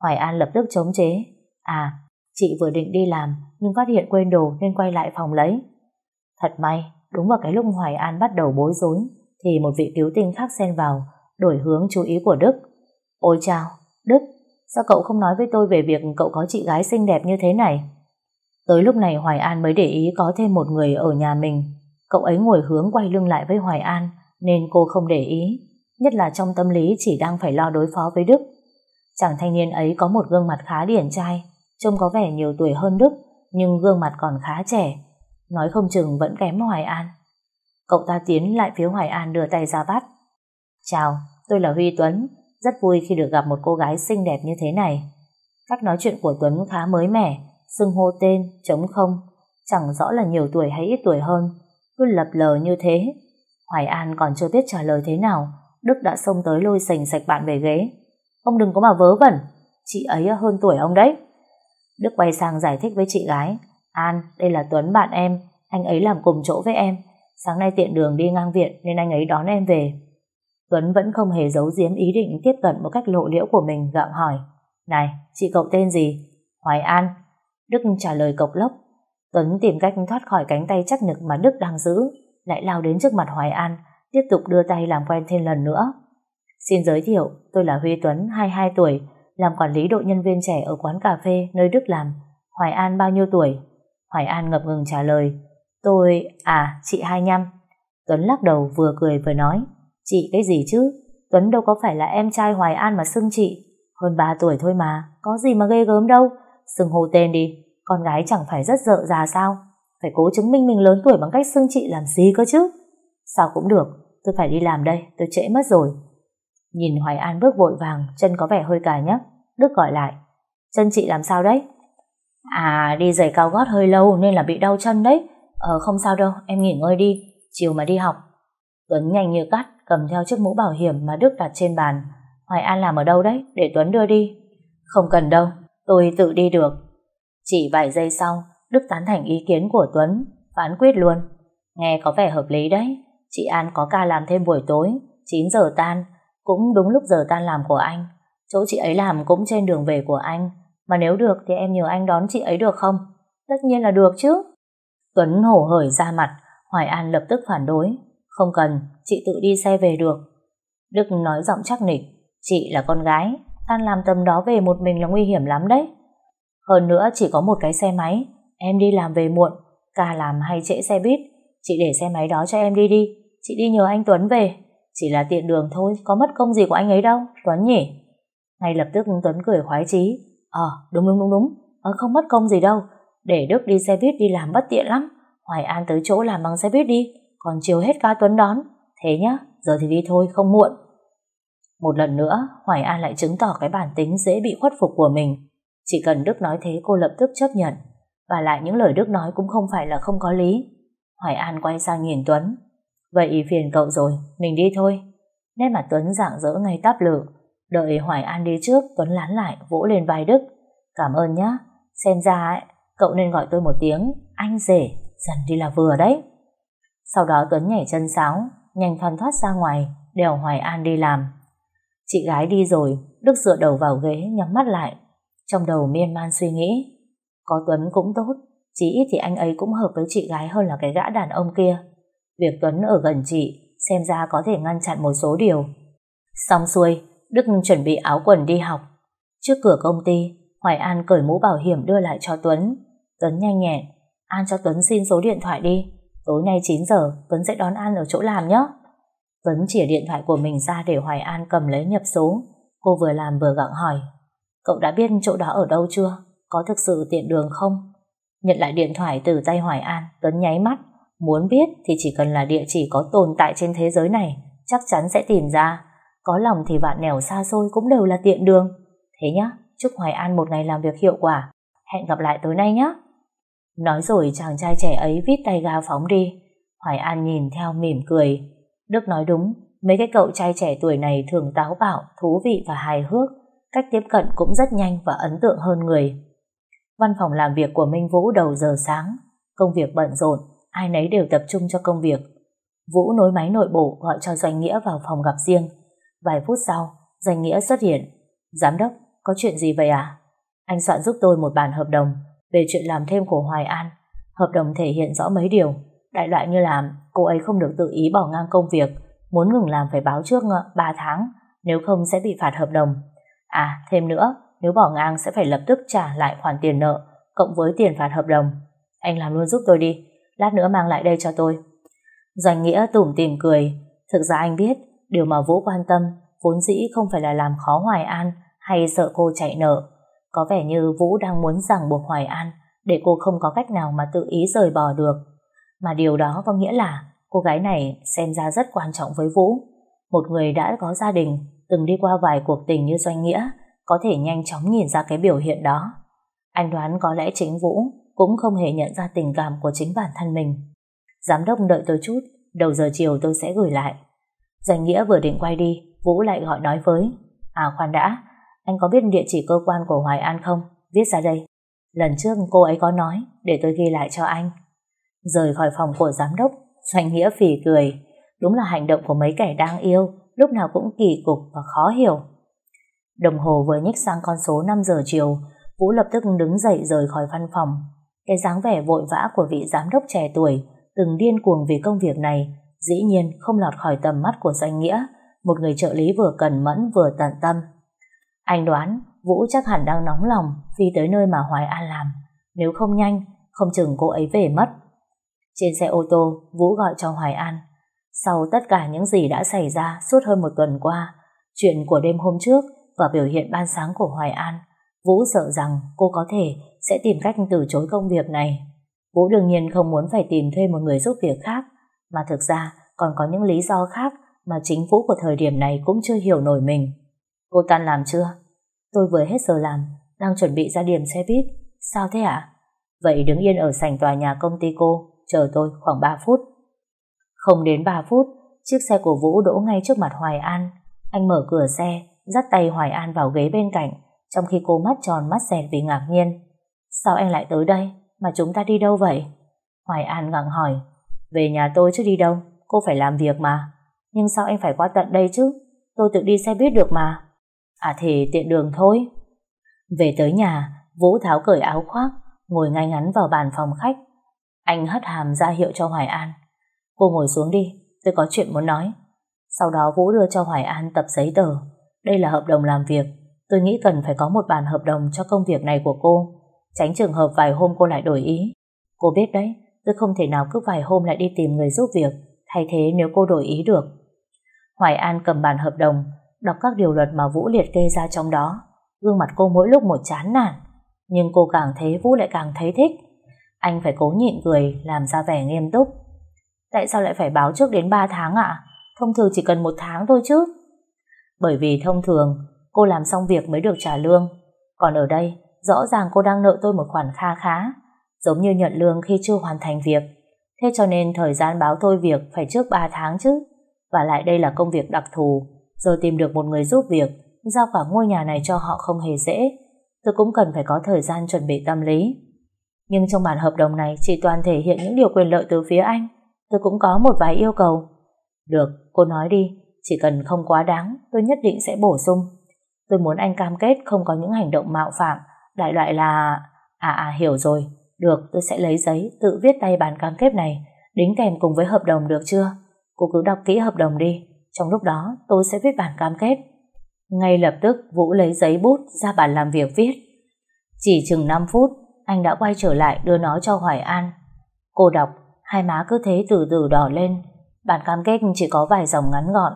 Hoài An lập tức chống chế. À, chị vừa định đi làm nhưng phát hiện quên đồ nên quay lại phòng lấy. Thật may, đúng vào cái lúc Hoài An bắt đầu bối rối thì một vị cứu tinh khác xen vào đổi hướng chú ý của Đức. Ôi chào, Đức, sao cậu không nói với tôi về việc cậu có chị gái xinh đẹp như thế này? Tới lúc này Hoài An mới để ý có thêm một người ở nhà mình. Cậu ấy ngồi hướng quay lưng lại với Hoài An nên cô không để ý. Nhất là trong tâm lý chỉ đang phải lo đối phó với Đức. Chàng thanh niên ấy có một gương mặt khá điển trai, trông có vẻ nhiều tuổi hơn Đức, nhưng gương mặt còn khá trẻ. Nói không chừng vẫn kém Hoài An. Cậu ta tiến lại phía Hoài An đưa tay ra bắt. Chào, tôi là Huy Tuấn, rất vui khi được gặp một cô gái xinh đẹp như thế này. Cách nói chuyện của Tuấn khá mới mẻ, xưng hô tên, chống không, chẳng rõ là nhiều tuổi hay ít tuổi hơn, cứ lập lờ như thế. Hoài An còn chưa biết trả lời thế nào, Đức đã xông tới lôi sành sạch bạn về ghế. Ông đừng có mà vớ vẩn, chị ấy hơn tuổi ông đấy. Đức quay sang giải thích với chị gái, An, đây là Tuấn bạn em, anh ấy làm cùng chỗ với em. Sáng nay tiện đường đi ngang viện nên anh ấy đón em về. Tuấn vẫn không hề giấu giếm ý định tiếp cận một cách lộ liễu của mình gặng hỏi. Này, chị cậu tên gì? Hoài An. Đức trả lời cộc lốc. Tuấn tìm cách thoát khỏi cánh tay chắc nực mà Đức đang giữ, lại lao đến trước mặt Hoài An, tiếp tục đưa tay làm quen thêm lần nữa. Xin giới thiệu, tôi là Huy Tuấn, 22 tuổi, làm quản lý đội nhân viên trẻ ở quán cà phê nơi Đức làm. Hoài An bao nhiêu tuổi? Hoài An ngập ngừng trả lời, tôi, à, chị 25. Tuấn lắc đầu vừa cười vừa nói, chị cái gì chứ? Tuấn đâu có phải là em trai Hoài An mà xưng chị. Hơn 3 tuổi thôi mà, có gì mà ghê gớm đâu. Xưng hô tên đi, con gái chẳng phải rất dợ già sao? Phải cố chứng minh mình lớn tuổi bằng cách xưng chị làm gì cơ chứ? Sao cũng được, tôi phải đi làm đây, tôi trễ mất rồi. Nhìn Hoài An bước vội vàng, chân có vẻ hơi cài nhắc. Đức gọi lại, chân chị làm sao đấy? À, đi giày cao gót hơi lâu nên là bị đau chân đấy. Ờ, không sao đâu, em nghỉ ngơi đi, chiều mà đi học. Tuấn nhanh như cắt, cầm theo chiếc mũ bảo hiểm mà Đức đặt trên bàn. Hoài An làm ở đâu đấy, để Tuấn đưa đi. Không cần đâu, tôi tự đi được. Chỉ vài giây sau, Đức tán thành ý kiến của Tuấn, phán quyết luôn. Nghe có vẻ hợp lý đấy, chị An có ca làm thêm buổi tối, 9 giờ tan, cũng đúng lúc giờ tan làm của anh. Chỗ chị ấy làm cũng trên đường về của anh, mà nếu được thì em nhờ anh đón chị ấy được không? Tất nhiên là được chứ. Tuấn hổ hởi ra mặt, Hoài An lập tức phản đối. Không cần, chị tự đi xe về được. Đức nói giọng chắc nịch, chị là con gái, tan làm tầm đó về một mình là nguy hiểm lắm đấy. Hơn nữa chỉ có một cái xe máy, em đi làm về muộn, ca làm hay trễ xe buýt, chị để xe máy đó cho em đi đi, chị đi nhờ anh Tuấn về. Chỉ là tiện đường thôi, có mất công gì của anh ấy đâu, Tuấn nhỉ? Ngay lập tức Tuấn cười khoái chí. Ờ, đúng đúng đúng đúng, ờ, không mất công gì đâu, để Đức đi xe buýt đi làm bất tiện lắm. Hoài An tới chỗ làm bằng xe buýt đi, còn chiều hết ca Tuấn đón. Thế nhá, giờ thì đi thôi, không muộn. Một lần nữa, Hoài An lại chứng tỏ cái bản tính dễ bị khuất phục của mình. Chỉ cần Đức nói thế cô lập tức chấp nhận. Và lại những lời Đức nói cũng không phải là không có lý. Hoài An quay sang nhìn Tuấn. Vậy phiền cậu rồi, mình đi thôi. Nét mặt Tuấn dạng dỡ ngay táp lự. Đợi Hoài An đi trước, Tuấn lán lại, vỗ lên vai Đức. Cảm ơn nhá. Xem ra ấy, cậu nên gọi tôi một tiếng, anh rể, dần đi là vừa đấy. Sau đó Tuấn nhảy chân sáo, nhanh thoăn thoát ra ngoài, đèo Hoài An đi làm. Chị gái đi rồi, Đức dựa đầu vào ghế, nhắm mắt lại. Trong đầu miên man suy nghĩ, có Tuấn cũng tốt, chỉ ít thì anh ấy cũng hợp với chị gái hơn là cái gã đàn ông kia. Việc Tuấn ở gần chị, xem ra có thể ngăn chặn một số điều. Xong xuôi, Đức chuẩn bị áo quần đi học. Trước cửa công ty, Hoài An cởi mũ bảo hiểm đưa lại cho Tuấn. Tuấn nhanh nhẹn, An cho Tuấn xin số điện thoại đi. Tối nay 9 giờ, Tuấn sẽ đón An ở chỗ làm nhé. Tuấn chỉa điện thoại của mình ra để Hoài An cầm lấy nhập số. Cô vừa làm vừa gặng hỏi. Cậu đã biết chỗ đó ở đâu chưa? Có thực sự tiện đường không? Nhận lại điện thoại từ tay Hoài An, Tuấn nháy mắt. Muốn biết thì chỉ cần là địa chỉ có tồn tại trên thế giới này, chắc chắn sẽ tìm ra. Có lòng thì vạn nẻo xa xôi cũng đều là tiện đường. Thế nhá, chúc Hoài An một ngày làm việc hiệu quả. Hẹn gặp lại tối nay nhé. Nói rồi chàng trai trẻ ấy vít tay ga phóng đi. Hoài An nhìn theo mỉm cười. Đức nói đúng, mấy cái cậu trai trẻ tuổi này thường táo bạo, thú vị và hài hước cách tiếp cận cũng rất nhanh và ấn tượng hơn người. Văn phòng làm việc của Minh Vũ đầu giờ sáng, công việc bận rộn, ai nấy đều tập trung cho công việc. Vũ nối máy nội bộ gọi cho Doanh Nghĩa vào phòng gặp riêng. Vài phút sau, Doanh Nghĩa xuất hiện. Giám đốc, có chuyện gì vậy à? Anh soạn giúp tôi một bản hợp đồng về chuyện làm thêm của Hoài An. Hợp đồng thể hiện rõ mấy điều. Đại loại như là cô ấy không được tự ý bỏ ngang công việc, muốn ngừng làm phải báo trước ờ, 3 tháng, nếu không sẽ bị phạt hợp đồng. À, thêm nữa, nếu bỏ ngang sẽ phải lập tức trả lại khoản tiền nợ, cộng với tiền phạt hợp đồng. Anh làm luôn giúp tôi đi, lát nữa mang lại đây cho tôi. Doanh Nghĩa tủm tỉm cười, thực ra anh biết, điều mà Vũ quan tâm vốn dĩ không phải là làm khó Hoài An hay sợ cô chạy nợ. Có vẻ như Vũ đang muốn ràng buộc Hoài An để cô không có cách nào mà tự ý rời bỏ được. Mà điều đó có nghĩa là cô gái này xem ra rất quan trọng với Vũ. Một người đã có gia đình, từng đi qua vài cuộc tình như Doanh Nghĩa, có thể nhanh chóng nhìn ra cái biểu hiện đó. Anh đoán có lẽ chính Vũ cũng không hề nhận ra tình cảm của chính bản thân mình. Giám đốc đợi tôi chút, đầu giờ chiều tôi sẽ gửi lại. Doanh Nghĩa vừa định quay đi, Vũ lại gọi nói với. À khoan đã, anh có biết địa chỉ cơ quan của Hoài An không? Viết ra đây. Lần trước cô ấy có nói, để tôi ghi lại cho anh. Rời khỏi phòng của giám đốc, Doanh Nghĩa phỉ cười. Đúng là hành động của mấy kẻ đang yêu, lúc nào cũng kỳ cục và khó hiểu. Đồng hồ vừa nhích sang con số 5 giờ chiều, Vũ lập tức đứng dậy rời khỏi văn phòng. Cái dáng vẻ vội vã của vị giám đốc trẻ tuổi, từng điên cuồng vì công việc này, dĩ nhiên không lọt khỏi tầm mắt của Doanh Nghĩa, một người trợ lý vừa cần mẫn vừa tận tâm. Anh đoán Vũ chắc hẳn đang nóng lòng phi tới nơi mà Hoài An làm. Nếu không nhanh, không chừng cô ấy về mất. Trên xe ô tô, Vũ gọi cho Hoài An. Sau tất cả những gì đã xảy ra suốt hơn một tuần qua, chuyện của đêm hôm trước và biểu hiện ban sáng của Hoài An, Vũ sợ rằng cô có thể sẽ tìm cách từ chối công việc này. Vũ đương nhiên không muốn phải tìm thuê một người giúp việc khác, mà thực ra còn có những lý do khác mà chính Vũ của thời điểm này cũng chưa hiểu nổi mình. Cô tan làm chưa? Tôi vừa hết giờ làm, đang chuẩn bị ra điểm xe buýt. Sao thế ạ? Vậy đứng yên ở sảnh tòa nhà công ty cô, chờ tôi khoảng 3 phút. Không đến 3 phút, chiếc xe của Vũ đỗ ngay trước mặt Hoài An. Anh mở cửa xe, dắt tay Hoài An vào ghế bên cạnh, trong khi cô mắt tròn mắt dẹt vì ngạc nhiên. Sao anh lại tới đây? Mà chúng ta đi đâu vậy? Hoài An ngặng hỏi. Về nhà tôi chứ đi đâu? Cô phải làm việc mà. Nhưng sao anh phải qua tận đây chứ? Tôi tự đi xe buýt được mà. À thì tiện đường thôi. Về tới nhà, Vũ tháo cởi áo khoác, ngồi ngay ngắn vào bàn phòng khách. Anh hất hàm ra hiệu cho Hoài An. Cô ngồi xuống đi, tôi có chuyện muốn nói. Sau đó Vũ đưa cho Hoài An tập giấy tờ. Đây là hợp đồng làm việc. Tôi nghĩ cần phải có một bản hợp đồng cho công việc này của cô. Tránh trường hợp vài hôm cô lại đổi ý. Cô biết đấy, tôi không thể nào cứ vài hôm lại đi tìm người giúp việc, thay thế nếu cô đổi ý được. Hoài An cầm bản hợp đồng, đọc các điều luật mà Vũ liệt kê ra trong đó. Gương mặt cô mỗi lúc một chán nản, nhưng cô càng thấy Vũ lại càng thấy thích. Anh phải cố nhịn cười, làm ra vẻ nghiêm túc. Tại sao lại phải báo trước đến 3 tháng ạ? Thông thường chỉ cần một tháng thôi chứ. Bởi vì thông thường, cô làm xong việc mới được trả lương. Còn ở đây, rõ ràng cô đang nợ tôi một khoản kha khá, giống như nhận lương khi chưa hoàn thành việc. Thế cho nên thời gian báo tôi việc phải trước 3 tháng chứ. Và lại đây là công việc đặc thù, giờ tìm được một người giúp việc, giao cả ngôi nhà này cho họ không hề dễ. Tôi cũng cần phải có thời gian chuẩn bị tâm lý. Nhưng trong bản hợp đồng này chỉ toàn thể hiện những điều quyền lợi từ phía anh. Tôi cũng có một vài yêu cầu. Được, cô nói đi, chỉ cần không quá đáng, tôi nhất định sẽ bổ sung. Tôi muốn anh cam kết không có những hành động mạo phạm, đại loại là... À à hiểu rồi, được tôi sẽ lấy giấy tự viết tay bản cam kết này, đính kèm cùng với hợp đồng được chưa? Cô cứ đọc kỹ hợp đồng đi, trong lúc đó tôi sẽ viết bản cam kết. Ngay lập tức Vũ lấy giấy bút ra bàn làm việc viết. Chỉ chừng 5 phút, anh đã quay trở lại đưa nó cho Hoài An. Cô đọc, hai má cứ thế từ từ đỏ lên. Bản cam kết chỉ có vài dòng ngắn gọn.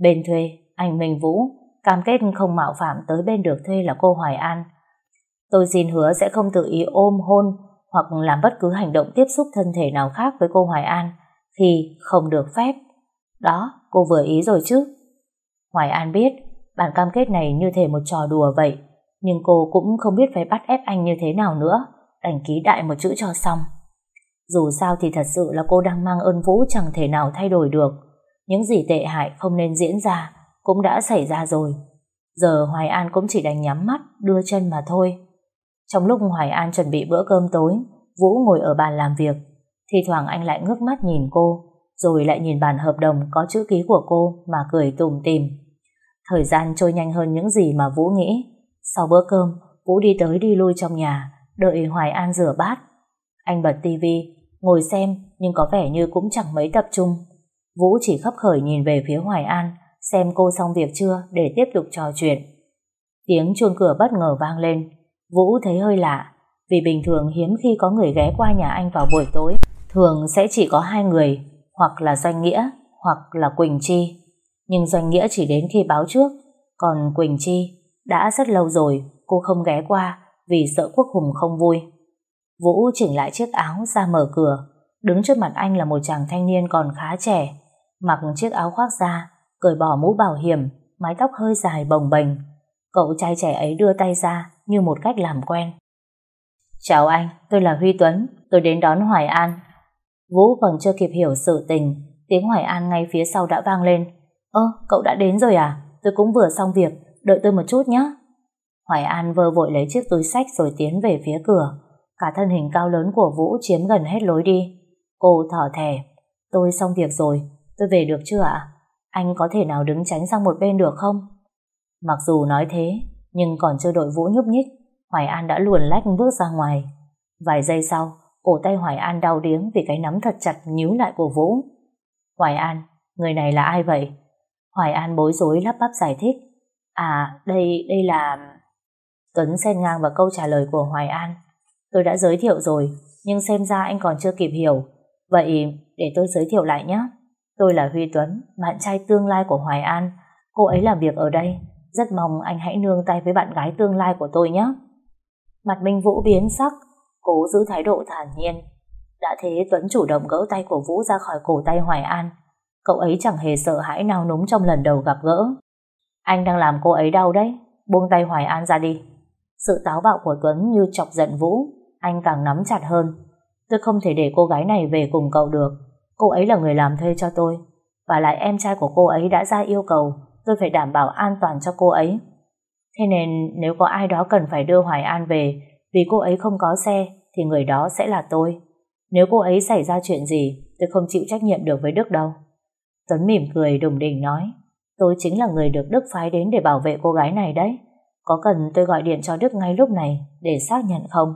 Bên thuê, anh Minh Vũ, cam kết không mạo phạm tới bên được thuê là cô Hoài An. Tôi xin hứa sẽ không tự ý ôm hôn hoặc làm bất cứ hành động tiếp xúc thân thể nào khác với cô Hoài An khi không được phép. Đó, cô vừa ý rồi chứ. Hoài An biết, bản cam kết này như thể một trò đùa vậy, nhưng cô cũng không biết phải bắt ép anh như thế nào nữa, đành ký đại một chữ cho xong. Dù sao thì thật sự là cô đang mang ơn Vũ chẳng thể nào thay đổi được. Những gì tệ hại không nên diễn ra cũng đã xảy ra rồi. Giờ Hoài An cũng chỉ đành nhắm mắt, đưa chân mà thôi. Trong lúc Hoài An chuẩn bị bữa cơm tối, Vũ ngồi ở bàn làm việc. Thì thoảng anh lại ngước mắt nhìn cô, rồi lại nhìn bản hợp đồng có chữ ký của cô mà cười tủm tìm. Thời gian trôi nhanh hơn những gì mà Vũ nghĩ. Sau bữa cơm, Vũ đi tới đi lui trong nhà, đợi Hoài An rửa bát. Anh bật tivi, ngồi xem nhưng có vẻ như cũng chẳng mấy tập trung. Vũ chỉ khấp khởi nhìn về phía Hoài An, xem cô xong việc chưa để tiếp tục trò chuyện. Tiếng chuông cửa bất ngờ vang lên. Vũ thấy hơi lạ, vì bình thường hiếm khi có người ghé qua nhà anh vào buổi tối. Thường sẽ chỉ có hai người, hoặc là Doanh Nghĩa, hoặc là Quỳnh Chi. Nhưng Doanh Nghĩa chỉ đến khi báo trước, còn Quỳnh Chi đã rất lâu rồi cô không ghé qua vì sợ Quốc Hùng không vui. Vũ chỉnh lại chiếc áo ra mở cửa. Đứng trước mặt anh là một chàng thanh niên còn khá trẻ, mặc chiếc áo khoác da, cởi bỏ mũ bảo hiểm, mái tóc hơi dài bồng bềnh. Cậu trai trẻ ấy đưa tay ra như một cách làm quen. Chào anh, tôi là Huy Tuấn, tôi đến đón Hoài An. Vũ còn chưa kịp hiểu sự tình, tiếng Hoài An ngay phía sau đã vang lên. Ơ, cậu đã đến rồi à? Tôi cũng vừa xong việc, đợi tôi một chút nhé. Hoài An vơ vội lấy chiếc túi sách rồi tiến về phía cửa. Cả thân hình cao lớn của Vũ chiếm gần hết lối đi. Cô thở thẻ. Tôi xong việc rồi, tôi về được chưa ạ? Anh có thể nào đứng tránh sang một bên được không? Mặc dù nói thế, nhưng còn chưa đội Vũ nhúc nhích, Hoài An đã luồn lách bước ra ngoài. Vài giây sau, cổ tay Hoài An đau điếng vì cái nắm thật chặt nhíu lại của Vũ. Hoài An, người này là ai vậy? Hoài An bối rối lắp bắp giải thích. À, đây, đây là... Tuấn xen ngang vào câu trả lời của Hoài An. Tôi đã giới thiệu rồi, nhưng xem ra anh còn chưa kịp hiểu. Vậy để tôi giới thiệu lại nhé. Tôi là Huy Tuấn, bạn trai tương lai của Hoài An. Cô ấy làm việc ở đây. Rất mong anh hãy nương tay với bạn gái tương lai của tôi nhé. Mặt Minh Vũ biến sắc, cố giữ thái độ thản nhiên. Đã thế Tuấn chủ động gỡ tay của Vũ ra khỏi cổ tay Hoài An. Cậu ấy chẳng hề sợ hãi nào núng trong lần đầu gặp gỡ. Anh đang làm cô ấy đau đấy, buông tay Hoài An ra đi. Sự táo bạo của Tuấn như chọc giận Vũ, anh càng nắm chặt hơn. Tôi không thể để cô gái này về cùng cậu được. Cô ấy là người làm thuê cho tôi. Và lại em trai của cô ấy đã ra yêu cầu, tôi phải đảm bảo an toàn cho cô ấy. Thế nên nếu có ai đó cần phải đưa Hoài An về, vì cô ấy không có xe, thì người đó sẽ là tôi. Nếu cô ấy xảy ra chuyện gì, tôi không chịu trách nhiệm được với Đức đâu. Tuấn mỉm cười đùng đỉnh nói tôi chính là người được Đức phái đến để bảo vệ cô gái này đấy. Có cần tôi gọi điện cho Đức ngay lúc này để xác nhận không?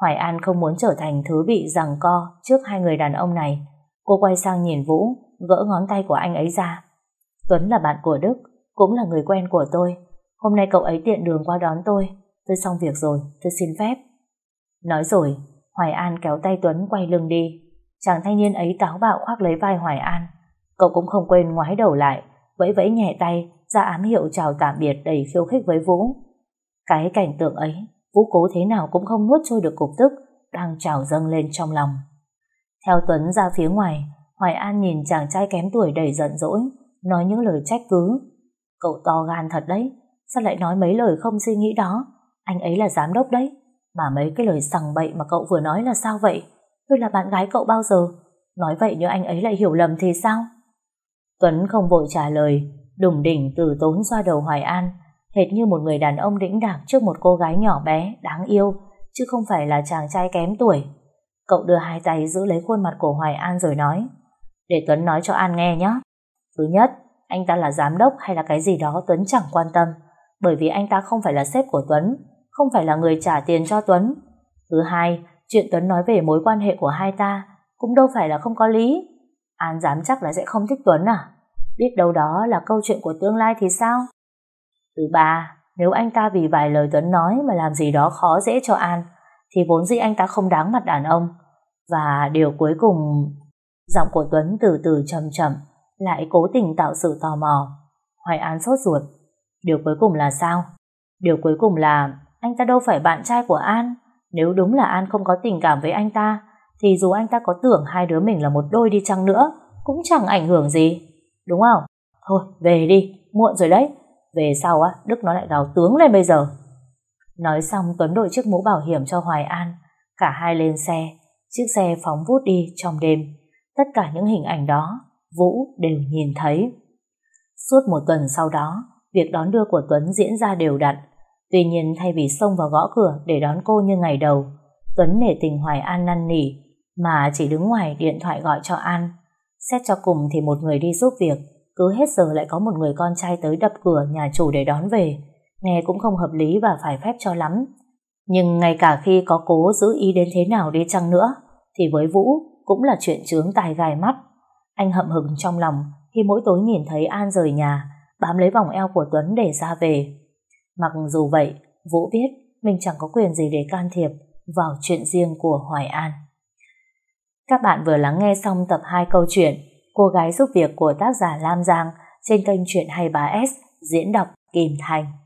Hoài An không muốn trở thành thứ bị giằng co trước hai người đàn ông này. Cô quay sang nhìn Vũ, gỡ ngón tay của anh ấy ra. Tuấn là bạn của Đức, cũng là người quen của tôi. Hôm nay cậu ấy tiện đường qua đón tôi. Tôi xong việc rồi, tôi xin phép. Nói rồi, Hoài An kéo tay Tuấn quay lưng đi. Chàng thanh niên ấy táo bạo khoác lấy vai Hoài An. Cậu cũng không quên ngoái đầu lại, vẫy vẫy nhẹ tay, ra ám hiệu chào tạm biệt đầy khiêu khích với Vũ. Cái cảnh tượng ấy, Vũ cố thế nào cũng không nuốt trôi được cục tức đang trào dâng lên trong lòng. Theo Tuấn ra phía ngoài, Hoài An nhìn chàng trai kém tuổi đầy giận dỗi, nói những lời trách cứ. Cậu to gan thật đấy, sao lại nói mấy lời không suy nghĩ đó? Anh ấy là giám đốc đấy, mà mấy cái lời sằng bậy mà cậu vừa nói là sao vậy? Tôi là bạn gái cậu bao giờ? Nói vậy như anh ấy lại hiểu lầm thì sao? Tuấn không vội trả lời, đùng đỉnh từ tốn xoa đầu Hoài An, hệt như một người đàn ông đĩnh đạc trước một cô gái nhỏ bé, đáng yêu, chứ không phải là chàng trai kém tuổi. Cậu đưa hai tay giữ lấy khuôn mặt của Hoài An rồi nói, để Tuấn nói cho An nghe nhé. Thứ nhất, anh ta là giám đốc hay là cái gì đó Tuấn chẳng quan tâm, bởi vì anh ta không phải là sếp của Tuấn, không phải là người trả tiền cho Tuấn. Thứ hai, chuyện Tuấn nói về mối quan hệ của hai ta cũng đâu phải là không có lý. An dám chắc là sẽ không thích Tuấn à? Biết đâu đó là câu chuyện của tương lai thì sao? Thứ ba, nếu anh ta vì vài lời Tuấn nói mà làm gì đó khó dễ cho An, thì vốn dĩ anh ta không đáng mặt đàn ông. Và điều cuối cùng, giọng của Tuấn từ từ trầm trầm, lại cố tình tạo sự tò mò. Hoài An sốt ruột. Điều cuối cùng là sao? Điều cuối cùng là anh ta đâu phải bạn trai của An. Nếu đúng là An không có tình cảm với anh ta, thì dù anh ta có tưởng hai đứa mình là một đôi đi chăng nữa, cũng chẳng ảnh hưởng gì. Đúng không? Thôi, về đi, muộn rồi đấy. Về sau á, Đức nó lại gào tướng lên bây giờ. Nói xong Tuấn đội chiếc mũ bảo hiểm cho Hoài An. Cả hai lên xe, chiếc xe phóng vút đi trong đêm. Tất cả những hình ảnh đó, Vũ đều nhìn thấy. Suốt một tuần sau đó, việc đón đưa của Tuấn diễn ra đều đặn. Tuy nhiên thay vì xông vào gõ cửa để đón cô như ngày đầu, Tuấn nể tình Hoài An năn nỉ, mà chỉ đứng ngoài điện thoại gọi cho An. Xét cho cùng thì một người đi giúp việc, cứ hết giờ lại có một người con trai tới đập cửa nhà chủ để đón về. Nghe cũng không hợp lý và phải phép cho lắm. Nhưng ngay cả khi có cố giữ ý đến thế nào đi chăng nữa, thì với Vũ cũng là chuyện chướng tài gai mắt. Anh hậm hực trong lòng khi mỗi tối nhìn thấy An rời nhà, bám lấy vòng eo của Tuấn để ra về. Mặc dù vậy, Vũ biết mình chẳng có quyền gì để can thiệp vào chuyện riêng của Hoài An. Các bạn vừa lắng nghe xong tập 2 câu chuyện Cô gái giúp việc của tác giả Lam Giang trên kênh Chuyện 23S diễn đọc Kim Thành.